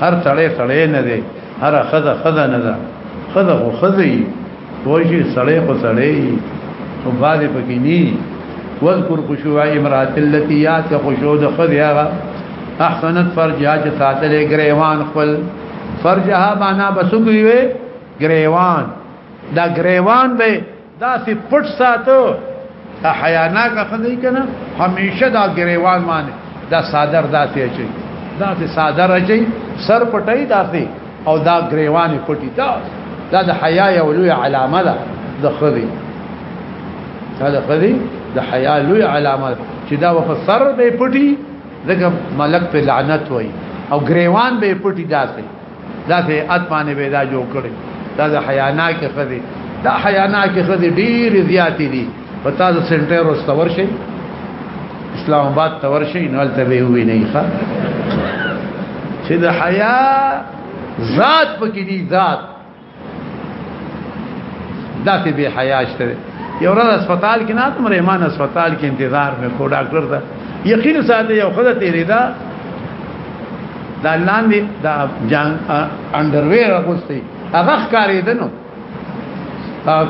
[SPEAKER 1] هر سړی سړی نه دی هر خزه خزه نه ده خزه خو خزه یي وایي سړی خو سړی یي او بعد پکې ني واذكر خشوع امرات التي يات خشوع د خزیا احسنت فرجها چې ساتلې گریوان خپل فرجها معنا بسګوي گریوان دا گریوان به دا سی پټ ساتو دا حیانا کا خدای کنه همیشه دا گریوان معنی دا صادر داسې اچي داسې صادر اچي سر پټي داسې او دا گریوان پټي دا دا د حیا یو لوی علامه ده د خدي دا د خدي د حیا لوی علامه چې دا په سر به پټي دغه ملک په لعنت وای او گریوان به پټي داسې دا سه اتمانه به دا جوړ کړي دا د حیانا کې خدي دا حیانا کې خدي ډیر زیات دي پتا د سنټر او استور شي اسلام آباد تور شي نو تل به وي نه ښه چې د حیا ذات پکې دي ذات داسې به حیا شته یو ورځ هسپتال کې ناتم رحمان هسپتال کې انتظار مې کو ډاکټر ته یقین ساته یو خدای تیرې دا دا لاندې دا جان انډرویر اغوستي هغه ښکارې ده نو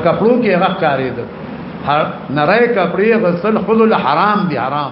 [SPEAKER 1] کپړو کې هغه ښکارې ده نری کپړې غسل خود الحرام دي حرام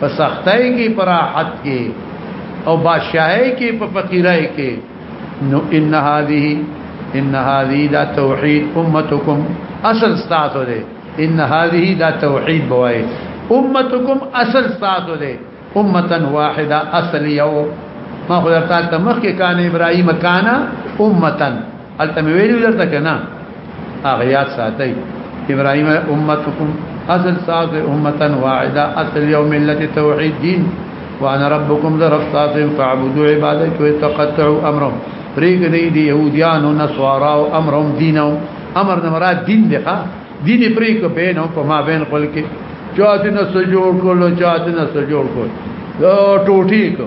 [SPEAKER 1] په سختۍ کې پر راحت کې او بادشاہي کې په فقیرای کې نو ان هذه ان هذه دا توحید امتکم اصل ستاسو ده ان هذه دا توحید بوای امتکم اصل ستاسو ده امتا واحده اصل یو ما خدای تعالی مخکې کان ابراهیم کان امتا الته مې ویلو درته کنه هغه یاد ساتي ابراهيم امتكم اصل ساز امتا واحده اصل یو ملت توحید دین وانا ربكم ذا رفتاس فاعبدوا عبادك ويتقطعوا امرهم پریګ دی دی يهوديان او نصارا او امرهم دینهم امر نه مراد دین دی ښا دین پریګ بین او په ما بین خپل کې چاته نه سجور کول چاته نه سجور کول ټوټی کو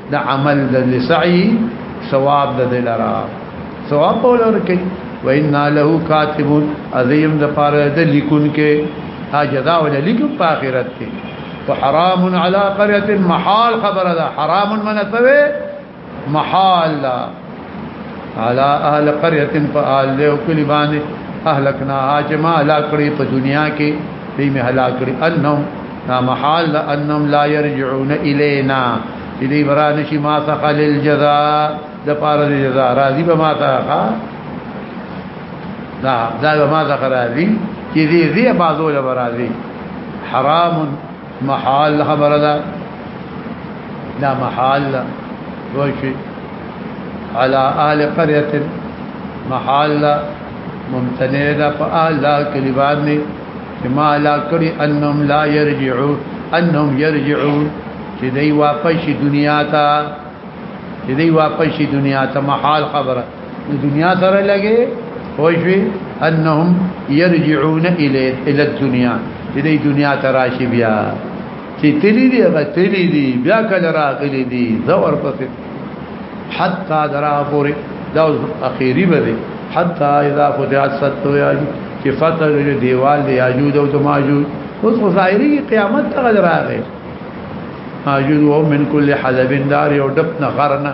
[SPEAKER 1] د عمل د سعی ثواب د دلرا ثواب ولر کوي وإنا له كاتبون عظیم د پاره د لیکون کې ها جزاء ول لیکو په آخرت کې وحرام على قريه محال خبر ده حرام من سوي محال علا اهل قريه فآل له کلی باندې اهلکنا اجما لا کړی په دنیا کې دې مه هلا کړی انهم نا محال انهم لا يرجعون الينا دې بران شي ما څخه للجزاء د پاره د جزاء راضي به ما ته ښا دا دا ما ته راضي چې دې دې بازو لبرازي حرام محال خبر دا دا محال دا وشي على اهل قريه محال دا ممتنع دا فاهلا کلی بعد نه چې ما لا کړی انهم لا يرجعون انهم يرجعون چې دی واپس دنیا ته چې دی واپس دنیا ته محال خبره د دنیا سره لګي وایي انهم يرجعون الى الى الدنيا دې دنیا تراشی بیا چې تللی دی هغه تللی دی بیا کله راغلی دی زور پسې حتا درا پورې دا اخیری بده حتا اذا فتحت ست یاجو چې فتح دیوال دی یاجوج او ماجوج اوس خو ظاهري قیامت ته راغی ماجوج وهم من كل حدب دار یو دپ نه غرنه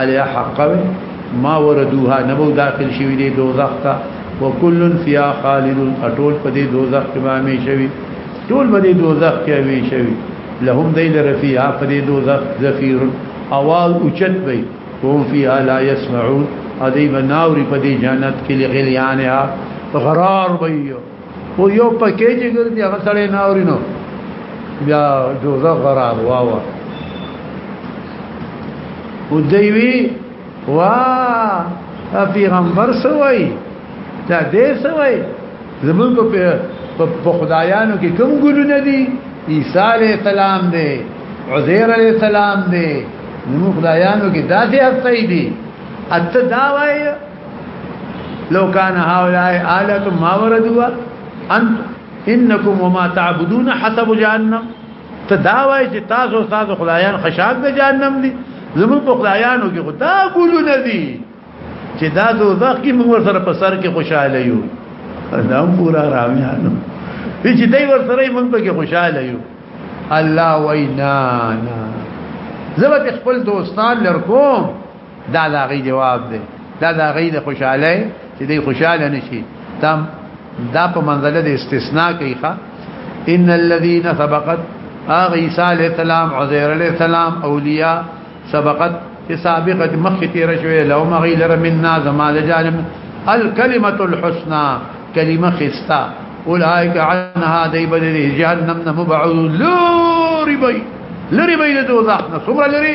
[SPEAKER 1] علیا حقا ما وردوها نبو داخل شوی دی دوزخ تا وکلن فیا خالدون اټول په دې دوزخ کې باندې شوی ټول په دې دوزخ کې وی شوی لهم دیل رفیعا په دې دوزخ زفیر اواز اوچت وی هم فیها لا یسمعون ادی بناوری په دې جنت کې لغلیانها غرار وی او یو پکې چې ګرځي هغه سړی نه اوري نو بیا جوزه غرار واوا او دیوی وا پیغمبر سوی دا دې سوی زمون په په خدایانو کې کوم ګلونه دي عیسی علی السلام دی عزیر علی السلام دی نو خدایانو کې داسې هستې دي اته دا وایي لو کان هؤلاء آلهه ما وردوا انت انکم وما تعبدون حسب جهنم ته دا وای چې تاسو تاسو خدایان خشاک د جهنم دي زمون په خدایانو کې خدا ګولو نه دي چې دا دوزخ کې موږ سره په سر کې خوشاله یو دا پورا رامیانو هیڅ دای ور سره موږ په کې خوشاله یو الله وینا نا زبت خپل دوستان لرکوم دا دا غي جواب دی دا دا غي د خوشاله چې دی خوشاله نشي تم دا په منزله د استثناء کوي ښا ان الذين سبقت اغه عيسى عليه السلام عزير عليه السلام اولیاء سبقت چې سابقه مخکې تیر شوې لو مغی لره منا زما د جانب الکلمه الحسنى کلمه خستا اولئک عنها دی بدل جهنم مبعوث لری بی لری بی له دوزخ نه څومره لری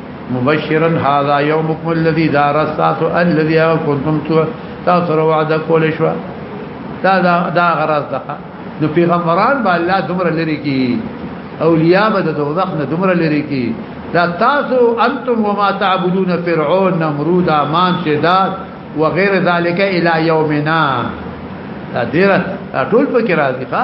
[SPEAKER 1] مبشرا هذا يومكم الذي دار الساعه الذي كنتم تاسو وعده کول شو دا دا, دا غرض ده نو پیغمبران به الله دمر لري کی اولیاء به د دوزخ نه دمر لري کی دا تاسو انتم وما تعبدون فرعون نمرود امان شداد وغير ذلك الى يومنا دا ډیره ټول پکې راځي ښا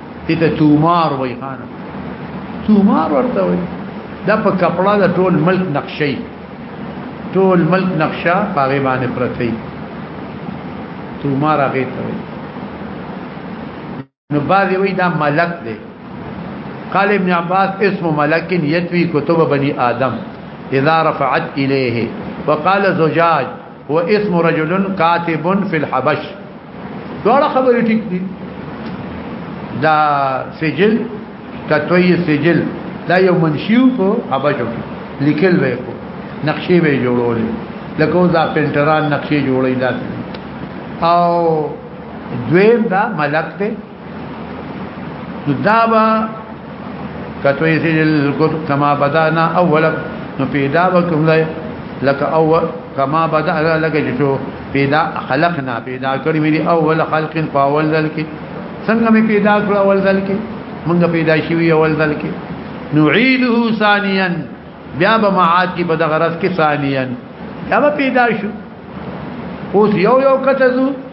[SPEAKER 1] ته تومار وای خان تومار ورته وای دا په کپڑا د ټول ملک نقشې ټول ملک نقشه پاغه باندې پرته تومار هغه ته وای نو بعد وای دا ملک دی قال ابن عباس اسم ملك يتوي كتب بني آدم إذا رفعت إليه وقال زجاج و اسم رجل کاتب فی الحبش دواړه خبرې ټیک دي دا سجل کتوی سجل دا یو منشیو په حبشو لیکل وې کو نقشې به جوړولې لکه دا پینټران نقشې جوړې داسې او دویم دا ملک ته دابا کتوی سید الکتب کما بدانا اولا نو پیدا وکم دی لک اول کما بدانا لک جشو پیدا خلقنا پیدا کړی وی اول خلق په اول ځل کې څنګه می پیدا کړ اول ځل کې موږ پیدا شوی اول ځل کې نعيده ثانيا بیا به معاد کې په دغه رس کې ثانيا دا پیدا شو اوس یو یو کته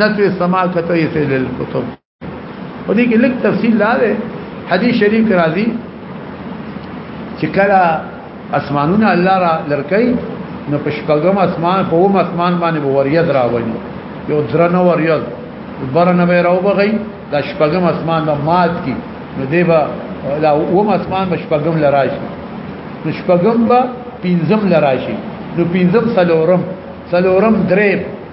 [SPEAKER 1] نتو السماء کتوی فی للکتب و دې کې لږ تفصیل دا دی حدیث شریف راځي چې کله اسمانونه الله را لړکای نو په شپږم اسمان په اوم اسمان باندې وریاض راوړي یو درنه وریاض برنه به راو بغي د شپږم اسمان د مات کی نو دی به لا اوم اسمان به شپږم لراشي نو شپږم به پنځم لراشي نو پنځم سلورم سلورم درې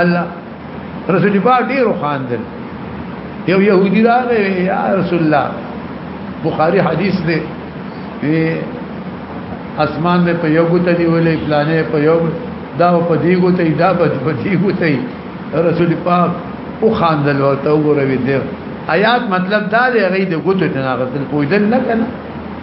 [SPEAKER 1] الله رسول پاک ډیر خواندل یو يهودي راغی یا رسول الله بخاری حدیث دی اسمان مې په یو ګوت دی ولې پلانې په یو دا په دی ګوت دی دا په دی ګوت دی رسول پاک او خواندل ورته وګوروي دی آیات مطلب دا دی غي د ګوت نه غتل پویدل نه کنه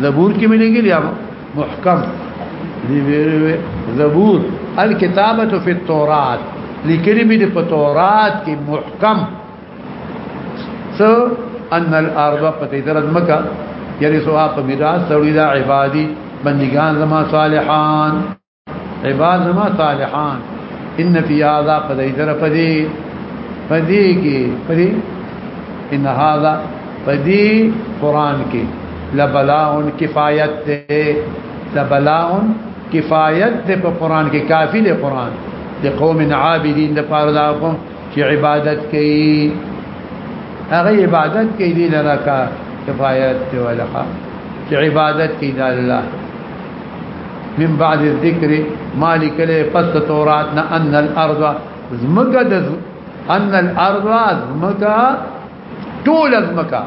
[SPEAKER 1] زبور کې مې لګي یا محکم دی ویری زبور الكتابه فی التوراۃ لیکلي مې په تورات کې محکم سو ان الارض قتیدر مکه یری سو اپ میراث سړی دا عبادی بندگان زما صالحان عباد زما صالحان ان فی هذا قد ایدر پدی پدی کی پدی ان هذا پدی قران کی لبلاء کفایت ته لبلاء کفایت ته په قران کې کافی دی قران د قوم عابدین د پاره دا قوم چې عبادت کوي هغه عبادت کوي دی لره کا کفایت ته ولخه چې عبادت کوي د الله من بعد الذکر مالک له پس تورات نه ان الارض زمکه د ان الارض زمکه ټول زمکه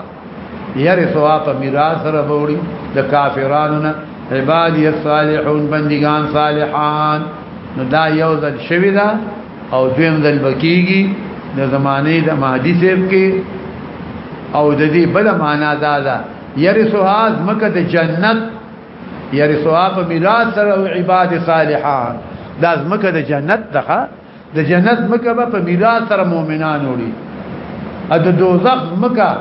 [SPEAKER 1] يرثوا په میراث سره وړي د کافرانو نه عبادی الصالحون بندگان صالحان نو دا یو ځل شوی دا او دویم ځل بکیږي د زمانه د مهدی سیف کې او د دې بل معنا دا ده يرثوا زمکه د جنت يرثها په میراث سره او عباد صالحان دا زمکه د جنت دغه د جنت مکه په میراث سره مؤمنان وړي ا د دوزخ مکه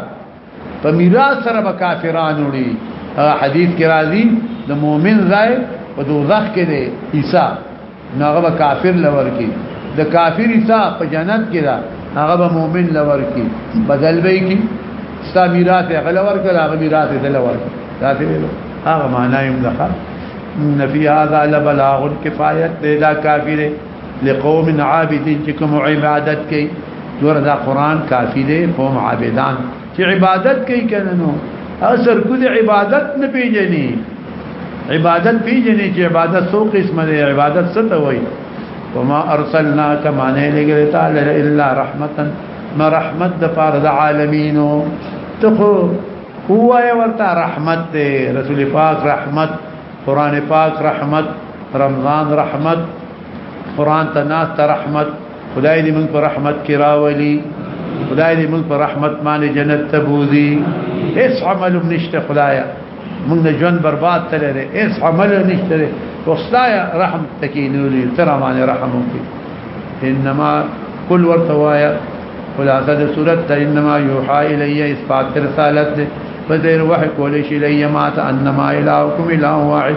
[SPEAKER 1] په میراث سره به کافران وړي حدیث کې راځي د مؤمن ځای په دوزخ کې دی عیسی نو هغه به کافر لور کی د کافر حصہ په جنت کې دا هغه به مؤمن لور کی بدل به کی ستا میراث هغه لور کړه هغه میراث دې لور دا دې هغه معنا یې مدخل نفي هذا لبلاغ الكفايه دا کافر لقوم عابدين چې کوم عبادت کوي دور دا قران کافي دی قوم عابدان چې عبادت کوي کنه نو اثر کو دې عبادت نه پیژني عبادت پیژني چې عبادت څو قسمه ده عبادت څه ته وایي وما ارسلناك معنی لګل تعالی الا رحمتا ما رحمت د پار د عالمینو ته هو ورته رحمت دی رسول پاک رحمت قران پاک رحمت رمضان رحمت قران ته ناس رحمت خدای دې موږ په رحمت کې راولي خدای دې موږ په رحمت باندې جنت ته بوزي هیڅ عمل نشته خدایا موږ نه ژوند برباد تللی هیڅ عمل نشته وخدایا رحم تکینولي تر باندې رحم وکړي انما كل ورتوایا خلاصه د صورت انما يوحى الي اثبات رسالت په دې وحي کولې شي لې ما ته انما الهكم اله واحد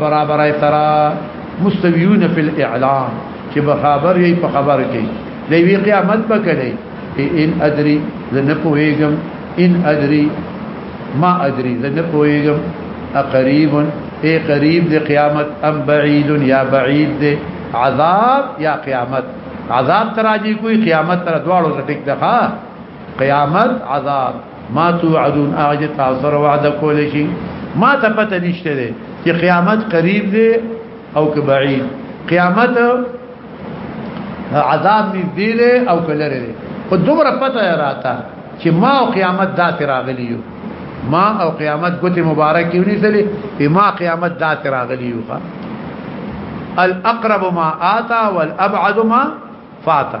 [SPEAKER 1] برابر ترا مستویون فی الاعلام چې بخبر یې په خبر کې دی وی قیامت به کړي ان ادري زنه پوهیږم ان ادري ما ادري زنه پوهیږم اقریب اے قریب دی قیامت ام بعید یا بعید دی عذاب یا قیامت عذاب تراجی کوئی قیامت تر دواړو ټیک ده قیامت عذاب ما توعدون اجه تاسو را وعده کول شي ما ته پته نشته دي چې قیامت قریب دی او که بعید قیامت عذاب نږدې دی او که لري دی خو دومره پته راته چې ما او قیامت داسې راغلی یو ما او قیامت ګوتې مبارکې ونیسلې چې ما قیامت داسې راغلی یو الاقرب ما آتا والابعد ما فاتا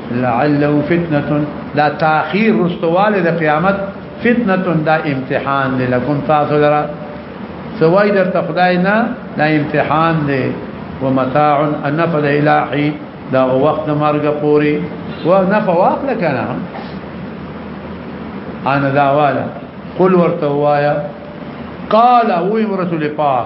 [SPEAKER 1] لعله فتنه لا تاخير رستوال د قیامت فتنه دا امتحان دی لکم تاسو لرا سوای در خدای نه دا امتحان دی ومتاع النفذ الهي دا وخت مرګ پوری و نه فواق لکنه انا دا والا قل ورته وایا قال او رسول پاک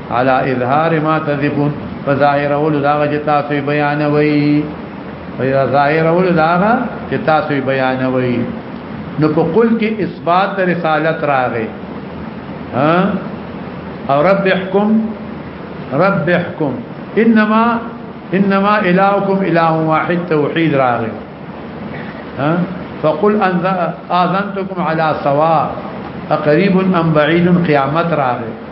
[SPEAKER 1] على اظهار ما تذفون فظاهر اول دا چې تاسو بیان وای فیا ظاهر اول دا چې تاسو بیان وای نو په قل کې اثبات رسالت راغې ها او رب احكم رب احكم انما انما الهكم اله واحد توحيد راغې ها فقل اذنتكم على سواء قريب ام بعيد قيامت راغې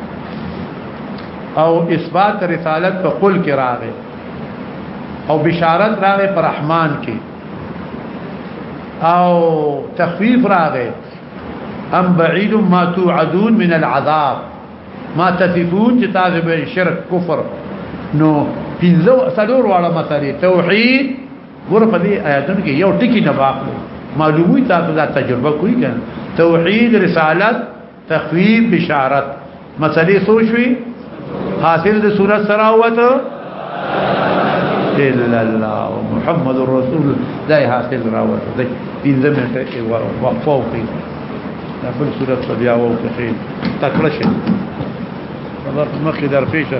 [SPEAKER 1] او اثبات رسالت په قل کې راغی او بشارت راغی پر رحمان کې او تخفیف راغی ام بعید ما توعدون من العذاب ما تثفون چې تاسو به شرک کفر نو پنځو سلور واړه مسالې توحید ګور په دې آیاتونو کې یو ټکی نه واخلو معلومه تاسو دا تجربه کوي کنه توحید رسالت تخویب بشارت مسلې سوچوي حاصل د صورت سره وته الا الله محمد رسول دا حاصل راوته دی پنځه منټه کې وقفه وکړي دا بل صورت په بیا وکړي تکړه شي خبر مخې در
[SPEAKER 2] پیښه